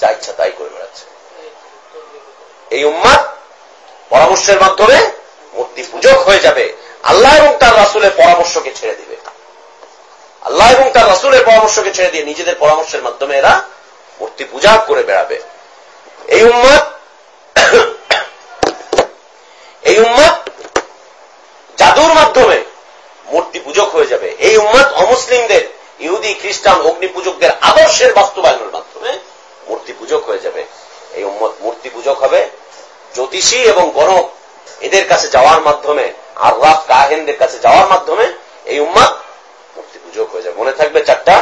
যা ইচ্ছা তাই করে বেড়াচ্ছে। এই উম্মাদ পরামর্শের মাধ্যমে মূর্তি পূজক হয়ে যাবে। আল্লাহ এবং তার রাসুলের পরামর্শকে ছেড়ে দিবে। আল্লাহ এবং তার রাসুলের পরামর্শকে ছেড়ে দিয়ে নিজেদের পরামর্শের মাধ্যমে এরা মূর্তি পূজা করে বেড়াবে। এই উম্মত এই উম্মত জাদুর মাধ্যমে মূর্তি পূজক হয়ে যাবে। এই উম্মত অমুসলিমদের, ইহুদি, খ্রিস্টান, অগ্নি পূজকদের আদর্শের বাস্তবায়নের মাধ্যমে মূর্তি পূজক হয়ে যাবে। এই উম্মত মূর্তি পূজক হবে। জ্যোতিষী এবং গণক এদের কাছে যাওয়ার মাধ্যমে আর রাফ কাহেনদের কাছে যাওয়ার মাধ্যমে এই উম্মত মূর্তি পূজক হয়ে যাবে। মনে থাকবে চারটা?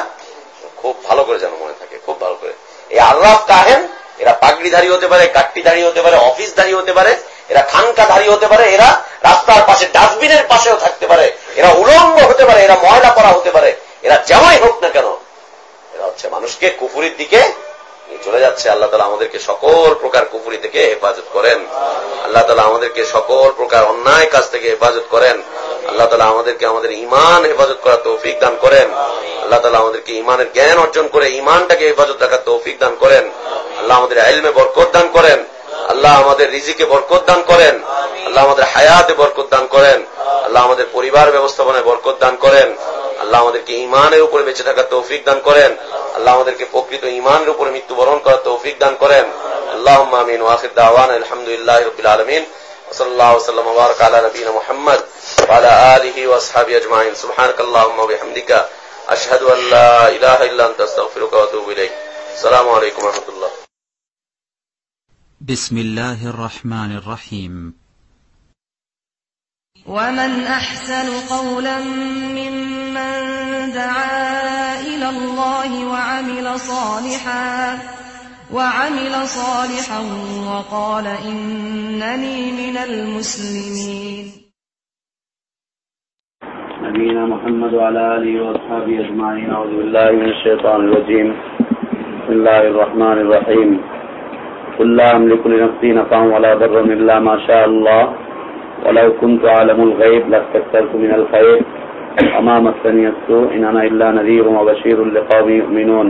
খুব ভালো করে যেন মনে থাকে, খুব ভালো করে। এই আল্লাহ কাহেন এরা পাগড়িধারী হতে পারে, কাট্টিধারী হতে পারে, অফিসধারী হতে পারে, এরা খানকাধারী হতে পারে, এরা রাস্তার পাশে, ডাস্টবিনের পাশেও থাকতে পারে, এরা উলঙ্গ হতে পারে, এরা ময়লা করা হতে পারে, এরা যেমনই হোক না কেন, এরা হচ্ছে মানুষকে কুফুরির দিকে চলে যাচ্ছে, আল্লাহ তালা আমাদেরকে সকল প্রকার কুপুরি থেকে হেফাজত করেন। আল্লাহ তালা আমাদেরকে সকল প্রকার অন্যায় কাজ থেকে হেফাজত করেন। আল্লাহ তালা আমাদেরকে আমাদের ইমান হেফাজত করার তৌফিক দান করেন। আল্লাহ তালা আমাদেরকে ইমানের জ্ঞান অর্জন করে ইমানটাকে হেফাজত রাখার তৌফিক দান করেন। আল্লাহ আমাদের আইলমে বরকত দান করেন। আল্লাহ আমাদের রিজিকে বরকত দান করেন আল্লাহ আমাদের হায়াতে বরকত দান করেন আল্লাহ আমাদের পরিবার ব্যবস্থাপনায় বরকত দান করেন আল্লাহ আমাদেরকে ইমানের উপরে বেঁচে থাকার তৌফিক দান করেন আল্লাহ আমাদেরকে প্রকৃত ইমানের উপরে মৃত্যুবরণ করার তৌফিক দান করেন আল্লাহ আমিন ওয়াহিদ দাওয়ান আলহামদুলিল্লাহ রবিল আলমিন وصلى وسلم وبارك على نبينا محمد وعلى آله وأصحابه أجمعين سبحانك اللهم وبحمدك أشهد أن لا إله إلا أنت أستغفرك وأتوب إليك السلام عليكم ورحمة الله بسم الله الرحمن الرحيم. ومن أحسن قولا ممن دعا إلى الله وعمل صالحا وعمل صالحا وقال إنني من المسلمين. نبينا محمد وعلى آله وأصحابه أجمعين. أعوذ بالله من الشيطان الرجيم. بسم الله الرحمن الرحيم. قل لا أملك لنفسي نفعا ولا ضرا إلا ما شاء الله. ولو كنت أعلم الغيب لاستكثرت من الخير. وما مسني السوء إن أنا إلا نذير وبشير لقوم يؤمنون.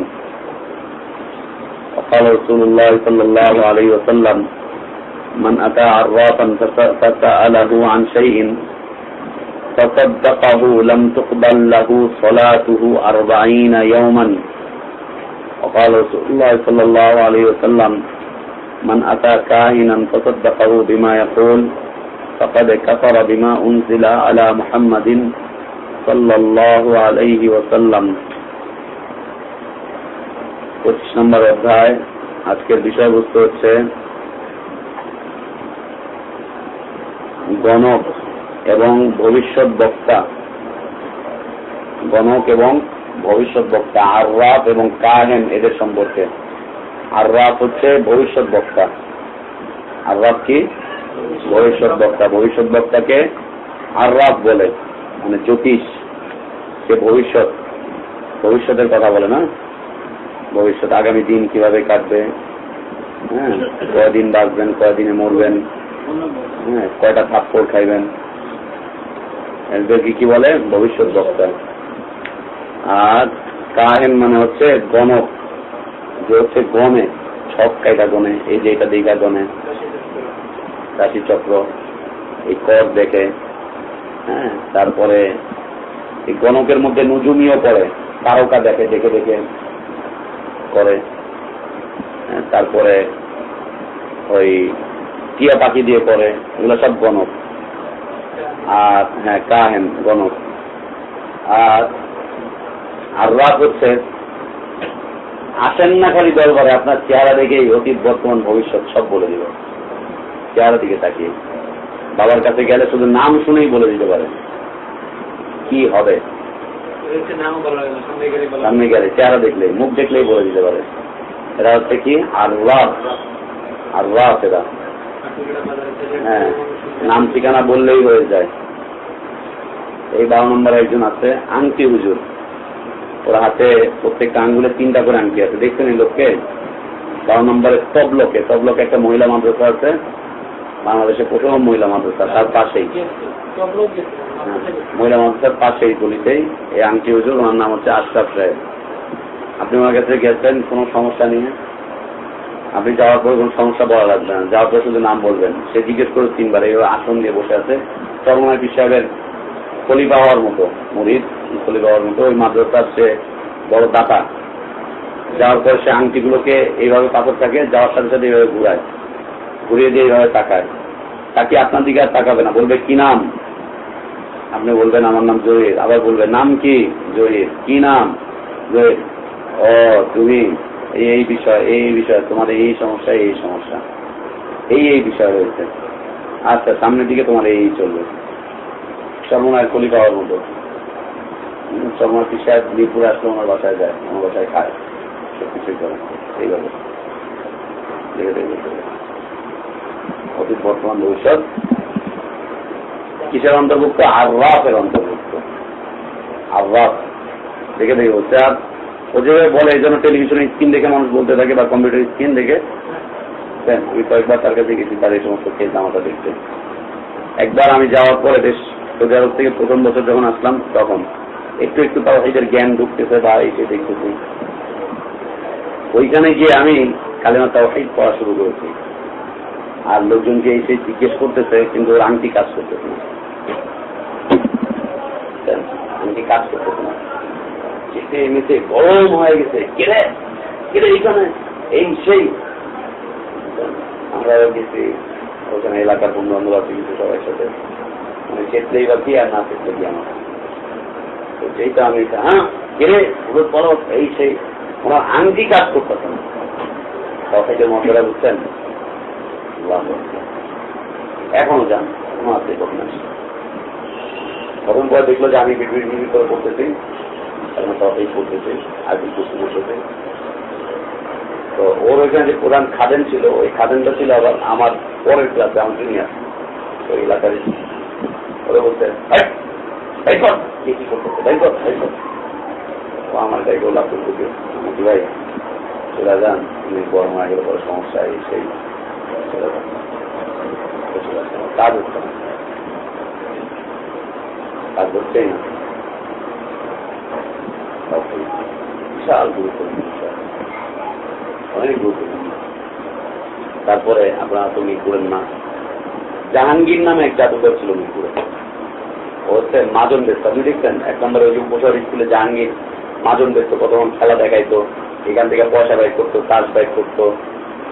وقال رسول الله صلى الله عليه وسلم من أتى عرافا فسأله عن شيء فصدقه لم تقبل له صلاته أربعين يوما. وقال رسول الله صلى الله عليه وسلم من أتى كاهنا فصدقه بما يقول فقد كفر بما أنزل على محمد صلى الله عليه وسلم পঁচিশ নম্বর অধ্যায় আজকের বিষয়বস্তু হচ্ছে গণক এবং ভবিষ্যৎ বক্তা গণক এবং ভবিষ্যৎ বক্তা আর রাত এবং কাহেন এদের সম্পর্কে আর রাত হচ্ছে ভবিষ্যৎ বক্তা। আর রাত কি? ভবিষ্যৎ বক্তা। ভবিষ্যৎ বক্তাকে আর রাত বলে মানে জ্যোতিষ। সে ভবিষ্যৎ। ভবিষ্যতের কথা বলে না? ভবিষ্যৎ আগামী দিন কীভাবে কাটবে? হ্যাঁ কয়দিন বাঁচবেন, কয়দিনে মরবেন? হ্যাঁ কয়টা থাপ্পড় খাইবেন? এদেরকে কি বলে? ভবিষ্যৎ বক্তা। আর কাহেন মানে হচ্ছে গণক। যে হচ্ছে গণে ছক কাইটা গণে এই যে এটা দিঘা রাশি চক্র এই কর দেখে হ্যাঁ তারপরে এই গণকের মধ্যে নুজুমিও পড়ে তারকা দেখে দেখে দেখে করে হ্যাঁ, তারপরে ওই টিয়া পাখি দিয়ে করে এগুলো সব গণক। আর হ্যাঁ কাহেন গণক। আর আর রাত হচ্ছে আসেন না খালি দরবারে আপনার চেহারা দেখেই অতীত বর্তমান ভবিষ্যৎ সব বলে দিবে। চেহারা দিকে তাকিয়ে। বাবার কাছে গেলে শুধু নাম শুনেই বলে দিতে পারে কি হবে? সামনে গেলে চেহারা দেখলে মুখ দেখলেই বলে দিতে পারে এরা হচ্ছে কি? আর রাত এরা হ্যাঁ নাম ঠিকানা বললেই হয়ে যায়। এই বারো নম্বর একজন আছে আংটি হুজুর। ওর হাতে প্রত্যেকটা আঙ্গুলে তিনটা করে আংটি আছে। দেখছেন এই লোককে? বারো নম্বরে তবলকে। তবলকে একটা মহিলা মাদ্রাসা আছে। বাংলাদেশে প্রথম মহিলা মাদ্রাসা তার পাশেই। হ্যাঁ, মহিলা মাদ্রাসার পাশেই গলিতেই এই আংটি হুজুর ওনার নাম হচ্ছে আশরাফ সাহেব। আপনি ওনার কাছে গেছেন কোনো সমস্যা নিয়ে? আপনি যাওয়ার পরে কোনো সমস্যা বলা লাগবে না। যাওয়ার পরে শুধু নাম বলবেন। সে জিজ্ঞেস করে তিনবার। এইভাবে আসন দিয়ে বসে আছে। চরমনায় পীর সাহেবের খলিফা হওয়ার মতো, মুরিদ খলিফা হওয়ার মতো, ওই মাদ্রাসার সে বড় দাতা। যাওয়ার পর সে আংটিগুলোকে এইভাবে পাথর থাকে, যাওয়ার সাথে সাথে এইভাবে ঘুরায়, ঘুরিয়ে দিয়ে এইভাবে তাকায়। তাকে আপনার দিকে আর তাকাবে না, বলবে, কি নাম? আপনি বলবেন, আমার নাম জহির। আবার বলবে, নাম কি? জহির। কি নাম? জহির। ও, তুমি এই বিষয় এই বিষয় তোমার এই সমস্যা এই সমস্যা। এই এই বিষয় রয়েছে। আচ্ছা সামনের দিকে তোমার এই চলবে। চর্মনায় কলি পাওয়ার মতো। চর্মনার পিসায় মিরপুরে আসলে, আমার বাসায় যায়, আমার বাসায় খায়। সব কিছুই করে। এইভাবে। বর্তমান, ভবিষ্যৎ। কিসের অন্তর্ভুক্ত? আর্রাফের অন্তর্ভুক্ত। আর্রাফ। দেখে দেখে হচ্ছে আর ও যেভাবে বলে, এই জন্য টেলিভিশনের স্ক্রিন দেখে মানুষ বলতে থাকে বা কম্পিউটার স্ক্রিন দেখে। আমি কয়েকবার তার কাছে গেছি, তার এই সমস্ত খেয়ে জামাটা দেখতে। একবার আমি যাওয়ার পরে বেশ সৌদি আরব থেকে প্রথম বছর যখন আসলাম, তখন একটু একটু তাও এদের জ্ঞান ঢুকতেছে বা এসে দেখতেছি। ওইখানে গিয়ে আমি কালেমা তাও পড়া শুরু করেছি। আর লোকজনকে এসে জিজ্ঞেস করতেছে, কিন্তু ওর আংটি কাজ করতেছে না। আংটি কাজ করতেছে না। যেতে এমনিতে গরম হয়ে গেছে। কেড়ে কেড়ে এইখানে? এই সেই? আমরা গেছি, ওখানে এলাকার বন্ধু বান্ধব আছে কিছু সবাই সাথে। চেতলেই বা কি আর না চেতলে কি আমার। তো যেইটা আমি হ্যাঁ এই সেই ওনার আংটি কাজ তখন মশলা বুঝছেন এখনও যান পরে দেখল যে আমি বিড়বিড় করে করতেছি তবেই করতেছি আর কি বসেছে তো ওর ওইখানে যে প্রধান খাদেন ছিল, ওই খাদেনটা ছিল আবার আমার পরের ক্লাসে আমার জুনিয়ার ওই এলাকার ওরা বলতে "এই, এই কর। ও আমার গায়ে গোলাপ দিকে আমাকে ভাই চলে যান। উনি বড় মারা গেলে বড় সমস্যা এই সেই। কাজ হচ্ছে না। কাজ না। বিশাল গুরুত্বপূর্ণ অনেক গুরুত্বপূর্ণ। তারপরে আপনারা তো মিরপুরের না জাহাঙ্গীর নামে এক জাদুঘর ছিল মিরপুরে। হচ্ছে মাজন বেস্ত আপনি দেখছেন? এক নম্বরে ওই যে উপশহর স্কুলে জাহাঙ্গীর মাজন বেস্ত কতক্ষণ খেলা দেখাইতো এখান থেকে পয়সা বাইক করতো কাজ বাইক করতো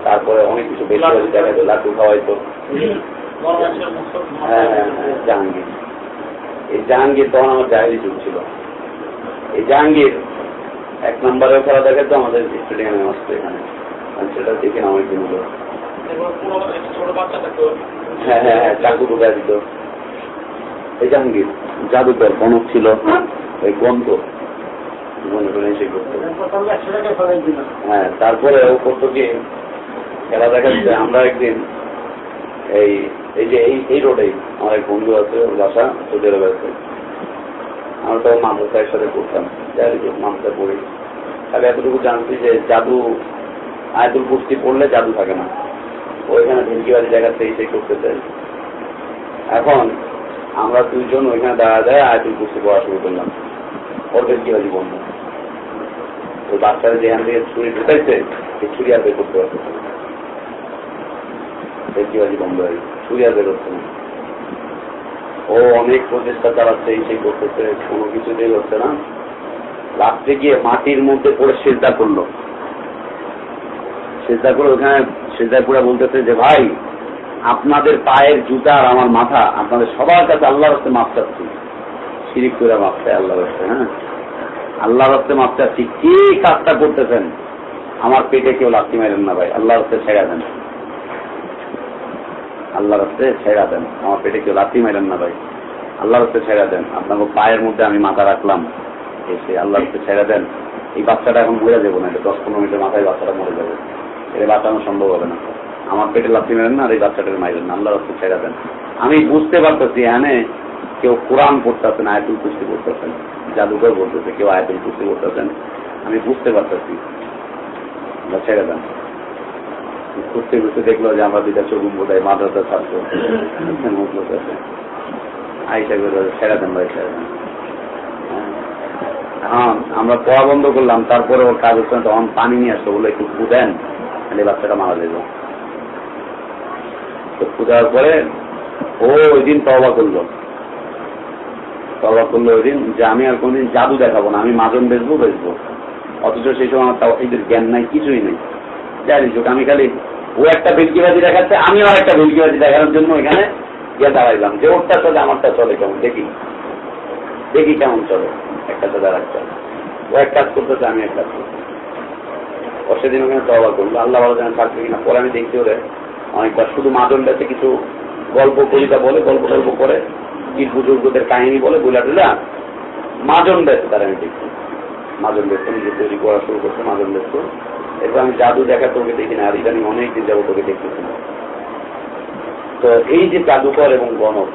তারপরে অনেক কিছু বেশি দেখাইতো লাড্ডু খাওয়াইতো। হ্যাঁ হ্যাঁ হ্যাঁ জাহাঙ্গীর। এই জাহাঙ্গীর তখন আমার জাহেরি যুগ ছিল। এই জাহাঙ্গীর এক নম্বরে খেলা দেখাতো আমাদের স্টেডিয়ামে আসতো এখানে। সেটা দেখে না অনেক দিন হলো হ্যাঁ হ্যাঁ হ্যাঁ চাকু ঢুকায় দিত। এই জাহাঙ্গীর, জাদুকর কনক ছিল গন্ধ হ্যাঁ তারপরে ও করতো খেলা দেখাচ্ছে আমরা একদিন এই এই যে এই রোডেই আমার এক বন্ধু আছে, ওর বাসা সৌদি আরবে আছে। আমরা তখন মামুসাহের সাথে করতাম যাই মামুসা পড়ি। তাহলে এতটুকু জানছি যে জাদু, আয়তুল কুস্তি পড়লে জাদু থাকে না। ওইখানে ভেঙ্কিবাজি দেখাচ্ছে, এই সেই করতে চাই। এখন আমরা দুইজন ওইখানে দাঁড়া যায় আয়তুল কুস্তি পড়া শুরু করলাম। ওর ভেঙ্কিবাজি বন্ধ ওই বাচ্চারা যেখান থেকে ছুরি ঢুকাইছে সেই ছুরি আর বের করতে পারছে ও অনেক প্রচেষ্টা চালাচ্ছে সেই করতেছে, কোনো কিছুতেই হচ্ছে না। রাত্রে গিয়ে মাটির মধ্যে পড়ে সেজদা করল। সেজদা করে ওখানে সেজদা করে বলতেছে যে, ভাই আপনাদের পায়ের জুতা আর আমার মাথা, আপনাদের সবার কাছে আল্লাহর হস্তে মাপ চাচ্ছি। শিরিক করে মাপ চাই আল্লাহর হস্তে হ্যাঁ? আল্লাহর হস্তে মাপ চাচ্ছি। কি কাজটা করতেছেন? আমার পেটে কেউ লাথি মারেন না ভাই, আল্লাহর হস্তে ছেড়া দেন। আল্লাহর হস্তে ছেড়া দেন। আমার পেটে কেউ লাথি মারেন না ভাই, আল্লাহর হস্তে ছেড়া দেন। আপনাকে পায়ের মধ্যে আমি মাথা রাখলাম, এসে আল্লাহর হস্তে ছেড়া দেন। এই বাচ্চাটা এখন মরে যাব না, এটা দশ পনেরো মিনিটের মাথায় বাচ্চাটা মরে যাবে। এটা বাঁচানো সম্ভব হবে না। আমার পেটে লাথি মেরেন না আর এই বাচ্চাটাকে মাইলেন না আল্লাহর হস্তে ছেড়া দেন। আমি বুঝতে পারতেছি হ্যাঁ কেউ কোরআন পড়তেছেন আয়াতুল কুস্তি করতেছেন জাদুঘর বলতেছে, কেউ আয়াতুল কুস্তি করতেছেন আমি বুঝতে পারতেছি ছেড়ে দেন। ঘুরতে ঘুরতে দেখল যে আমরা দুইটা চগুম বোধহয় মাদ্রাসা ছাত্র। আইসা করে ছেড়ে দেন ভাই, ছেড়ে দেন। হ্যাঁ আমরা পড়া বন্ধ করলাম তারপরে ওর কাজ হচ্ছে তখন পানি নিয়ে আসতো বলে একটু ফু দেন, তাহলে বাচ্চাটা মারা যাবে। ফু দেওয়ার পরে ও ওই দিন তবা করল। তবা করল ওই দিন যে আমি আর কোনদিন জাদু দেখাবো না, আমি মাজন বেচবো বেচবো অথচ সেই সময় আমার তাও এদের জ্ঞান নাই, কিছুই নেই। হোক, আমি খালি ও একটা ভেলকিবাজি দেখাচ্ছে, আমিও একটা ভেলকিবাজি দেখানোর জন্য এখানে গিয়ে দাঁড়াইলাম। যে ওরটা চলে আমারটা চলে কেমন? দেখি। দেখি কেমন চলে। একটা সাথে আর একটা। ও এক কাজ করতেছে, আমি এক কাজ করছি ও সেদিন ওখানে তবা করল। আল্লাহ ভালো জানে থাকবে কিনা? পরে আমি দেখছি ওরে অনেকবার শুধু মাদনটাতে কিছু গল্প কবিতা বলে, গল্প গল্প করে কি বুজুর্গদের কাহিনী বলে, বুলা টুলা মাজন ব্যস্ত তার আমি দেখছি মাজন ব্যস্ত নিজে তৈরি করা শুরু করছে মাজন ব্যস্ত এরপর আমি জাদু দেখা তোকে দেখি না, আর ইদানিং অনেকদিন যাব তোকে দেখতেছি না। তো এই যে জাদুকর এবং গণক,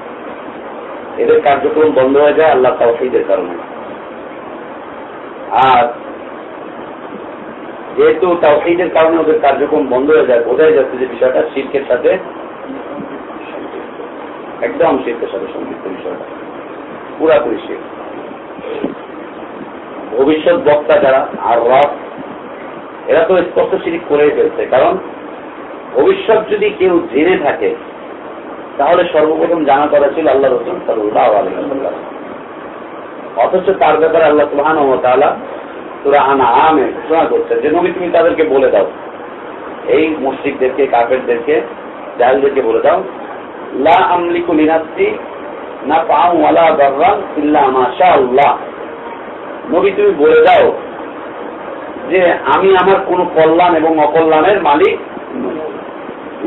এদের কার্যক্রম বন্ধ হয়ে যায় আল্লাহ তাওহীদের কারণে। আর যেহেতু তাওহীদের কারণে ওদের কার্যক্রম বন্ধ হয়ে যায়, বোঝাই যাচ্ছে যে বিষয়টা শিল্পের সাথে একদম শিল্পের সাথে সম্পৃক্ত বিষয়টা। পুরাপুরি শিল্প ভবিষ্যৎ বক্তা যারা, আর রব, এরা তো স্পষ্ট শিরিক করেই ফেলছে। কারণ ভবিষ্যৎ যদি কেউ জেনে থাকে, তাহলে সর্বপ্রথম জানা করা ছিল আল্লাহ রসুল সাল্লাহ অথচ তার ব্যাপারে আল্লাহ সুহান যে তুমি তাদেরকে বলে দাও। এই বলে দাও। না নবী তুমি বলে দাও যে আমি আমার কোন কল্যাণ এবং অকল্যাণের মালিক নই।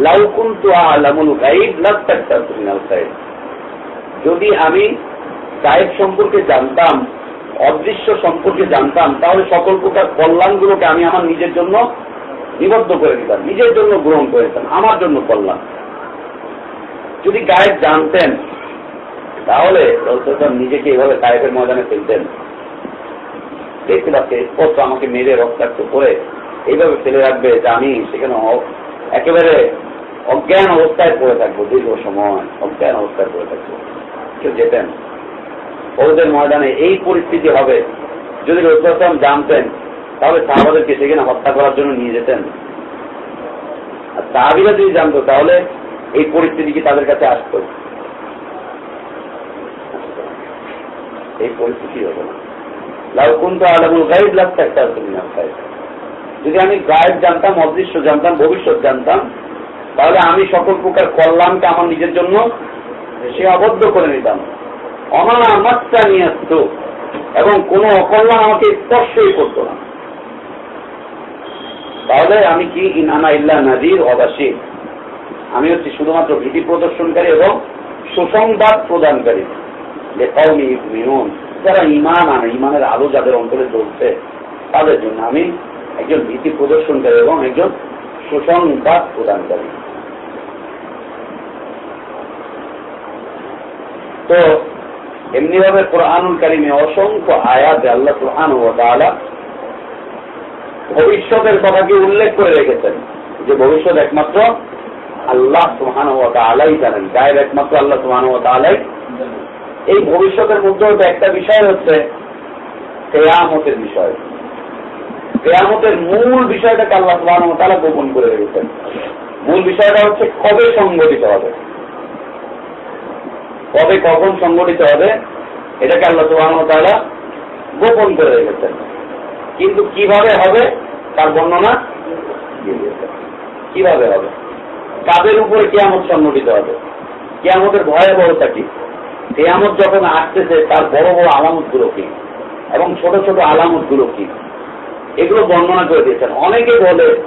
লাউ কুনতু আলামুল গাইব লাস্তাকতারতু যদি আমি গায়েব সম্পর্কে জানতাম অদৃশ্য সম্পর্কে জানতাম, তাহলে সকল প্রকার কল্যাণগুলোকে আমি আমার নিজের জন্য নিবদ্ধ করে নিতাম নিজের জন্য গ্রহণ করে নিতাম আমার জন্য করলাম যদি গায়েব জানতেন, তাহলে নিজেকে এভাবে গায়েবের ময়দানে ফেলতেন। দেখতে পাচ্ছে স্পষ্ট আমাকে মেরে রক্তাক্ত করে এইভাবে ফেলে রাখবে যে আমি সেখানে একেবারে অজ্ঞান অবস্থায় পড়ে থাকব, দীর্ঘ সময় অজ্ঞান অবস্থায় পড়ে থাকব। কেউ যেতেন? ওদের ময়দানে এই পরিস্থিতি হবে। যদি রসুলাম জানতেন, তাহলে সাহাবাদেরকে সেখানে হত্যা করার জন্য নিয়ে যেতেন। আর সাহাবিরা যদি জানতো, তাহলে এই পরিস্থিতি কি তাদের কাছে আসত? এই পরিস্থিতি হতো না। লাউ কিন্তু আলমুল গাইড লাগতে একটা তুমি যদি আমি গায়েব জানতাম, অদৃশ্য জানতাম, ভবিষ্যৎ জানতাম, তাহলে আমি সকল প্রকার কল্যাণকে আমার নিজের জন্য সে আবদ্ধ করে নিতাম। অনানা মাত্রা নিয়ে এবং কোন অকল্যাণ আমাকে স্পর্শই করত না। তাহলে আমি কি ইনানা ইল্লা নাজির অবাসী? আমি হচ্ছি শুধুমাত্র ভীতি প্রদর্শনকারী এবং সুসংবাদ প্রদানকারী। যারা ইমান আনে ইমানের আলো যাদের অন্তরে চলছে তাদের জন্য আমি একজন ভীতি প্রদর্শনকারী এবং একজন সুসংবাদ প্রদানকারী। তো এমনিভাবে কোরআনুল কারিমে অসংখ্য আয়াত আল্লাহ কোরআন ও তালা ভবিষ্যতের কথাকে উল্লেখ করে রেখেছেন যে ভবিষ্যৎ একমাত্র আল্লাহ সুহান ও তালাই জানেন গায়ের একমাত্র আল্লাহ সুহান ও তালাই এই ভবিষ্যতের মধ্যে একটা বিষয় হচ্ছে কেয়ামতের বিষয়। কেয়ামতের মূল বিষয়টাকে আল্লাহ সুহান ও তালা গোপন করে রেখেছেন। মূল বিষয়টা হচ্ছে কবে সংগঠিত হবে? কবে কখন সংগঠিত হবে, এটাকে আল্লাহ সুবাহ তারা গোপন করে রেখেছেন। কিন্তু কীভাবে হবে, তার বর্ণনা কীভাবে হবে? কাদের উপরে কেয়ামত সংগঠিত হবে? কেয়ামতের ভয়াবহতা কি? কেয়ামত যখন আসতেছে, তার বড় বড় আলামতগুলো কি? এবং ছোট ছোট আলামতগুলো কি? এগুলো বর্ণনা করে দিয়েছেন। অনেকে বলে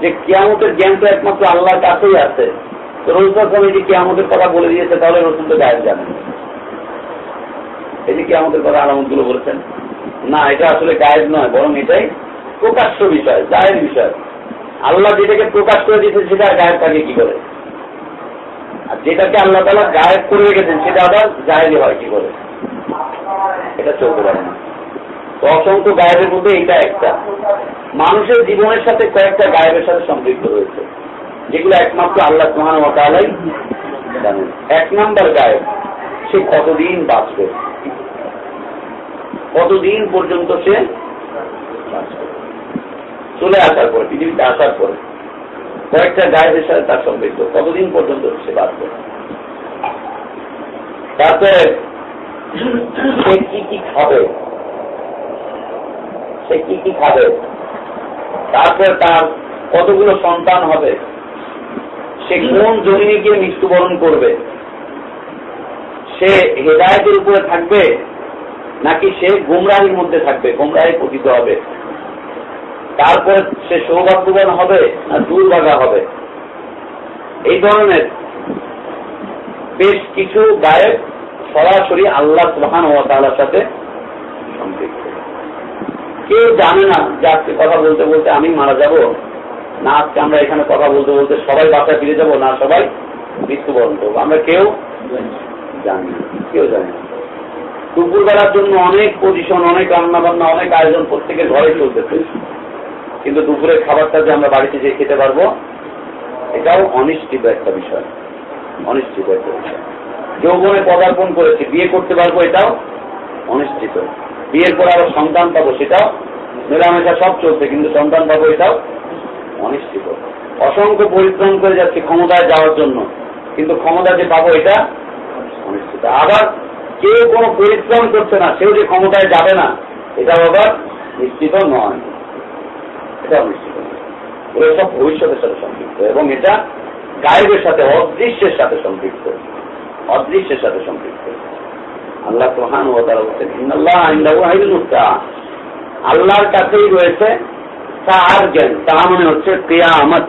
যে কেয়ামতের জ্ঞান তো একমাত্র আল্লাহর কাছেই আছে। এই যে কি আমাদের কথা বলে দিয়েছে? তাহলে রসুল তো গায়েব জানেন। যে কি আমাদের কথা আলামতগুলো বলেছেন? না, এটা আসলে গায়েব নয়, বরং এটাই প্রকাশ্য বিষয় গায়ের বিষয়। আল্লাহ যেটাকে প্রকাশ করে দিয়েছেন, সেটা গায়েব থাকে কি করে? আর যেটাকে আল্লাহ তালা গায়েব করে রেখেছেন, সেটা আবার গায়েবই হয় কি করে? এটা চলতে পারে না। তো অসংখ্য গায়েবের মধ্যে এটা একটা। মানুষের জীবনের সাথে কয়েকটা গায়েবের সাথে সম্পৃক্ত রয়েছে। যেগুলো একমাত্র আল্লাহ সুহান ওয়াতালাই জানেন। এক নাম্বার গায়ক সে কতদিন বাঁচবে? কতদিন পর্যন্ত সে চলে আসার পরে, পৃথিবীতে আসার পরে। কয়েকটা গায়েবের সাথে তার সম্পৃক্ত, কতদিন পর্যন্ত সে বাঁচবে? তারপরে সে কি কি খাবে? সে কি কি খাবে? তারপর তার কতগুলো সন্তান হবে? সে কোন জমিনে গিয়ে মৃত্যুবরণ করবে? সে হেদায়তের উপরে থাকবে নাকি সে গুমরাহির মধ্যে থাকবে? গুমরাহি পতিত হবে। তারপরে সে সৌভাগ্যবান হবে না দুর্ভাগা হবে? এই ধরনের বেশ কিছু গায়ক সরাসরি আল্লাহ সুহান ও তালার সাথে সম্পৃক্ত। কেউ জানে না যে আজকে কথা বলতে বলতে আমি মারা যাব। না, আজকে আমরা এখানে কথা বলতে বলতে সবাই বাসায় ফিরে যাব, না সবাই মৃত্যুবরণ করব। আমরা কেউ জানি কেউ জানি না। দুপুরবেলার জন্য অনেক পজিশন অনেক রান্না বান্না অনেক আয়োজন প্রত্যেকের ঘরে চলতেছে কিন্তু দুপুরের খাবারটা যে আমরা বাড়িতে যেয়ে খেতে পারব, এটাও অনিশ্চিত একটা বিষয়। অনিশ্চিত একটা বিষয়। যৌবনে পদার্পণ করেছে, বিয়ে করতে পারব এটাও অনিশ্চিত। বিয়ের পর আবার সন্তান পাবো সেটাও মেলামেশা সব চলছে, কিন্তু সন্তান পাবো এটাও অনিশ্চিত। অসংখ্য পরিশ্রম করে যাচ্ছে ক্ষমতায় যাওয়ার জন্য। কিন্তু ক্ষমতা যে পাবো এটা অনিশ্চিত। আবার কেউ কোনো পরিশ্রম করছে না, সেও যে ক্ষমতায় যাবে না, এটাও আবার নিশ্চিত নয়। এটা অনিশ্চিত ওরা সব ভবিষ্যতের সাথে সম্পৃক্ত এবং এটা গায়েবের সাথে, অদৃশ্যের সাথে সম্পৃক্ত। অদৃশ্যের সাথে সম্পৃক্ত। আল্লাহ প্রহান ও তারা বলছেন আল্লাহ আল্লাহর কাছেই রয়েছে তার জ্ঞান, তা মানে হচ্ছে কেয়ামত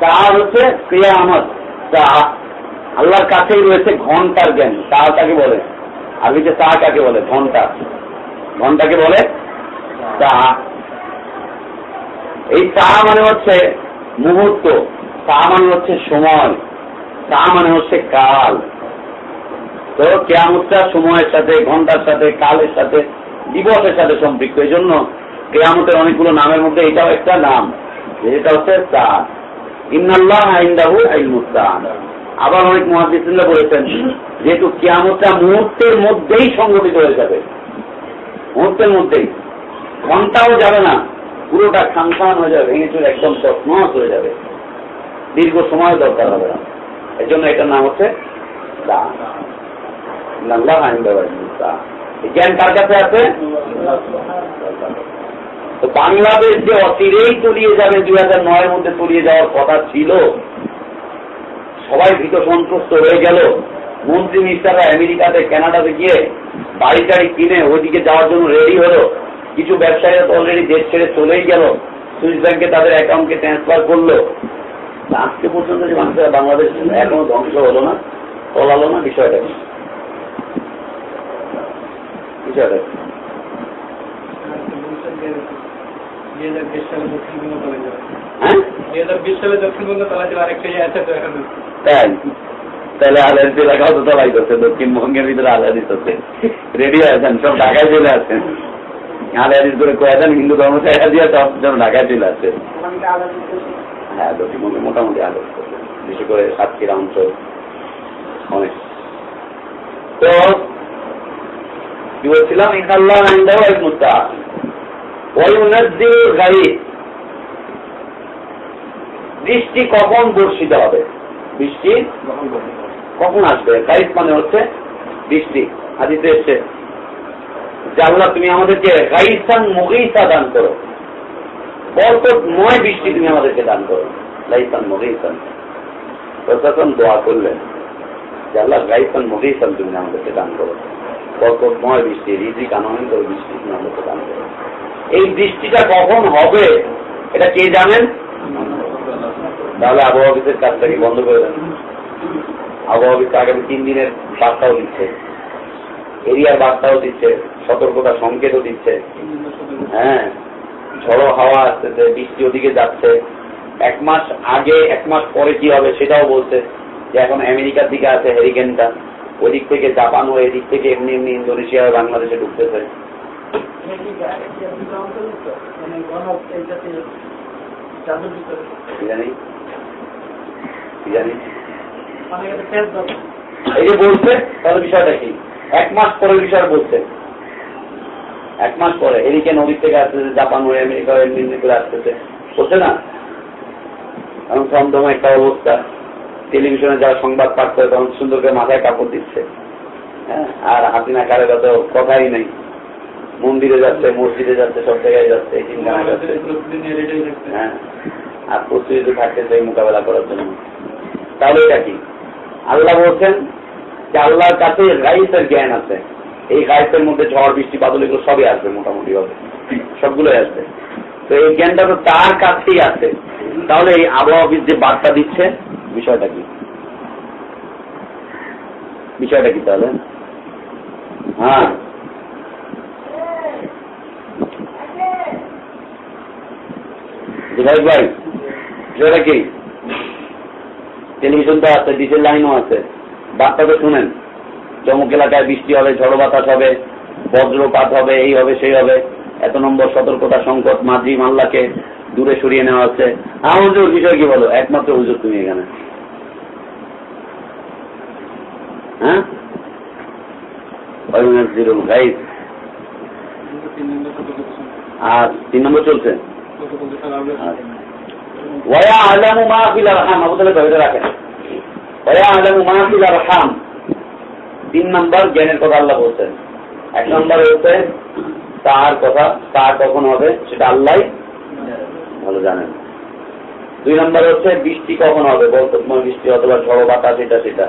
তা হচ্ছে কেয়ামত তা আল্লাহর কাছেই রয়েছে ঘণ্টার জ্ঞান। তা কাকে বলে? আরবিতে তা কাকে বলে? ঘণ্টা। ঘন্টাকে বলে? তা। এই চা মানে হচ্ছে মুহূর্ত। তা মানে হচ্ছে সময়। চা মানে হচ্ছে কাল। তো কেয়ামতটা সময়ের সাথে, ঘণ্টার সাথে, কালের সাথে দিবসের সাথে সম্পৃক্ত এই জন্য কেয়ামতের অনেকগুলো নামের মধ্যে এটাও একটা নাম, যেটা হচ্ছে চা ইন্নাল্লাহ আইন্দাহু আইলমুস্তান আবার অনেক মহাদিসরা বলেছেন, যেহেতু কেয়ামতটা মুহূর্তের মধ্যেই সংগঠিত হয়ে যাবে, মুহূর্তের মধ্যেই। ঘন্টাও যাবে না, পুরোটা খান খান হয়ে যাবে, ভেঙে চলে একদম তসমস হয়ে যাবে। দীর্ঘ সময় দরকার হবে না। এর জন্য এটার নাম হচ্ছে দান আল্লাহ আইন্দাহু আইলমুস্তান জ্ঞান কার কাছে আছে? তো বাংলাদেশ যে অচিরেই তলিয়ে যাবে, দুই হাজার নয়ের মধ্যে তলিয়ে যাওয়ার কথা ছিল, সবাই ভীত সন্তুষ্ট হয়ে গেল। মন্ত্রী মিনিস্টাররা আমেরিকাতে, কানাডাতে গিয়ে বাড়ি টাড়ি কিনে ওইদিকে যাওয়ার জন্য রেডি হলো। কিছু ব্যবসায়ীরা তো অলরেডি দেশ ছেড়ে চলেই গেল। সুইস ব্যাংকে তাদের অ্যাকাউন্টকে ট্রান্সফার করল। আজকে পর্যন্ত যে মানুষেরা বাংলাদেশ এখনও ধ্বংস হলো না, তলালো না বিষয়টা বিষয়টা হ্যাঁ? হিন্দু ধর্ম যেন ঢাকায় চলে আসছে। হ্যাঁ দক্ষিণবঙ্গে মোটামুটি করছে। বিশেষ করে সাতক্ষীরা অঞ্চল, অনেক। তো বলছিলাম বৃষ্টি কখন বর্ষিত হবে? বৃষ্টি কখন আসবে? গাইব মানে হচ্ছে বৃষ্টি। হাদিতে এসছে আল্লাহ, তুমি আমাদেরকে গাইসান মুগিসা দান করো। বরকতময় বৃষ্টি তুমি আমাদেরকে দান করো। গাইসান মুগিসান। প্রশাসন দোয়া করলেন, যে গাইসান মুগিসান তুমি আমাদেরকে দান করো। বরকতময় বৃষ্টি রিজিক আনন্দ, বৃষ্টি তুমি আমাদেরকে দান করো এই বৃষ্টিটা কখন হবে, এটা কে জানেন? তাহলে আবহাওয়া অফিসের কাজটাকে বন্ধ করে দেন। আবহাওয়া অফিস আগামী তিন দিনের বার্তাও দিচ্ছে। এরিয়ার বার্তাও দিচ্ছে, সতর্কতা সংকেতও দিচ্ছে। হ্যাঁ ঝড়ো হাওয়া আসতেছে, বৃষ্টি ওদিকে যাচ্ছে। এক মাস আগে, এক মাস পরে কি হবে সেটাও বলছে যে এখন আমেরিকার দিকে আছে হেরিকেনটা ওদিক থেকে জাপান হয়ে এদিক থেকে এমনি এমনি ইন্দোনেশিয়া বাংলাদেশে ঢুকতেছে। এই যে বলছে, তাহলে বিষয়টা কি? এক মাস পরে বিষয় বলছে। এক মাস পরে, এদিকে নদীর থেকে আসতেছে, জাপান হয়ে আমেরিকা হয়ে এমনি করে আসতেছে। বলছে না? এখন থমথম একটা অবস্থা। টেলিভিশনে যারা সংবাদ পাঠ করে তখন সুন্দর করে মাথায় কাপড় দিচ্ছে। হ্যাঁ? আর হাসিনা কারে তো কথাই নেই। মন্দিরে যাচ্ছে মসজিদে যাচ্ছে সব জায়গায় যাচ্ছে চিন্তানা যাচ্ছে। হ্যাঁ? আর প্রস্তুতি থাকতেছে এই মোকাবেলা করার জন্য। তাহলে এটা কি? আল্লাহ বলছেন যে আল্লাহর কাছে গাইসের জ্ঞান আছে। এই গাইসের মধ্যে ঝড় বৃষ্টি বাদল এগুলো সবই আসবে মোটামুটি ভাবে সবগুলোই আসবে। তো এই জ্ঞানটা তো তার কাছেই আছে। তাহলে এই আবহাওয়া যে বার্তা দিচ্ছে বিষয়টা কি? বিষয়টা কি তাহলে? হ্যাঁ। জুবাইর ভাই, বিষয়টা কি? টেলিভিশন তো আছে, ডিজেল লাইনও আছে। বার্তা তো শুনেন। চমক এলাকায় বৃষ্টি হবে, ঝড়ো বাতাস হবে, বজ্রপাত হবে, এই হবে, সেই হবে। এত নম্বর সতর্কতা সংকট মাঝি মাল্লাকে দূরে সরিয়ে নেওয়া হচ্ছে। হ্যাঁ হুজুর, বিষয় কি বলো? একমাত্র হুজুর তুমি এখানে। হ্যাঁ? আর তিন নম্বর চলছে? তিন নম্বর জ্ঞানের কথা আল্লাহ বলছেন। এক নম্বর হচ্ছে তার কথা, তার কখন হবে, সেটা আল্লাহ ভালো জানেন। দুই নম্বর হচ্ছে বৃষ্টি কখন হবে? বর্তমান বৃষ্টি, অথবা ঝড় বাতাস এটা সেটা।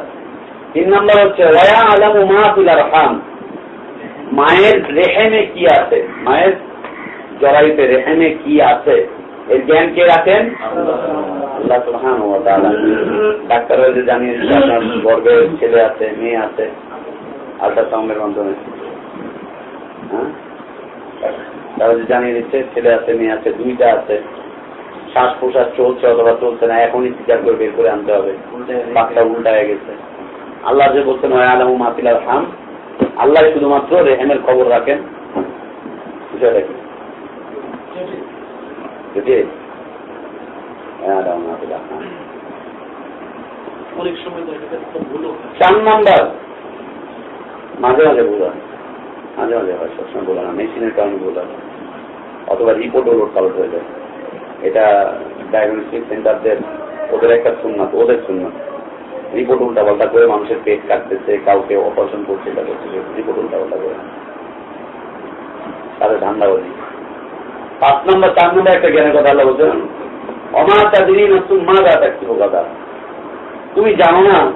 তিন নম্বর হচ্ছে, ওয়া আলামু মা ফিল আরহাম। মায়ের রেহেমে কি আছে? মায়ের জরাইতে রেহেমে কি আছে? এর জ্ঞান কে রাখেন? ডাক্তার যে জানিয়ে আপনার গর্ভে ছেলে আছে, মেয়ে আছে, আল্ট্রাসাউন্ডের মাধ্যমে। হ্যাঁ? তারা যে জানিয়ে দিচ্ছে ছেলে আছে মেয়ে আছে দুইটা আছে। শ্বাস প্রশ্বাস চলছে অথবা চলছে না এখনই স্বীকার করে বের করে আনতে হবে। পাকটা উল্টা হয়ে গেছে। আল্লাহ যে বলছেন হয় আলামু মাতিলার হাম আল্লাহ শুধুমাত্র রেহেমের খবর রাখেন। বুঝে। চার নাম্বার। মাঝে মাঝে ভুল হয়। মাঝে মাঝে হয় সবসময় বলে না। মেশিনের কারণে ভুল হয় অথবা রিপোর্ট ওলোট পালট হয়ে যায়। এটা ডায়াগনস্টিক সেন্টারদের ওদের একটা সুন্নাত, ওদের সুন্নাত। রিপোর্ট উল্টা পাল্টা করে মানুষের পেট কাটতেছে, কাউকে অপারেশন করছে, এটা করছে রিপোর্ট উল্টা পাল্টা করে। তাদের ধান্দাবাজি পাঁচ নম্বর, চার নম্বর একটা জ্ঞানের কথা আল্লাহ বলছেন অমার তাদেরই নতুন মা গা থাকছে গাদা তুমি জানো না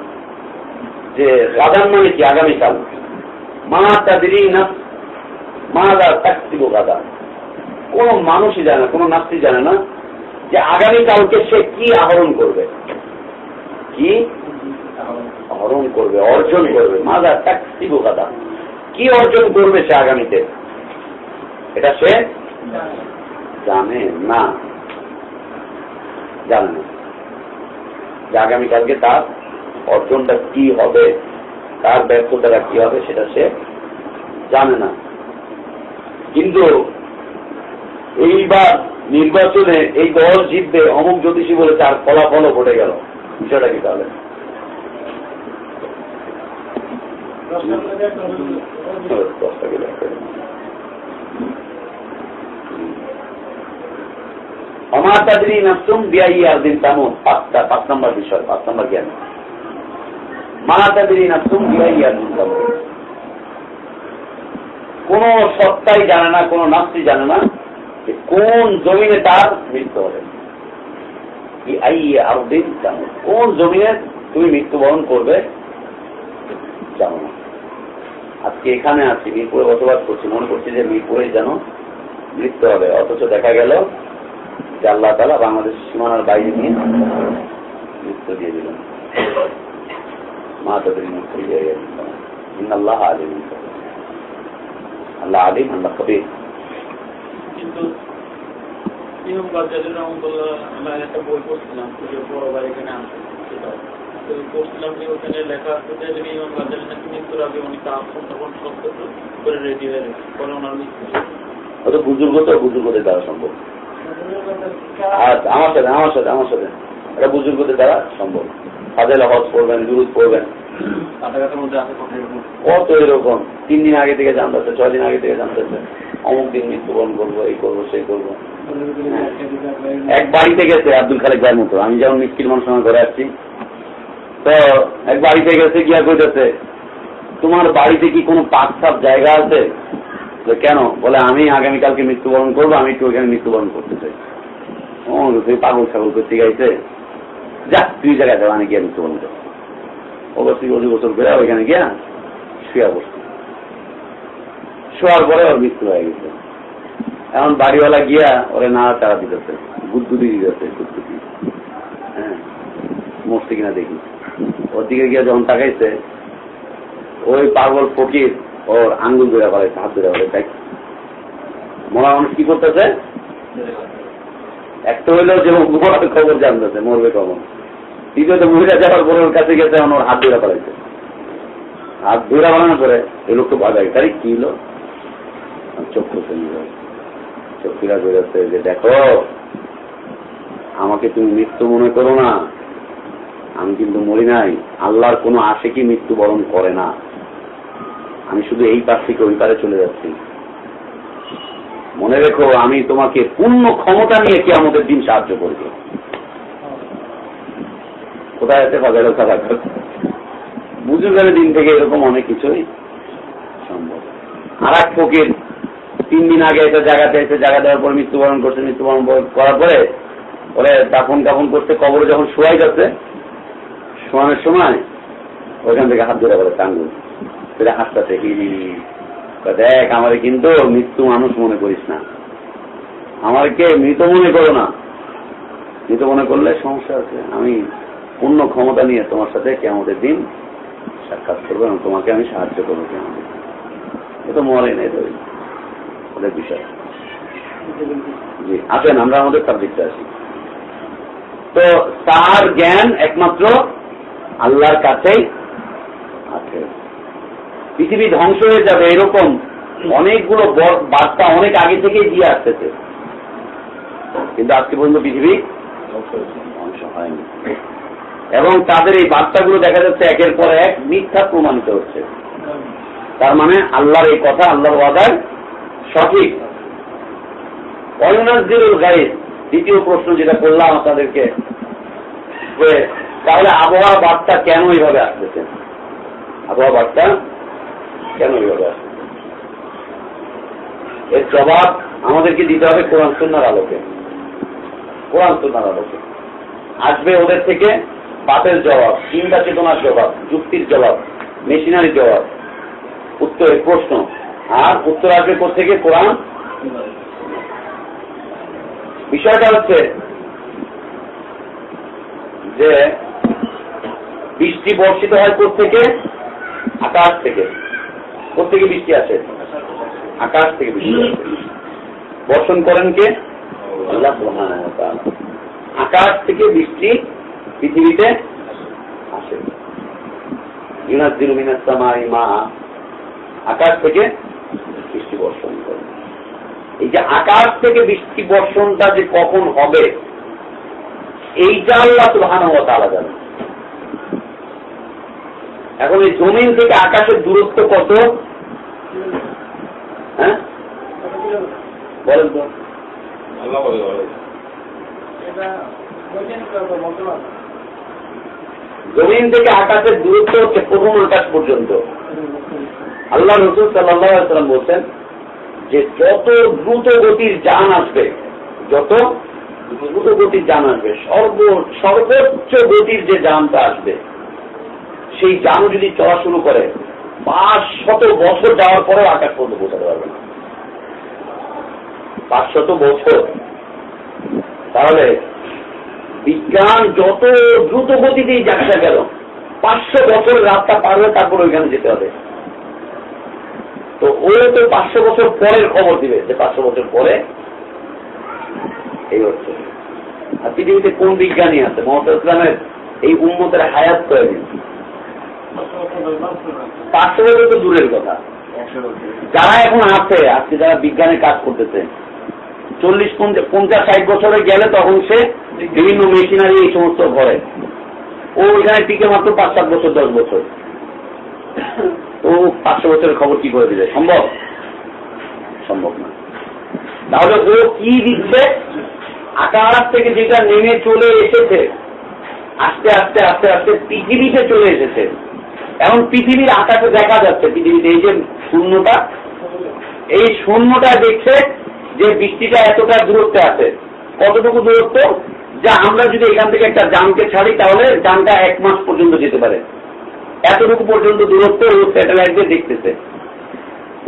যে গাদান মানে কি আগামীকাল? মা তাদেরই না মা গা থাকছিল গাদা কোন মানুষই জানে না, কোন নাস্তি জানে না যে আগামীকালকে সে কি আহরণ করবে। কি? আহরণ করবে, অর্জন করবে। মাদা ট্যাক্সি বোকাদা। কি অর্জন করবে সে আগামীতে? এটা সে জানে না। জানে না। যে আগামীকালকে তার অর্জনটা কি হবে, তার ব্যর্থতাটা কি হবে, সেটা সে জানে না। কিন্তু এইবার নির্বাচনে এই দল জিতবে অমুক জ্যোতিষী বলে তার ফলাফলও ঘটে গেল। বিষয়টা কি তাহলে। অমার তাদেরই নাস্তুম বিয়াই আর দিন তামুন, পাঁচটা, পাঁচ নম্বর বিষয়, পাঁচ নম্বর জ্ঞান। মা তাদেরই নাস্তুম বিয়াই আর দিন তামুন। কোন সত্তাই জানে না, কোন নাস্তি জানে না। যে কোন জমিনে তার মৃত্যু হবে? আরও দিন জানো কোন জমিনে তুমি মৃত্যুবরণ করবে? জানো না। আজকে এখানে আছি, মিরপুরে বসবাস করছি, মনে করছি যে মিরপুরে যেন মৃত্যু হবে। অথচ দেখা গেল যে আল্লাহ তালা বাংলাদেশ সীমানার বাইরে নিয়ে মৃত্যু দিয়ে দিলেন। মা তাদের মৃত্যু দিয়ে দিলেন আল্লাহ আলিম আল্লাহ আলিম, আল্লাহ কবির কিন্তু ইমাম গাজ্জালি রহমতুল্লাহ আমরা একটা বই পড়ছিলাম বড় ভাই এখানে সেটা। তো পড়ছিলাম যে ওখানে লেখা আছে যে যদি ইমাম গাজ্জালি নাকি মৃত্যুর আগে উনি তখন করে রেডি হয়ে গেছে পরে ওনার মৃত্যু হয়তো বুজুর্গ বুজুর্গদের দ্বারা সম্ভব? আচ্ছা আমার সাথে আমার সাথে আমার সাথে। এটা বুজুর্গদের দ্বারা সম্ভব। ফাজেল দুরুদ মধ্যে আছে কথা এরকম? কত এরকম? তিন দিন আগে থেকে জানতেছে ছয় দিন আগে থেকে জানতেছে। অমুক দিন মৃত্যুবরণ করব এই করব সেই করব। এক বাড়িতে গেছে আব্দুল খালেক ভাইয়ের মতো। আমি যেমন মিষ্টির মানুষ সময় ঘরে আসছি। তো এক বাড়িতে গেছে গিয়া কইতেছে তোমার বাড়িতে কি কোনো পাক সাপ জায়গা আছে? কেন? বলে আমি আগামীকালকে মৃত্যুবরণ করব আমি একটু ওইখানে মৃত্যুবরণ করতে চাই। ও তুই পাগল ছাগল করতে গাইছে? যা তুই জায়গায় যাব আমি মৃত্যুবরণ করব। অবশ্যই অজু গোসল করে ওইখানে গিয়া শুয়ে বসছে শোয়ার পরে ওর মৃত্যু হয়ে গেছে। এখন বাড়িওয়ালা গিয়া ওরে না তারা দিতেছে গুদগুদি দিতেছে গুদগুদি হ্যাঁ মরছে কিনা দেখি। ওর দিকে গিয়া যখন তাকাইছে, ওই পাগল ফকির ওর আঙ্গুল ধরে পালাইছে, হাত ধরে পালাইছে। মরা মানুষ কি করতেছে? একটা হইলেও যে মরার খবর জানতেছে, মরবে কখন? দ্বিতীয়ত মহিলা যাওয়ার পরে ওর কাছে গেছে ওর হাত ধরে পালাইছে। হাত ধরে বানানোর পরে এই লোক তো বাজায় তাই কি হলো নিয়ে চোখিরা বেরোচ্ছে যে, দেখো, আমাকে তুমি মৃত্যু মনে করো না। আমি কিন্তু মরি নাই। আল্লাহর কোনো আশে কি মৃত্যুবরণ করে না। আমি শুধু এই পাশ থেকে ওই পারে চলে যাচ্ছি। মনে রেখো, আমি তোমাকে পূর্ণ ক্ষমতা নিয়ে কি আমাদের দিন সাহায্য করব। কোথায় আছে বাজারে থাকা বুজুর্গের দিন থেকে এরকম অনেক কিছুই সম্ভব। আর এক ফকির তিন দিন আগে একটা জায়গাতে এসে জায়গা দেওয়ার পর মৃত্যুবরণ করছে, মৃত্যুবরণ করার পরে ওরে দাফন কাফন করতে কবরে যখন শোয়াই যাচ্ছে, শোয়ানোর সময় ওইখান থেকে হাত ধরে বলে, টাঙ্গুল। সেটা হাসতেছে হি দেখ, আমারে কিন্তু মৃত্যু মানুষ মনে করিস না। আমারকে মৃত মনে করো না। মৃত মনে করলে সমস্যা আছে। আমি পূর্ণ ক্ষমতা নিয়ে তোমার সাথে কেমতের দিন সাক্ষাৎ করব এবং তোমাকে আমি সাহায্য করব কেমন এ তো মরে নেই তো। ওদের বিষয়। জি, আসেন, আমরা আমাদের সাবজেক্টে আসি। তো তার জ্ঞান একমাত্র আল্লাহর কাছেই আছে। পৃথিবী ধ্বংস হয়ে যাবে এরকম অনেকগুলো বার্তা অনেক আগে থেকেই দিয়ে আসতেছে। কিন্তু আজকে পর্যন্ত পৃথিবী ধ্বংস হয়নি। এবং তাদের এই বার্তাগুলো দেখা যাচ্ছে একের পর এক মিথ্যা প্রমাণিত হচ্ছে। তার মানে আল্লাহর এই কথা, আল্লাহর ওয়াদার সঠিক। অয়নাজিরুল গাইড দ্বিতীয় প্রশ্ন যেটা করলাম আপনাদেরকে তাহলে আবহাওয়া বার্তা কেন এইভাবে আসতেছে? আবহাওয়া বার্তা কেন আসতেছে এর জবাব আমাদেরকে দিতে হবে কোরআন সুন্নার আলোকে। কোরআন সুন্নার আলোকে। আসবে ওদের থেকে বাতের জবাব, চিন্তা চেতনার জবাব, যুক্তির জবাব, মেশিনারি জবাব। উত্তরের প্রশ্ন। আর উত্তর আসবে থেকে? কোরআন? বিষয়টা হচ্ছে যে বৃষ্টি বর্ষিত হয় থেকে? আকাশ থেকে। থেকে বৃষ্টি আসে। আকাশ থেকে বৃষ্টি আসে। বর্ষণ করেন কে? আল্লাহ। আকাশ থেকে বৃষ্টি পৃথিবীতে আসে। ইউনাজ্জিলু মিনাস সামাই মা আকাশ থেকে বৃষ্টি বর্ষণ করে। এই যে আকাশ থেকে বৃষ্টি বর্ষণটা যে কখন হবে এইটা আল্লাহ ওয়া তাআলা জানেন। এখন এই জমিন থেকে আকাশের দূরত্ব কত? হ্যাঁ? বলেন তো। জমিন থেকে আকাশের দূরত্ব হচ্ছে প্রথম আকাশ পর্যন্ত। আল্লাহ রসুল সাল্লাম বলছেন যে যত দ্রুত গতির যান আসবে যত দ্রুত গতির যান আসবে সর্ব সর্বোচ্চ গতির যে যানটা আসবে সেই যান যদি চলা শুরু করে। পাঁচ শত বছর যাওয়ার পরেও আকাশ পর্যন্ত পৌঁছাতে পারবে না। পাঁচ শত বছর। তাহলে বিজ্ঞান যত দ্রুত গতিতেই যাক না গেল পাঁচশো বছর রাস্তা পার তারপর ওইখানে যেতে হবে। তো ও তো পাঁচশো বছর পরের খবর দিবে যে পাঁচশো বছর পরে এই হচ্ছে। আর পৃথিবীতে কোন বিজ্ঞানী আছে? মোহাম্মদ ইসলামের এই উন্মতের হায়াত করে দিন পাঁচশো বছর তো দূরের কথা। যারা এখন আছে, আজকে যারা বিজ্ঞানে কাজ করতেছে, চল্লিশ পঞ্চাশ, ষাট বছরে গেলে তখন সে বিভিন্ন মেশিনারি এই সমস্ত ঘরে ও এখানে টিকে মাত্র পাঁচ, সাত বছর, দশ বছর। ও পাঁচশো বছরের খবর কি করে দিবে? সম্ভব? সম্ভব না। তাহলে ও কি দিচ্ছে? আকাশ থেকে যেটা নেমে চলে এসেছে, আস্তে আস্তে আস্তে আস্তে পৃথিবীতে চলে এসেছে। এখন পৃথিবীর আকাশে দেখা যাচ্ছে, পৃথিবীতে এই যে শূন্যটা এই শূন্যটা দেখছে যে বৃষ্টিটা এতটা দূরত্বে আছে, কতটুকু দূরত্ব? যা আমরা যদি এখান থেকে একটা যানকে ছাড়ি, তাহলে যানটা এক মাস পর্যন্ত যেতে পারে। এতটুকু পর্যন্ত দূরত্ব ও স্যাটেলাইট দিয়ে দেখতেছে।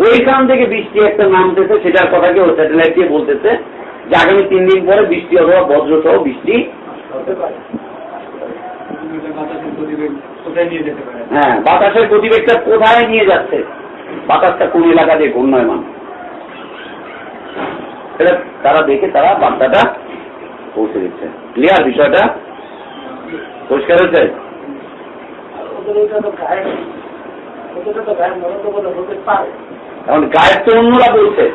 ওইখান থেকে বৃষ্টি একটা নামতেছে, সেটার কথাকে ও স্যাটেলাইট দিয়ে বলতেছে যে আগামী তিন দিন পরে বৃষ্টি অথবা বজ্র সহ বৃষ্টি হ্যাঁ বাতাসের গতিবেগটা কোথায় নিয়ে যাচ্ছে? বাতাসটা কোন এলাকা দিয়ে ঘূর্ণয়মান? এটা তারা দেখে তারা বার্তাটা পৌঁছে দিচ্ছে। ক্লিয়ার বিষয়টা? পরিষ্কার হয়েছে? এখন গায়েব তো অন্যরা বলছে।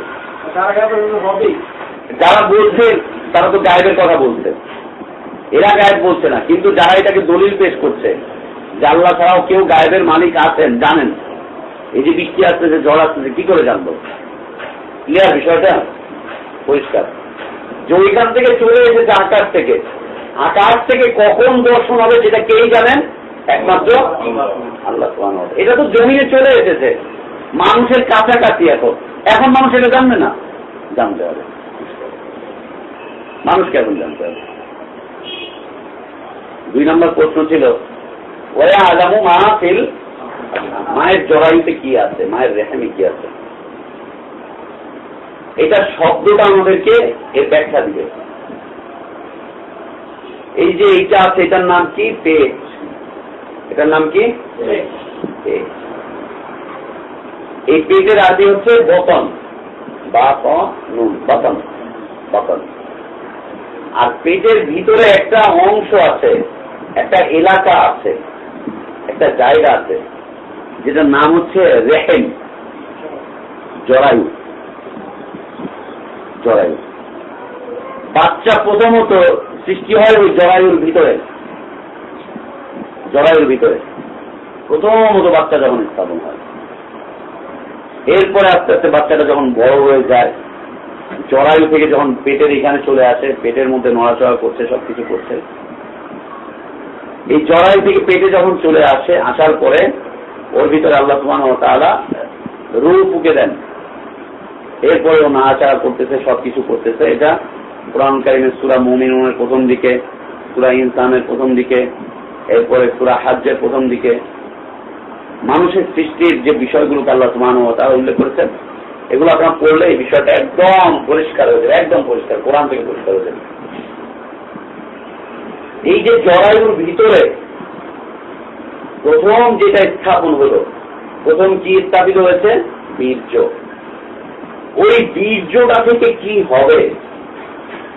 যারা বলছে, তারা তো গায়েবের কথা বলছে। এরা গায়েব বলছে না, কিন্তু যারা এটাকে দলিল পেশ করছে আল্লাহ ছাড়াও কেউ গায়েবের মালিক আছেন, জানেন। এই যে বৃষ্টি আসতেছে ঝড় আসতেছে কি করে জানব? ক্লিয়ার বিষয়টা? পরিষ্কার। যে থেকে চলে এসেছে আকাশ থেকে। আকাশ থেকে কখন দর্শন হবে সেটা কেই জানেন? একমাত্র আল্লাহ। এটা তো জমিনে চলে এসেছে। মানুষের কাছাকাছি এখন। এখন মানুষ এটা জানবে না? জানতে হবে। মানুষকে এখন জানতে হবে। দুই নম্বর প্রশ্ন ছিল আগামু মা ফিল মায়ের জরায়ুতে কি আছে? মায়ের রেহামে কি আছে? এটা শব্দটা আমাদেরকে এর ব্যাখ্যা দিবে। এই যে এইটা আছে এটার নাম কি? পেট। এটার নাম কি? এই পেটের আদি হচ্ছে বতন। বা নুন। বতন। বতন। আর পেটের ভিতরে একটা অংশ আছে একটা এলাকা আছে। একটা জায়গা আছে, যেটার নাম হচ্ছে রেহেম, জরায়ু জরায়ু। বাচ্চা প্রথমত সৃষ্টি হয় ওই জরায়ুর ভিতরে জরায়ুর ভিতরে। প্রথমত বাচ্চা যখন স্থাপন হয়। এরপরে আস্তে আস্তে বাচ্চাটা যখন বড় হয়ে যায়, জরায়ু থেকে যখন পেটের এখানে চলে আসে, পেটের মধ্যে নড়াচড়া করছে, সবকিছু করছে এই জরায়ু থেকে পেটে যখন চলে আসে, আসার পরে ওর ভিতরে আল্লাহ সুমান ও তালা রু ফুকে দেন। এরপরে ও নাড়াচাড়া করতেছে, সবকিছু করতেছে। এটা কোরআন সুরা মমিনের প্রথম দিকে, সুরা ইনসানের প্রথম দিকে, এরপরে সুরা হাজ্যের প্রথম দিকে। মানুষের সৃষ্টির যে বিষয়গুলোকে আল্লাহ সুমান ও তারা উল্লেখ করেছেন, এগুলো আপনার পড়লে এই বিষয়টা একদম পরিষ্কার হয়ে যাবে, একদম পরিষ্কার, কোরআন থেকে পরিষ্কার হয়ে যাবে। এই যে জরায়ুর ভিতরে প্রথম যেটা স্থাপন হলো, প্রথম কি স্থাপিত হয়েছে? বীর্য। ওই বীর্যটা থেকে কি হবে?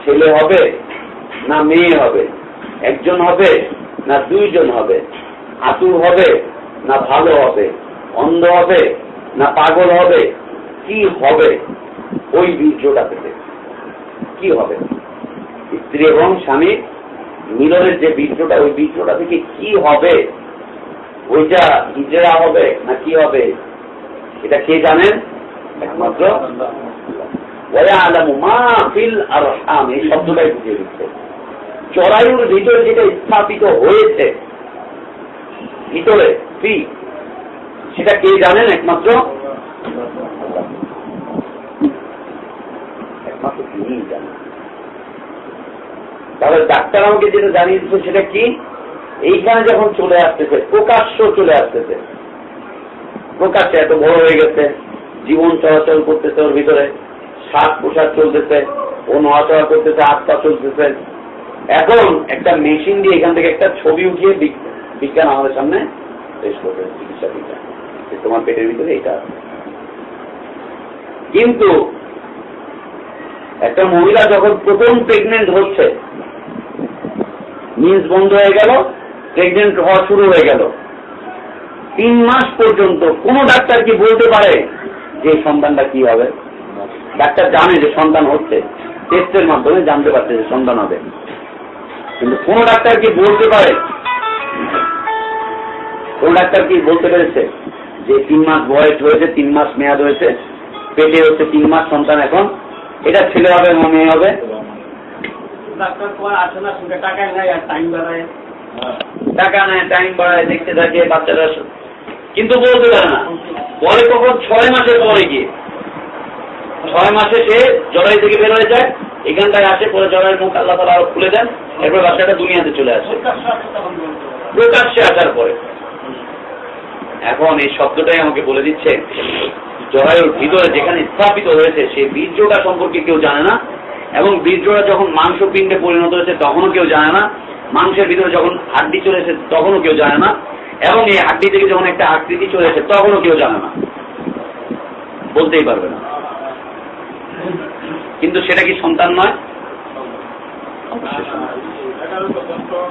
ছেলে হবে না মেয়ে হবে? একজন হবে না দুইজন হবে? আতুর হবে না ভালো হবে? অন্ধ হবে না পাগল হবে? কি হবে ওই বীর্যটা থেকে? কি হবে? স্ত্রী এবং স্বামী মিলনের যে বীর্যটা, ওই বীর্যটা থেকে কি হবে? ওইটা হিজড়া হবে না কি হবে? এটা কে জানেন? একমাত্র চড়াইয়ের ভিতরে যেটা স্থাপিত হয়েছে, ভিতরে ফি সেটা কে জানেন একমাত্র? একমাত্র জানেন। তাহলে ডাক্তার আমাকে যেটা জানিয়ে দিচ্ছে সেটা কি? এইখানে যখন চলে আসতেছে, প্রকাশ্য চলে আসতেছে। প্রকাশ্যে এত বড় হয়ে গেছে, জীবন চলাচল করতেছে ওর ভিতরে শ্বাস প্রশ্বাস চলতেছে, ও নড়াচড়া করতেছে আত্মা চলতেছে। এখন একটা মেশিন দিয়ে এখান থেকে একটা ছবি উঠিয়ে বিজ্ঞান আমাদের সামনে পেশ করবে, চিকিৎসা বিজ্ঞান। তোমার পেটের ভিতরে এটা কিন্তু একটা মহিলা যখন প্রথম প্রেগনেন্ট হচ্ছে মিন্স বন্ধ হয়ে গেল প্রেগনেন্ট হওয়া শুরু হয়ে গেল। তিন মাস পর্যন্ত কোন ডাক্তার কি বলতে পারে যে সন্তানটা কি হবে? ডাক্তার জানে যে সন্তান হচ্ছে টেস্টের মাধ্যমে জানতে পারছে যে সন্তান হবে। কিন্তু কোন ডাক্তার কি বলতে পারে? কোন ডাক্তার কি বলতে পেরেছে যে তিন মাস বয়স হয়েছে, তিন মাস মেয়াদ হয়েছে, পেটে হচ্ছে তিন মাস সন্তান এখন, এটা ছেলে হবে মেয়ে হবে? ডাক্তার তোমার আসে না শুনে টাকা নেয় আর টাইম বাড়ায়। টাকা নেয় টাইম বাড়ায় দেখতে থাকে বাচ্চারা। কিন্তু বলতে পারে না। পরে কখন ছয় মাসের পরে গিয়ে ছয় মাসে সে জড়াই থেকে বের হয়ে যায় এখানটায় আসে পরে জড়াইয়ের মুখ আল্লাহ তালা আরও খুলে দেন এরপর বাচ্চাটা দুনিয়াতে চলে আসে। প্রকাশ্যে আসার পরে। এখন এই শব্দটাই আমাকে বলে দিচ্ছে জরায়ুর ভিতরে যেখানে স্থাপিত হয়েছে সেই বীর্যটা সম্পর্কে কেউ জানে না। এবং বীর্যটা যখন মাংস পিণ্ডে পরিণত হয়েছে, তখনও কেউ জানে না। মাংসের ভিতরে যখন হাড্ডি চলে এসেছে, তখনও কেউ জানে না। এবং এই হাড্ডি থেকে যখন একটা আকৃতি চলে এসেছে, তখনও কেউ জানে না। বলতেই পারবে না। কিন্তু সেটা কি সন্তান নয়?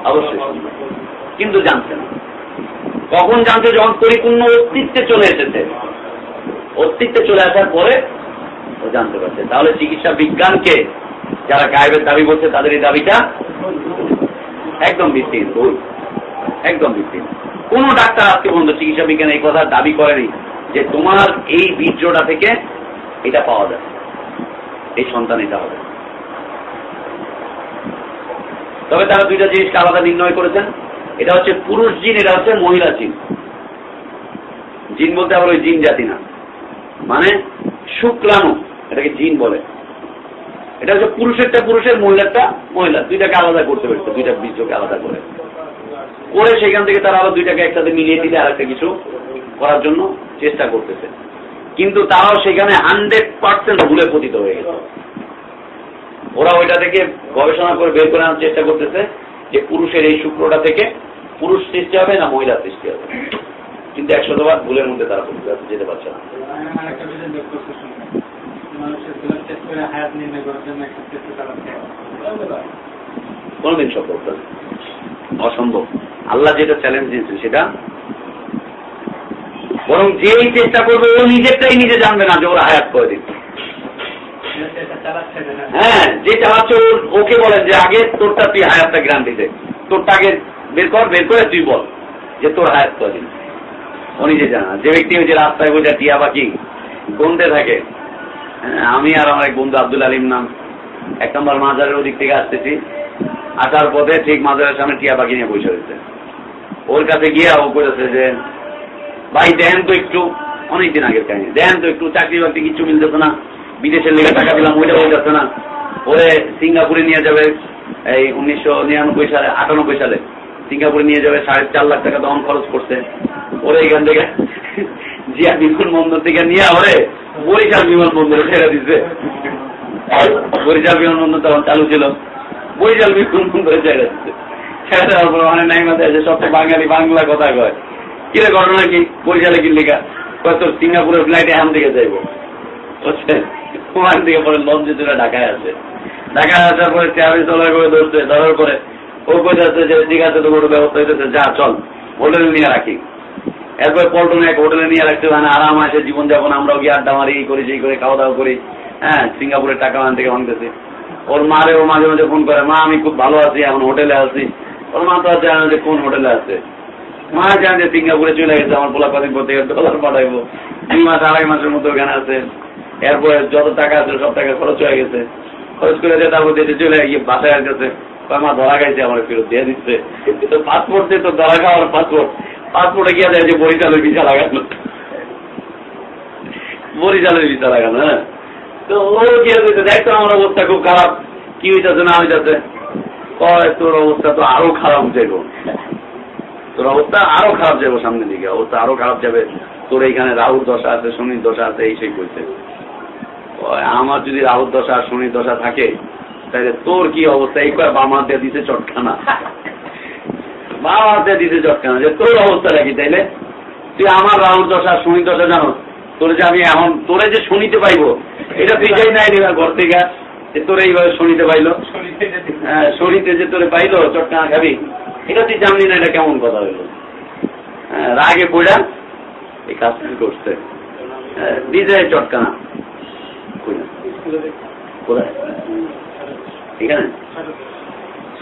অবশ্যই। কিন্তু জানছে না কখন জানছে যখন পরিপূর্ণ অস্তিত্বে চলে এসেছে। অস্তিত্বে চলে আসার পরে ও জানতে পারছে। তাহলে চিকিৎসা বিজ্ঞানকে যারা গায়েবের দাবি বলছে তাদের এই দাবিটা একদম ভিত্তিহীন একদম ভিত্তিহীন। কোন ডাক্তার আজকে পর্যন্ত চিকিৎসা বিজ্ঞান এই কথা দাবি করেনি যে তোমার এই বীর্যটা থেকে এটা পাওয়া যায় এই সন্তান এটা হবে। তবে তারা দুইটা জিনিসকে আলাদা নির্ণয় করেছেন। এটা হচ্ছে পুরুষ জিন, এটা হচ্ছে মহিলা জিন। জিন বলতে আবার ওই জিন জাতি না। মানে শুক্লাণু, এটাকে জিন বলে। এটা হচ্ছে পুরুষেরটা পুরুষের, মহিলারটা মহিলা দুইটাকে আলাদা করতে পেরেছে দুইটা বীর্যকে আলাদা করে। করে সেখান থেকে তারা আবার দুইটাকে একসাথে মিলিয়ে দিলে আর একটা কিছু করার জন্য চেষ্টা করতেছে। কিন্তু তারাও সেখানে হান্ড্রেড পার্সেন্ট ভুলে পতিত হয়ে গেছে। ওরা ওইটা থেকে গবেষণা করে বের করে আনার চেষ্টা করতেছে যে পুরুষের এই শুক্রটা থেকে পুরুষ সৃষ্টি হবে না মহিলা সৃষ্টি হবে। কিন্তু একশো একশতবার ভুলের মধ্যে তারা যেতে পারছে না। কোনোদিন সম্ভব না অসম্ভব। আল্লাহ যেটা চ্যালেঞ্জ দিয়েছেন সেটা? বরং যেই চেষ্টা করবে ও নিজেরটাই নিজে জানবে না যে ওর হায়াত করে দিচ্ছে। হ্যাঁ যে চালাচ্ছে ওকে বলে যে আগে তোরটা তুই হায়াতটা গ্রান্টি দে। তোরটা আগে বের কর বের করে তুই বল যে তোর হায়াত কদিন ও নিজে জানা যে ব্যক্তি ওই যে রাস্তায় বসে টিয়া পাখি গুনতে থাকে আমি আর আমার এক বন্ধু আব্দুল আলিম নাম। এক নম্বর মাজারের ওদিক থেকে আসতেছি। আসার পথে ঠিক মাজারের সামনে টিয়া পাখি নিয়ে বসে রয়েছে। ওর কাছে গিয়ে ও করেছে যে, ভাই, দেন তো একটু, অনেকদিন আগের কাহিনী। দেন তো একটু, চাকরি বাকরি কিচ্ছু মিলতেছে না। বিদেশের লেগে টাকা দিলাম, ওইটা হয়ে যাচ্ছে না। ওরে সিঙ্গাপুরে নিয়ে যাবে এই উনিশশো নিরানব্বই সালে, আটানব্বই সালে। সিঙ্গাপুরে নিয়ে যাবে সাড়ে চার লাখ টাকা দম খরচ করছে। ওরে এখান থেকে, জিয়া বিমানবন্দর থেকে নিয়ে ওরে। বরিশাল বিমানবন্দরে ছেড়ে দিচ্ছে বরিশাল বিমানবন্দর তখন চালু ছিল। বরিশাল বিমানবন্দরে ছেড়ে দিচ্ছে ছেড়ে দেওয়ার পর অনেক নাই মাথায় এসে সব তো বাঙালি বাংলা কথা কয়। কিরে ঘটনা কি? বরিশালে কি লেখা? কয় তোর সিঙ্গাপুরের ফ্লাইটে এখান থেকে যাইবো। ওখান থেকে পরে লঞ্চে চলে ঢাকায় আসে ঢাকায় আসার পরে চেয়ারে চলার করে ধরছে ধরার পরে ও কই যাচ্ছে যে, ঠিক আছে তো কোনো ব্যবস্থা হইতেছে, যা, চল। হোটেলে নিয়ে রাখি। এরপরে পল্টনে এক হোটেলে নিয়ে রাখতে মানে আরাম আসে জীবনযাপন আমরাও গিয়ে আড্ডা মারি করি, সেই করে, খাওয়া দাওয়া করি। হ্যাঁ সিঙ্গাপুরের টাকা ওখান থেকে ভাঙতেছে। ওর মারে ও মাঝে মাঝে ফোন করে, মা, আমি খুব ভালো আছি, এখন হোটেলে আছি। ওর মা তো আছে যে কোন হোটেলে আছে। মা জান যে সিঙ্গাপুরে চলে গেছে, আমার পোলা কদিন পর থেকে ডলার পাঠাইবো। দুই মাস, আড়াই মাসের মতো ওখানে আছে। এরপরে যত টাকা আছে, সব টাকা খরচ হয়ে গেছে। খরচ করে দিয়ে তারপর দেশে চলে গিয়ে বাসায় আসতেছে। মা, ধরা খাইছে, আমার ফেরত দিয়ে দিচ্ছে। তো পাসপোর্ট দিয়ে তো ধরা খাওয়ার পাসপোর্ট পাসপোর্টে গিয়ে দেয় যে বরিশালের ভিসা লাগানো বরিশালের ভিসা লাগানো হ্যাঁ? তো ও দিতে দেখ তো আমার অবস্থা খুব খারাপ। কি হইতেছে, না হইতেছে? তোর অবস্থা তো আরও খারাপ যাইব। তোর অবস্থা আরও খারাপ যাব সামনের দিকে, অবস্থা আরও খারাপ যাবে। তোর এইখানে রাহুর দশা আছে, শনির দশা আছে, এই সেই করছে আমার যদি রাহুর দশা আর শনির দশা থাকে তাহলে তোর কি অবস্থা? এই কয়, বাম হাত দিয়ে দিতে চটখানা। দিয়ে দিতে চটখানা যে তোর অবস্থাটা কি তাইলে? তুই আমার রাহুর দশা শনির দশা জানো? তোর যে আমি এখন তোরে যে শুনিতে পাইবো এটা তুই যাই নাই নিবা ঘর থেকে। তোর এইভাবে শুনিতে পাইলো। হ্যাঁ শনিতে যে তোরে পাইলো চটখানা খাবি। এটা তুই জানলি না এটা কেমন কথা হইল? হ্যাঁ, রাগে পড়া এই কাজটা করছে দিছে চটকানা? কোথায়? এখানে?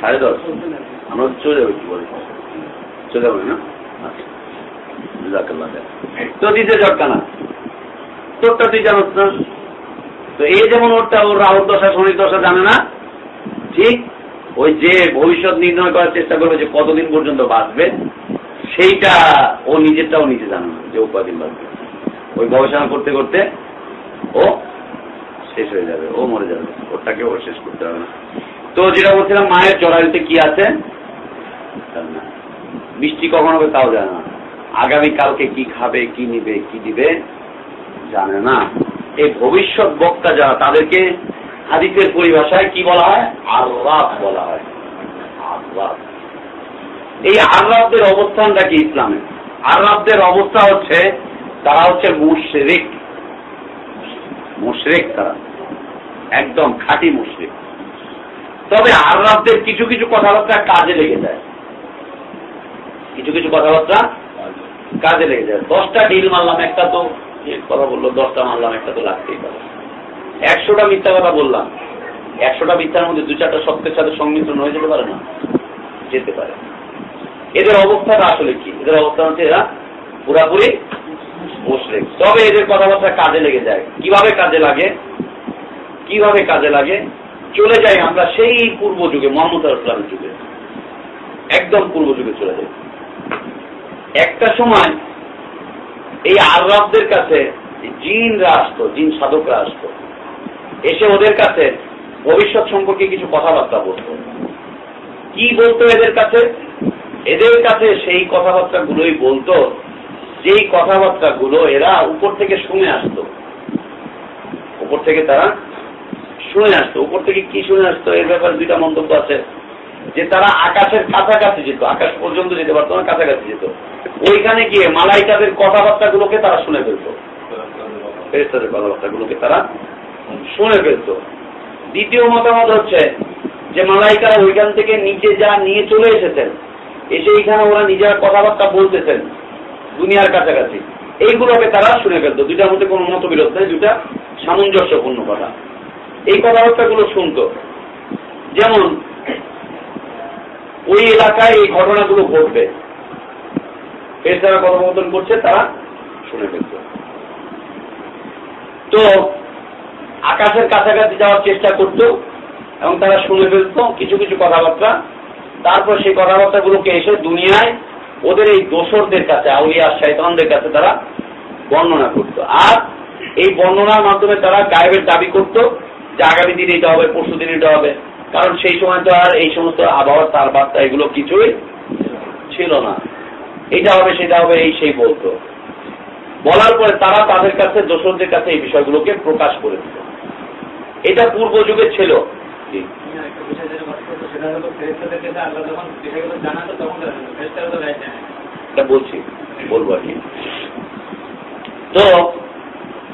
সাড়ে দশ। আমরা চলে যাব কি বলে চলে যাব, না? আচ্ছা। তোরটা এই যেমন ওরটা, ওর দশা জানে না, ঠিক ওই যে ভবিষ্যৎ করার চেষ্টা করবে কতদিন পর্যন্ত বাঁচবে, সেইটা ও নিজেরটাও নিজে জানে না যে ও কদিন বাঁচবে। ওই গবেষণা করতে করতে ও শেষ হয়ে যাবে, ও মরে যাবে। ওরটাকে ও শেষ করতে হবে না। তো যেটা বলছিলাম, মায়ের জরায়ুতে কি আছে? না। বৃষ্টি কখন হবে তাও জানে না। আগামী কালকে কি খাবে, কি নিবে, কি দিবে, জানে না। এই ভবিষ্যৎ বক্তা যারা, তাদেরকে হাদিসের পরিভাষায় কি বলা হয়? আল্লাহ বলা হয়। আল্লাহ এই আরবদের অবস্থানটা কি ইসলামে? আরবদের অবস্থা হচ্ছে, তারা হচ্ছে মুশরিক। মুশরিক তারা। একদম খাঁটি মুশরিক। তবে আরবদের কিছু কিছু কথাবার্তা কাজে লেগে যায়। কিছু কিছু কথাবার্তা কাজে লেগে যায়। দশটা ডিল মারলাম, একটা তো এর কথা বলল, দশটা মারলাম, একটা তো লাগতেই পারে। একশোটা মিথ্যা কথা বললাম। একশোটা মিথ্যার মধ্যে দু চারটা সত্যের সাথে সংমিশ্রণ হয়ে যেতে পারে না? যেতে পারে। এদের অবস্থাটা আসলে কি? এদের অবস্থা হচ্ছে এরা পুরাপুরি মুশরিক তবে এদের কথাবার্তা কাজে লেগে যায়। কীভাবে কাজে লাগে? কীভাবে কাজে লাগে? চলে যাই আমরা সেই পূর্ব যুগে, মোহাম্মদ ইসলামের যুগে। একদম পূর্ব যুগে চলে যাই। একটা সময় এই আরবদের কাছে জিনরা আসতো জিন সাধকরা আসতো এসে ওদের কাছে ভবিষ্যৎ সম্পর্কে কিছু কথাবার্তা বলতো। কি বলতো এদের কাছে? এদের কাছে সেই কথাবার্তা গুলোই বলতো, যেই কথাবার্তা গুলো এরা উপর থেকে শুনে আসতো। উপর থেকে তারা শুনে আসতো। উপর থেকে কি শুনে আসতো? এর ব্যাপারে দুইটা মন্তব্য আছে। যে তারা আকাশের কাছাকাছি যেত, আকাশ পর্যন্ত যেতে পারতো না, কাছাকাছি যেত। ওইখানে গিয়ে মালাইকাদের কথাবার্তা গুলোকে তারা শুনে ফেলতো। ফেরেস্তাদের কথাবার্তা গুলোকে তারা শুনে ফেলত। দ্বিতীয় মতামত হচ্ছে যে মালাইকারা ওইখান থেকে নিচে যা নিয়ে চলে এসেছেন, এসে এইখানে ওরা নিজেরা কথাবার্তা বলতেছেন দুনিয়ার কাছাকাছি। এইগুলোকে তারা শুনে ফেলত। দুইটার মধ্যে কোনো মত মতবিরোধ নেই দুটা সামঞ্জস্যপূর্ণ কথা। এই কথাবার্তাগুলো শুনত। যেমন ওই এলাকায় এই ঘটনাগুলো ঘটবে। এর যারা কথোপকথন করছে, তারা শুনে ফেলত তো আকাশের কাছাকাছি যাওয়ার চেষ্টা করত এবং তারা শুনে ফেলত, কিছু কিছু কথাবার্তা। তারপর সেই কথাবার্তাগুলোকে এসে দুনিয়ায় ওদের এই দোসরদের কাছে, আউলিয়া শৈতানদের কাছে তারা বর্ণনা করত। আর এই বর্ণনার মাধ্যমে তারা গায়েবের দাবি করত যে আগামী দিন এটা হবে, পরশু দিন এটা হবে। কারণ সেই সময় তো আর এই সমস্ত আবহাওয়ার তার বার্তা এগুলো কিছুই ছিল না। এটা হবে, সেটা হবে, এই সেই বলতো। বলার পরে তারা তাদের কাছে দোসরদের কাছে এই বিষয়গুলোকে প্রকাশ করে দিত এটা পূর্ব যুগে ছিল। বলছি, বলব আর কি। তো,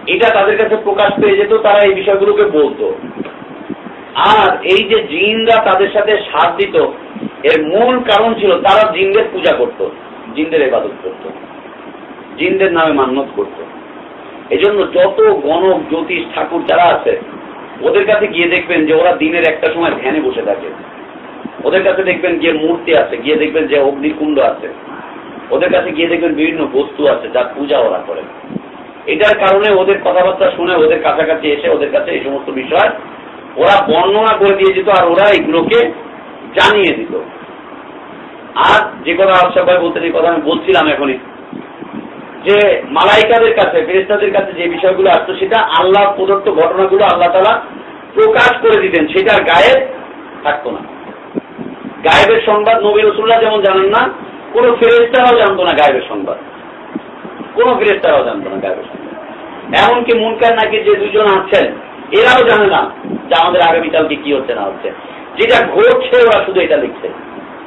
এটা তাদের কাছে প্রকাশ পেয়ে যেত, তারা এই বিষয়গুলোকে বলতো। আর এই যে জিনরা তাদের সাথে সাথ দিত, এর মূল কারণ ছিল তারা জিনদের পূজা করত, জিনদের এবাদত করত, জিনদের নামে মান্যত করত। এজন্য যত গণক, জ্যোতিষ, ঠাকুর যারা আছে, ওদের কাছে গিয়ে দেখবেন যে ওরা দিনের একটা সময় ধ্যানে বসে থাকে। ওদের কাছে দেখবেন গিয়ে মূর্তি আছে, গিয়ে দেখবেন যে অগ্নিকুণ্ড আছে। ওদের কাছে গিয়ে দেখবেন বিভিন্ন বস্তু আছে যার পূজা ওরা করে। এটার কারণে ওদের কথাবার্তা শুনে ওদের কাছাকাছি এসে ওদের কাছে এই সমস্ত বিষয় ওরা বর্ণনা করে দিয়ে যেত আর ওরা এগুলোকে জানিয়ে দিত আর যে কথা আশা ভাই বলতে যে কথা আমি বলছিলাম এখনই। যে মালাইকাদের কাছে ফেরেস্তাদের কাছে যে বিষয়গুলো আসতো, সেটা আল্লাহ প্রদত্ত ঘটনাগুলো আল্লাহ তালা প্রকাশ করে দিতেন। সেটার গায়েব থাকতো না। গায়েবের সংবাদ নবী রসুল্লাহ যেমন জানেন না, কোন ফেরেস্তারাও জানতো না গায়েবের সংবাদ। কোন ফেরেস্তারাও জানতো না গায়েবের সংবাদ। এমনকি মুনকার নাকি যে দুজন আছেন এরাও জানে না যে আমাদের আগামীকালকে কি হচ্ছে, না হচ্ছে। যেটা ঘটছে, ওরা শুধু এটা লিখছে।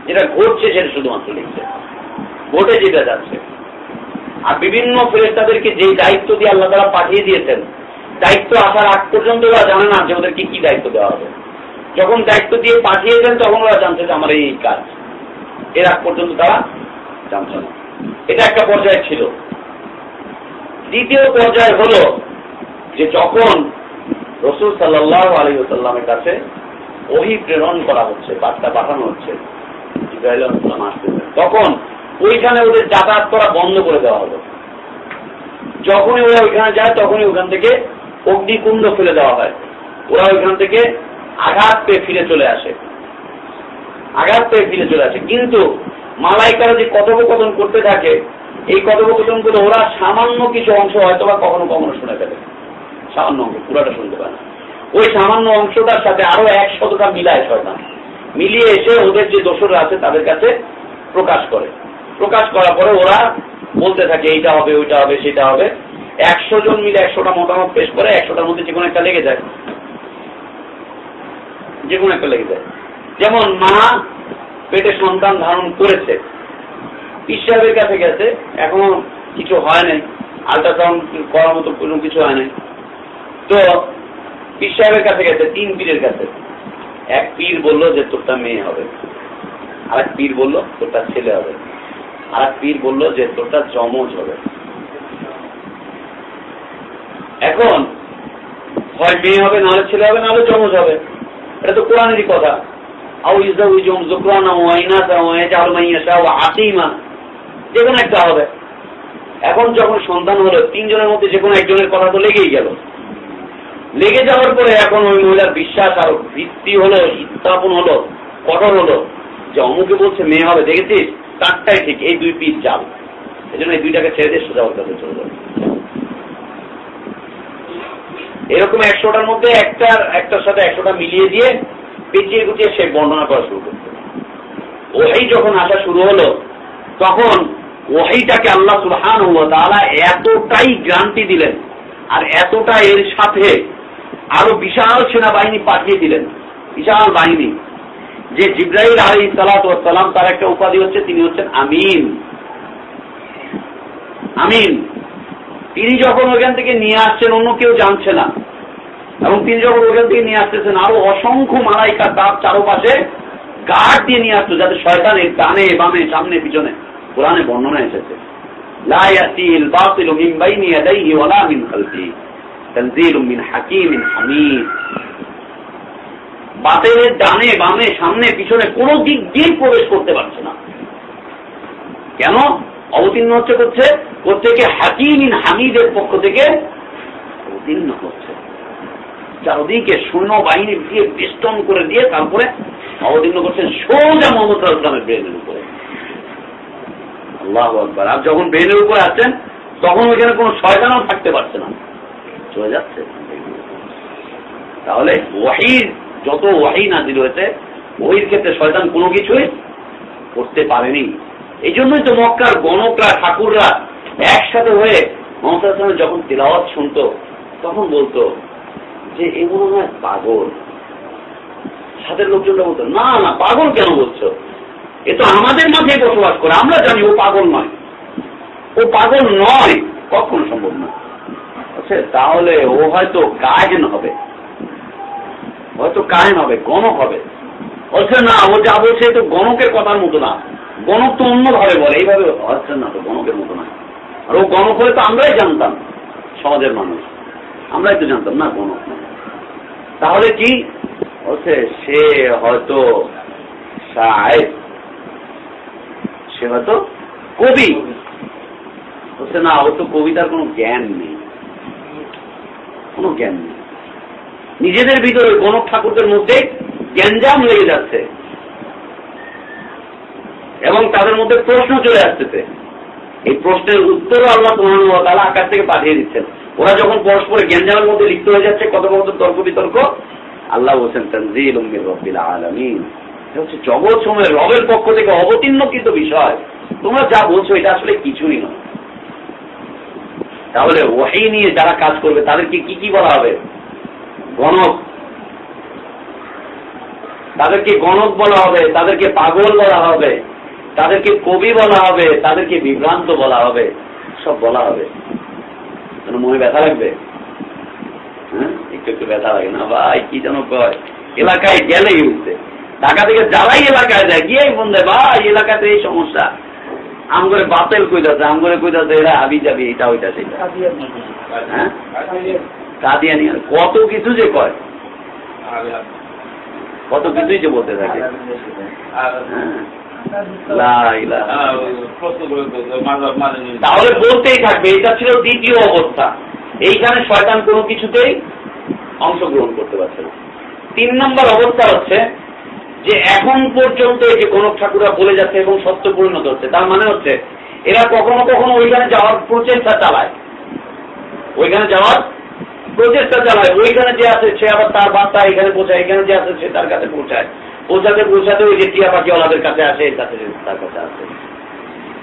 যেটা ঘটছে, সেটা শুধুমাত্র লিখছে। ঘটে যেটা যাচ্ছে। আর বিভিন্ন ফেরেস্তাদেরকে যে দায়িত্ব দিয়ে আল্লাহ তারা পাঠিয়ে দিয়েছেন, দায়িত্ব আসার আগ পর্যন্ত ওরা জানে না যে ওদেরকে কি দায়িত্ব দেওয়া হবে। যখন দায়িত্ব দিয়ে পাঠিয়েছেন, তখন ওরা জানছে যে আমার এই কাজ। এর আগ পর্যন্ত তারা জানছে না। এটা একটা পর্যায়ে ছিল। দ্বিতীয় পর্যায় হলো যে যখন রসুল সাল্লাহ আলী সাল্লামের কাছে ওহি প্রেরণ করা হচ্ছে, বার্তা পাঠানো হচ্ছে। তখন ওইখানে ওদের যাতায়াত করা বন্ধ করে দেওয়া হলো। যখনই ওরা ওইখানে যায়, তখনই ওখান থেকে অগ্নিকুণ্ড ফেলে দেওয়া হয়। ওরা ওইখান থেকে আঘাত পেয়ে ফিরে চলে আসে। আঘাত পেয়ে ফিরে চলে আসে। কিন্তু মালাইকারা যে কথোপকথন করতে থাকে, এই কথোপকথন করে ওরা সামান্য কিছু অংশ হয়তো বা কখনো কখনো শুনে ফেলে। সামান্য অংশ, পুরাটা শুনতে পারে না ওই সামান্য অংশটার সাথে আরও একশতটা মিলায় শয়তান মিলিয়ে এসে ওদের যে দোষরা আছে, তাদের কাছে প্রকাশ করে। প্রকাশ করার পরে ওরা বলতে থাকে, এইটা হবে, ওইটা হবে, সেটা হবে। একশো জন মিলে একশোটা মতামত পেশ করে, একশোটার মধ্যে যে কোনো একটা লেগে যায়। যে কোনো একটা লেগে যায়। যেমন মা পেটে সন্তান ধারণ করেছে। ঈশ্বরের কাছে গেছে, এখনও কিছু হয় নাই। আল্ট্রাসাউন্ড করার মতো কোনো কিছু হয় নাই। তো পীর সাহেবের কাছে গেছে, তিন পীরের কাছে। এক পীর বলল যে, তোরটা মেয়ে হবে। আর এক পীর বলল, তোরটা ছেলে হবে। আর এক পীর বলল যে, তোরটা জমজ হবে। এখন, হয় মেয়ে হবে, নাহলে ছেলে হবে, নাহলে জমজ হবে। এটা তো কোরআনেরই কথা। আউ যে কোনো একটা হবে। এখন যখন সন্তান হলো, তিনজনের মধ্যে যে কোনো একজনের কথা তো লেগেই গেল। লেগে যাওয়ার পরে এখন ওই মহিলার বিশ্বাস আর ভিত্তি হলো, স্থাপন হলো কঠোর হলো যে অমুকে বলছে মেয়ে হবে, দেখেছিস? তারটাই ঠিক, এই দুই পিস জাল। এই জন্য এই দুইটাকে ছেড়ে দিয়ে সোজা কাছে চলে যাবে। এরকম একশোটার মধ্যে একটার একটার সাথে একশোটা মিলিয়ে দিয়ে পেঁচিয়ে গুটিয়ে সে বর্ণনা করা শুরু করতে ওহাই যখন আসা শুরু হলো, তখন ওহাইটাকে আল্লাহ সুলহান এতটাই গ্রান্তি দিলেন আর এতটা এর সাথে আরও বিশাল সেনাবাহিনী পাঠিয়ে দিলেন। বিশাল বাহিনী। যে জিব্রাহিল আলী সালাম তার একটা উপাধি হচ্ছে, তিনি হচ্ছেন আমিন। আমিন। তিনি যখন ওইখান থেকে নিয়ে আসছেন, অন্য কেউ জানছে না। এবং তিনি যখন ওখান থেকে নিয়ে আসতেছেন, আরও অসংখ্য মালাইকা তার চারোপাশে গার্ড দিয়ে নিয়ে আসতো যাতে শয়তানের ডানে, বামে, সামনে, পিছনে। কোরআনে বর্ণনা এসেছে। লা ইয়াতিল বাতিলু মিন বাইনি ইয়াদাইহি ওয়ালা মিন খালফি। তানজিলুম মিন হাকিমিন হামিদ। বাতিলের ডানে, বামে, সামনে, পিছনে কোনো দিক দিয়ে প্রবেশ করতে পারছে না। কেন? অবতীর্ণ হচ্ছে করছে প্রত্যেকে হাকিমিন হামিদের পক্ষ থেকে অবতীর্ণ হচ্ছে। চারদিকে সৈন্য বাহিনী দিয়ে বেষ্টন করে দিয়ে তারপরে অবতীর্ণ করছেন সোজা মোহাম্মদ ইসলামের ব্রেনের উপরে। আল্লাহ আর যখন ব্রেনের উপরে আছেন তখন ওইখানে কোনো শয়তানও থাকতে পারছে না। চলে যাচ্ছে। তাহলে ওয়াহির যত ওয়াহি নাজির হয়েছে, ওহির ক্ষেত্রে শয়তান কোনো কিছুই করতে পারেনি। এই জন্যই তো মক্কার গণকরা, ঠাকুররা একসাথে হয়ে মমতা যখন তিলাওয়াত শুনতো, তখন বলতো যে, এ মনে হয় পাগল। সাথের লোকজনরা বলতো, না না, পাগল কেন বলছো? এ তো আমাদের মাঝে বসবাস করে, আমরা জানি ও পাগল নয়। ও পাগল নয়, কখন সম্ভব না আচ্ছা তাহলে ও হয়তো কায়ন হবে। হয়তো কায়ন হবে, গণক হবে। বলছে না, ও যা বলছে তো গণকের কথার মতো না। গণক তো অন্যভাবে বলে, এইভাবে হচ্ছে না তো, গণকের মতো না। আর ও গণক হলে তো আমরাই জানতাম, সমাজের মানুষ। আমরাই তো জানতাম, না গণক না। তাহলে কি? বলছে সে হয়তো সাহেব, সে হয়তো কবি। বলছে না ও তো কবিতার কোনো জ্ঞান নেই। কোনো জ্ঞান নেই। নিজেদের ভিতরে গণক ঠাকুরদের মধ্যে জ্ঞানজাম লেগে যাচ্ছে। এবং তাদের মধ্যে প্রশ্ন চলে আসতেছে। এই প্রশ্নের উত্তরও আল্লাহ তালা আকাশ থেকে পাঠিয়ে দিচ্ছেন। ওরা যখন পরস্পরে জ্ঞানজামের মধ্যে লিপ্ত হয়ে যাচ্ছে কত কত তর্ক বিতর্ক, আল্লাহ বলছেন তনজিল আলামিন। হচ্ছে জগৎ সময়ের রবের পক্ষ থেকে অবতীর্ণকৃত বিষয়। তোমরা যা বলছো, এটা আসলে কিছুই নয়। তাহলে ওয়াহি নিয়ে যারা কাজ করবে, তাদেরকে কি কি বলা হবে? গণক। তাদেরকে গণক বলা হবে, তাদেরকে পাগল বলা হবে, তাদেরকে কবি বলা হবে, তাদেরকে বিভ্রান্ত বলা হবে, সব বলা হবে। মনে ব্যথা লাগবে? হ্যাঁ? একটু একটু ব্যথা লাগে না? ভাই, কি যেন কয়? এলাকায় গেলেই উঠতে ঢাকা থেকে যারাই এলাকায় যায়, গিয়েই বন্ধে ভাই, এলাকাতে এই সমস্যা। আম করে বাতেল কইতাছে আম করে কইতাছে, এরা আবি যাবি এটা ওইটা সেটা হ্যাঁ? কাদিয়ানি, কত কিছু যে কয়। কত কিছুই যে বলতে থাকে। তাহলে বলতেই থাকবে, এটা ছিল দ্বিতীয় অবস্থা। এইখানে শয়তান কোনো কিছুতেই অংশগ্রহণ করতে পারছে না। তিন নম্বর অবস্থা হচ্ছে যে এখন পর্যন্ত এই যে গণক ঠাকুরা বলে যাচ্ছে এবং সত্য পরিণত হচ্ছে তার মানে হচ্ছে এরা কখনো কখনো ওইখানে যাওয়ার প্রচেষ্টা চালায়। ওইখানে যাওয়ার প্রচেষ্টা চালায়। ওইখানে যে আছে সে আবার তার বার্তা এখানে পৌঁছায় এখানে যে আছে সে তার কাছে পৌঁছায়। পৌঁছাতে পৌঁছাতে ওই যে টিয়া পাখিওয়ালাদের কাছে আসে এর কাছে তার কাছে আসে।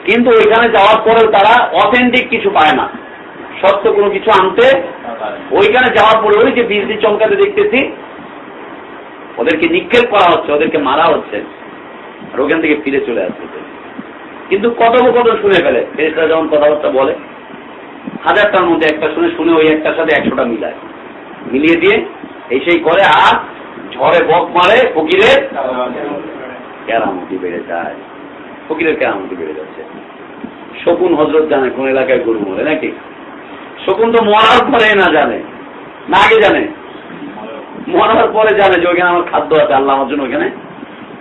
কিন্তু ওইখানে যাওয়ার পরেও তারা অথেন্টিক কিছু পায় না। সত্য কোনো কিছু আনতে ওইখানে যাওয়ার পরে ওই যে বিজলি চমকাতে দেখতেছি ওদেরকে নিক্ষেপ করা হচ্ছে, ওদেরকে মারা হচ্ছে। আর ওখান থেকে ফিরে চলে আসতেছে কিন্তু কথোপকথন শুনে ফেলে। ফেরেসরা যখন কথাবার্তা বলে, হাজারটার মধ্যে একটা শুনে শুনে ওই একটার সাথে একশোটা মিলায়। মিলিয়ে দিয়ে এই সেই করে, আর ঝড়ে বক মারে, ফকিরের কেরামতি বেড়ে যায়। ফকিরের কেরামতি বেড়ে যাচ্ছে। শকুন হজরত জানে, কোন এলাকায় গরু মরে নাকি? শকুন তো মরার পরে না জানে, না আগে জানে। মরার পরে জানে যে ওইখানে আমার খাদ্য আছে, আল্লাহ আমার জন্য ওইখানে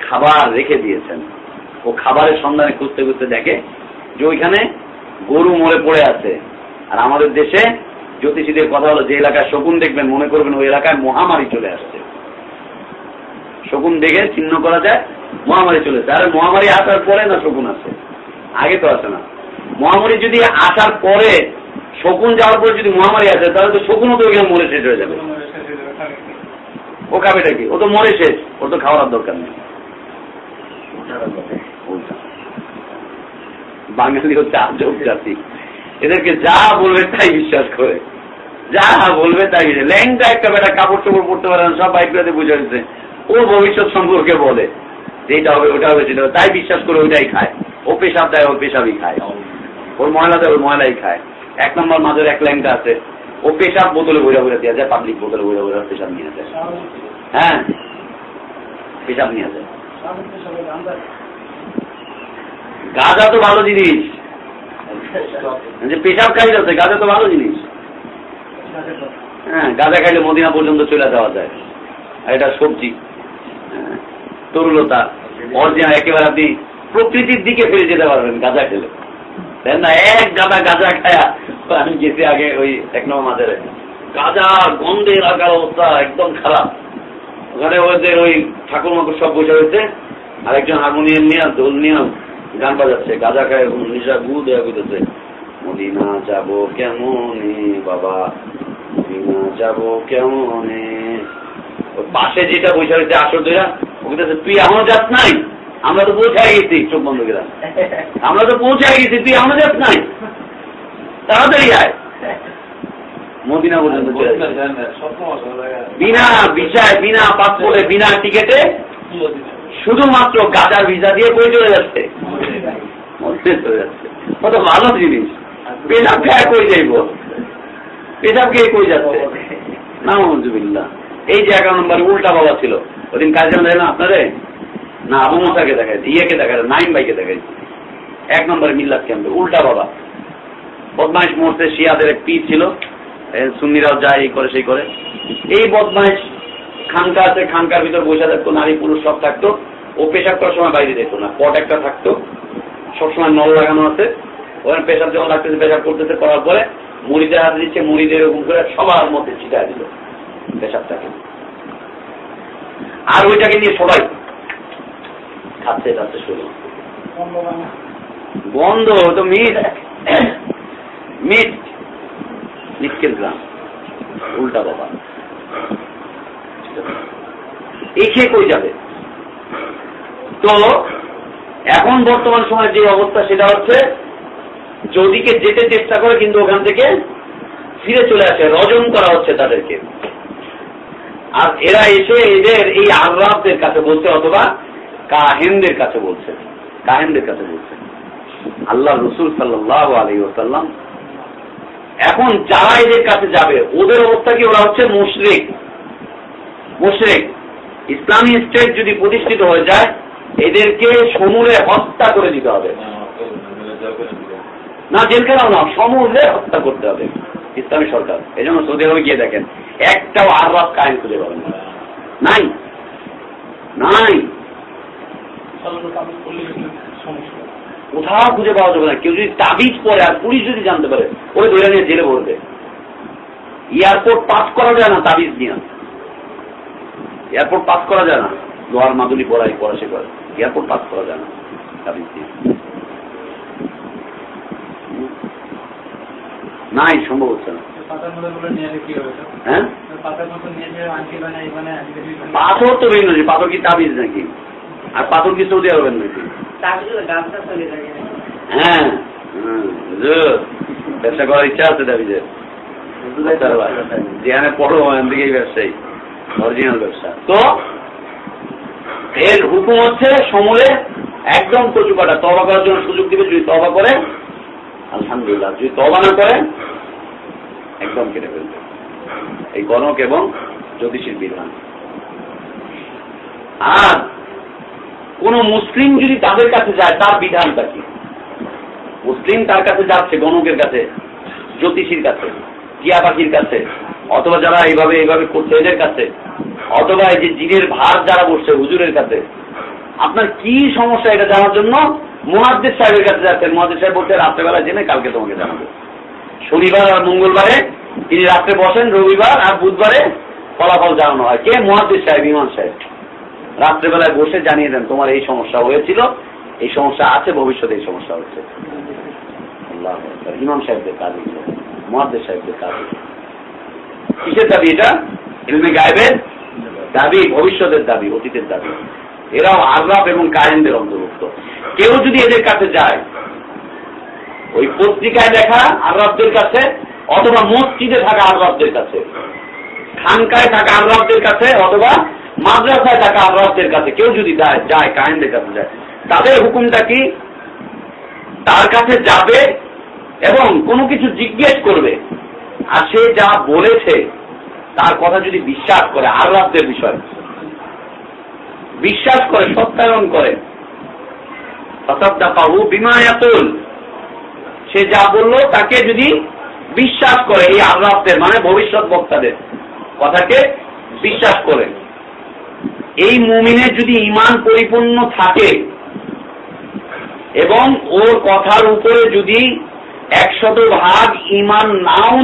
খাবার রেখে দিয়েছেন। ও খাবারের সন্ধানে খুঁজতে খুঁজতে দেখে যে ওইখানে গরু মরে পড়ে আছে। আর আমাদের দেশে জ্যোতিষীদের কথা হলো, যে এলাকায় শকুন দেখবেন, মনে করবেন ওই এলাকায় মহামারী চলে আসছে। শকুন দেখে চিহ্ন করা যায়, মহামারী চলে চলেছে আর মহামারী আসার পরে না শকুন আছে? আগে তো আসে না। মহামারী যদি আসার পরে শকুন যাওয়ার পরে যদি মহামারী আসে, তাহলে তো শকুনও তো ওইখানে মরে শেষ হয়ে যাবে। ও খাবেটা কি ও তো মরে শেষ। ওর তো খাওয়ার দরকার নেই। বাঙালি হচ্ছে আজব জাতি। এদেরকে যা বলবে তাই বিশ্বাস করে। যা বলবে তাই ল্যাংটা একটা বেটা কাপড় চোপড় পড়তে পারে না, সব বাইকগুলোতে বুঝে দিচ্ছে ও ভবিষ্যৎ সম্পর্কে বলে। যেটা হবে ওটা হবে, সেটা তাই বিশ্বাস করে ওইটাই খায়। ও পেশাব দেয় ওর পেশাবই খায়। ওর ময়লা দেয়, ওর ময়লাই খায়। এক নম্বর মাঝের এক ল্যাংটা আছে। ও পেশাব বোতলে বইরা বইরা দেওয়া যায় পাবলিক বোতলে বইরা বইরা পেশাব নিয়ে যায়। হ্যাঁ। পেশাব নিয়ে গাঁজা তো ভালো জিনিস। পেশাব গাঁজা তো ভালো জিনিস। হ্যাঁ গাঁজা খাইলে মদিনা পর্যন্ত চলে যাওয়া যায়। আর এটা সবজি। হ্যাঁ, তরুলতা একেবারে আপনি প্রকৃতির দিকে ফিরে যেতে পারবেন গাঁজা খেলে। তাই না এক গাদা গাঁজা খায়া আমি গেছি আগে ওই এক নম্বর মাঝে গাঁজা গন্ধের আকার অবস্থা একদম খারাপ। ওখানে ওদের ওই ঠাকুর মাকুর সব বসে হয়েছে আর একজন হারমোনিয়াম নিয়ে দোল নিয়ে গান বাজাচ্ছে। গাঁজা খায় নিশা গু দেওয়া বুঝেছে মদিনা যাব কেমনে বাবা? মদিনা যাব কেমনে? পাশে যেটা বসে হয়েছে আসর দুইরা ওকে তুই এখনও যাস নাই? আমরা তো পৌঁছায় গেছি। চোখ বন্ধ করে। আমরা তো পৌঁছায় গেছি তুই এখনও যাস নাই? তাড়াতাড়ি আয়। মদিনা পর্যন্ত বিনা ভিসায় বিনা পাসপোর্টে বিনা টিকেটে শুধুমাত্র গাজার ভিসা দিয়ে বই চলে যাচ্ছে। চলে যাচ্ছে। কত ভালো জিনিস। পেশাব খেয়ে কই যাইব? পেশাব খেয়ে কই যাচ্ছে? না এই যে এগারো নম্বরে উল্টা বাবা ছিল। ওদিন কাজ জানা না আপনারে? না আবু মুসাকে দেখাইছে ইয়েকে দেখাইছে নাইম ভাইকে দেখাইছে। এক নম্বর মিল্লাত ক্যাম্পে উল্টা বাবা। বদমাইশ মোড়তে শিয়াদের এক পীর ছিল। সুন্নিরাও যায় এই করে সেই করে। এই বদমাইশ খানকা আছে খানকার ভিতর বসে থাকতো নারী পুরুষ সব থাকতো। ও পেশাব করার সময় বাইরে যেত না পট একটা থাকতো। সবসময় নল লাগানো আছে। ওখানে পেশাব যখন লাগতেছে পেশাব করতেছে করার পরে মুড়িদের হাত দিচ্ছে মুড়িদের এরকম করে সবার মধ্যে ছিটা দিল পেশাবটাকে। আর ওইটাকে নিয়ে সবাই খাচ্ছে খাচ্ছে শুরু বন্ধ তো মিট মিট মিটকেল গ্রাম। উল্টা বাবা। এই খেয়ে কই যাবে? তো এখন বর্তমান সময় যে অবস্থা সেটা হচ্ছে যদিকে যেতে চেষ্টা করে কিন্তু ওখান থেকে ফিরে চলে আসে, রজন করা হচ্ছে তাদেরকে। আর এরা এসে এদের এই আর্রাবদের কাছে বলছে অথবা কাহেনদের কাছে বলছে। কাহেনদের কাছে বলছে। আল্লাহ রসুল সাল্লাহ আলী ওসাল্লাম এখন যারা এদের কাছে যাবে ওদের অবস্থা কি? ওরা হচ্ছে মুশরিক। মুশরিক। ইসলামী স্টেট যদি প্রতিষ্ঠিত হয়ে যায় এদেরকে সমূলে হত্যা করে দিতে হবে। না জেলখানাও না সমূলে হত্যা করতে হবে ইসলামী সরকার। এই জন্য সৌদি আরবে গিয়ে দেখেন একটাও আর রাত কায়েম খুঁজে পাবেন না। নাই। নাই। কোথাও খুঁজে পাওয়া যাবে না। কেউ যদি তাবিজ পরে আর পুলিশ যদি জানতে পারে ওই ধরে নিয়ে জেলে ভরবে এয়ারপোর্ট পাস করা যায় না তাবিজ নিয়ে। এয়ারপোর্ট পাস করা যায় না। লোহার মাদুলি পড়াই পড়া সে করে এয়ারপোর্ট পাস করা যায় না তাবিজ দিয়ে নাই সম্ভব হচ্ছে না। হ্যাঁ? পাথর তো ভিন্ন পাথর কি তাবিজ নাকি? আর পাথর কি সৌদি আরবের নাকি? হ্যাঁ ব্যবসা করার ইচ্ছা আছে তাবিজের যেখানে পড়ো ওখান থেকেই ব্যবসায়ী অরিজিনাল ব্যবসা। তো, এর হুকুম হচ্ছে সমূলে একদম তবা করার জন্য সুযোগ দিবে, যদি তবা করে, আলহামদুলিল্লাহ, যদি তবা না করে, একদম কেটে ফেলবে। এই গণক এবং জ্যোতিষীর বিধান। আর কোন মুসলিম যদি তাদের কাছে যায়, তার বিধানটা কি? মুসলিম তার কাছে যাচ্ছে গণকের কাছে, জ্যোতিষীর কাছে, টিয়া পাখির কাছে, অথবা যারা এইভাবে এইভাবে করছে এদের কাছে, অথবা এই যে জিনের ভার যারা বসছে হুজুরের কাছে। আপনার কি সমস্যা এটা জানার জন্য? মহাদ্দেশ সাহেবের কাছে যাচ্ছেন। মহাদ্দেশ সাহেব বলছে, রাত্রেবেলা জেনে কালকে তোমাকে জানাব। শনিবার আর মঙ্গলবারে তিনি রাত্রে বসেন, রবিবার আর বুধবারে ফলাফল জানানো হয়। কে? মহাদ্দেশ সাহেব ইমান সাহেব। রাত্রেবেলায় বসে জানিয়ে দেন, তোমার এই সমস্যা হয়েছিল, এই সমস্যা আছে, ভবিষ্যতে এই সমস্যা হচ্ছে ইমাম সাহেবদের কাজ মহাদ্দেশ সাহেবদের কাজ কিসের দাবি এটা? ইলমে গায়েবের দাবি, ভবিষ্যতের দাবি, অতীতের দাবি। এরাও আগ্রাব এবং কায়েনদের অন্তর্ভুক্ত। কেউ যদি এদের কাছে যায়, ওই পত্রিকায় দেখা আরবদের কাছে, অথবা মসজিদে থাকা আরবদের কাছে, খানকায় থাকা আরবদের কাছে, অথবা মাদ্রাসায় থাকা আরবদের কাছে, কেউ যদি যায় যায় কাছে যায়, তাদের হুকুমটা কি? তার কাছে যাবে এবং কোনো কিছু জিজ্ঞেস করবে। আর সে যা বলেছে, তার কথা যদি বিশ্বাস করে আল্লাহদের বিষয়। বিশ্বাস করে, সত্যায়ন করে। পাবু বিমায়াতুল সে যা বলল, তাকে যদি বিশ্বাস করে, এই আল্লাহদের মানে ভবিষ্যৎ বক্তাদের কথাকে, বিশ্বাস করে। এই মুমিনের যদি ইমান পরিপূর্ণ থাকে এবং ওর কথার উপরে যদি একশত ভাগ ইমান নাও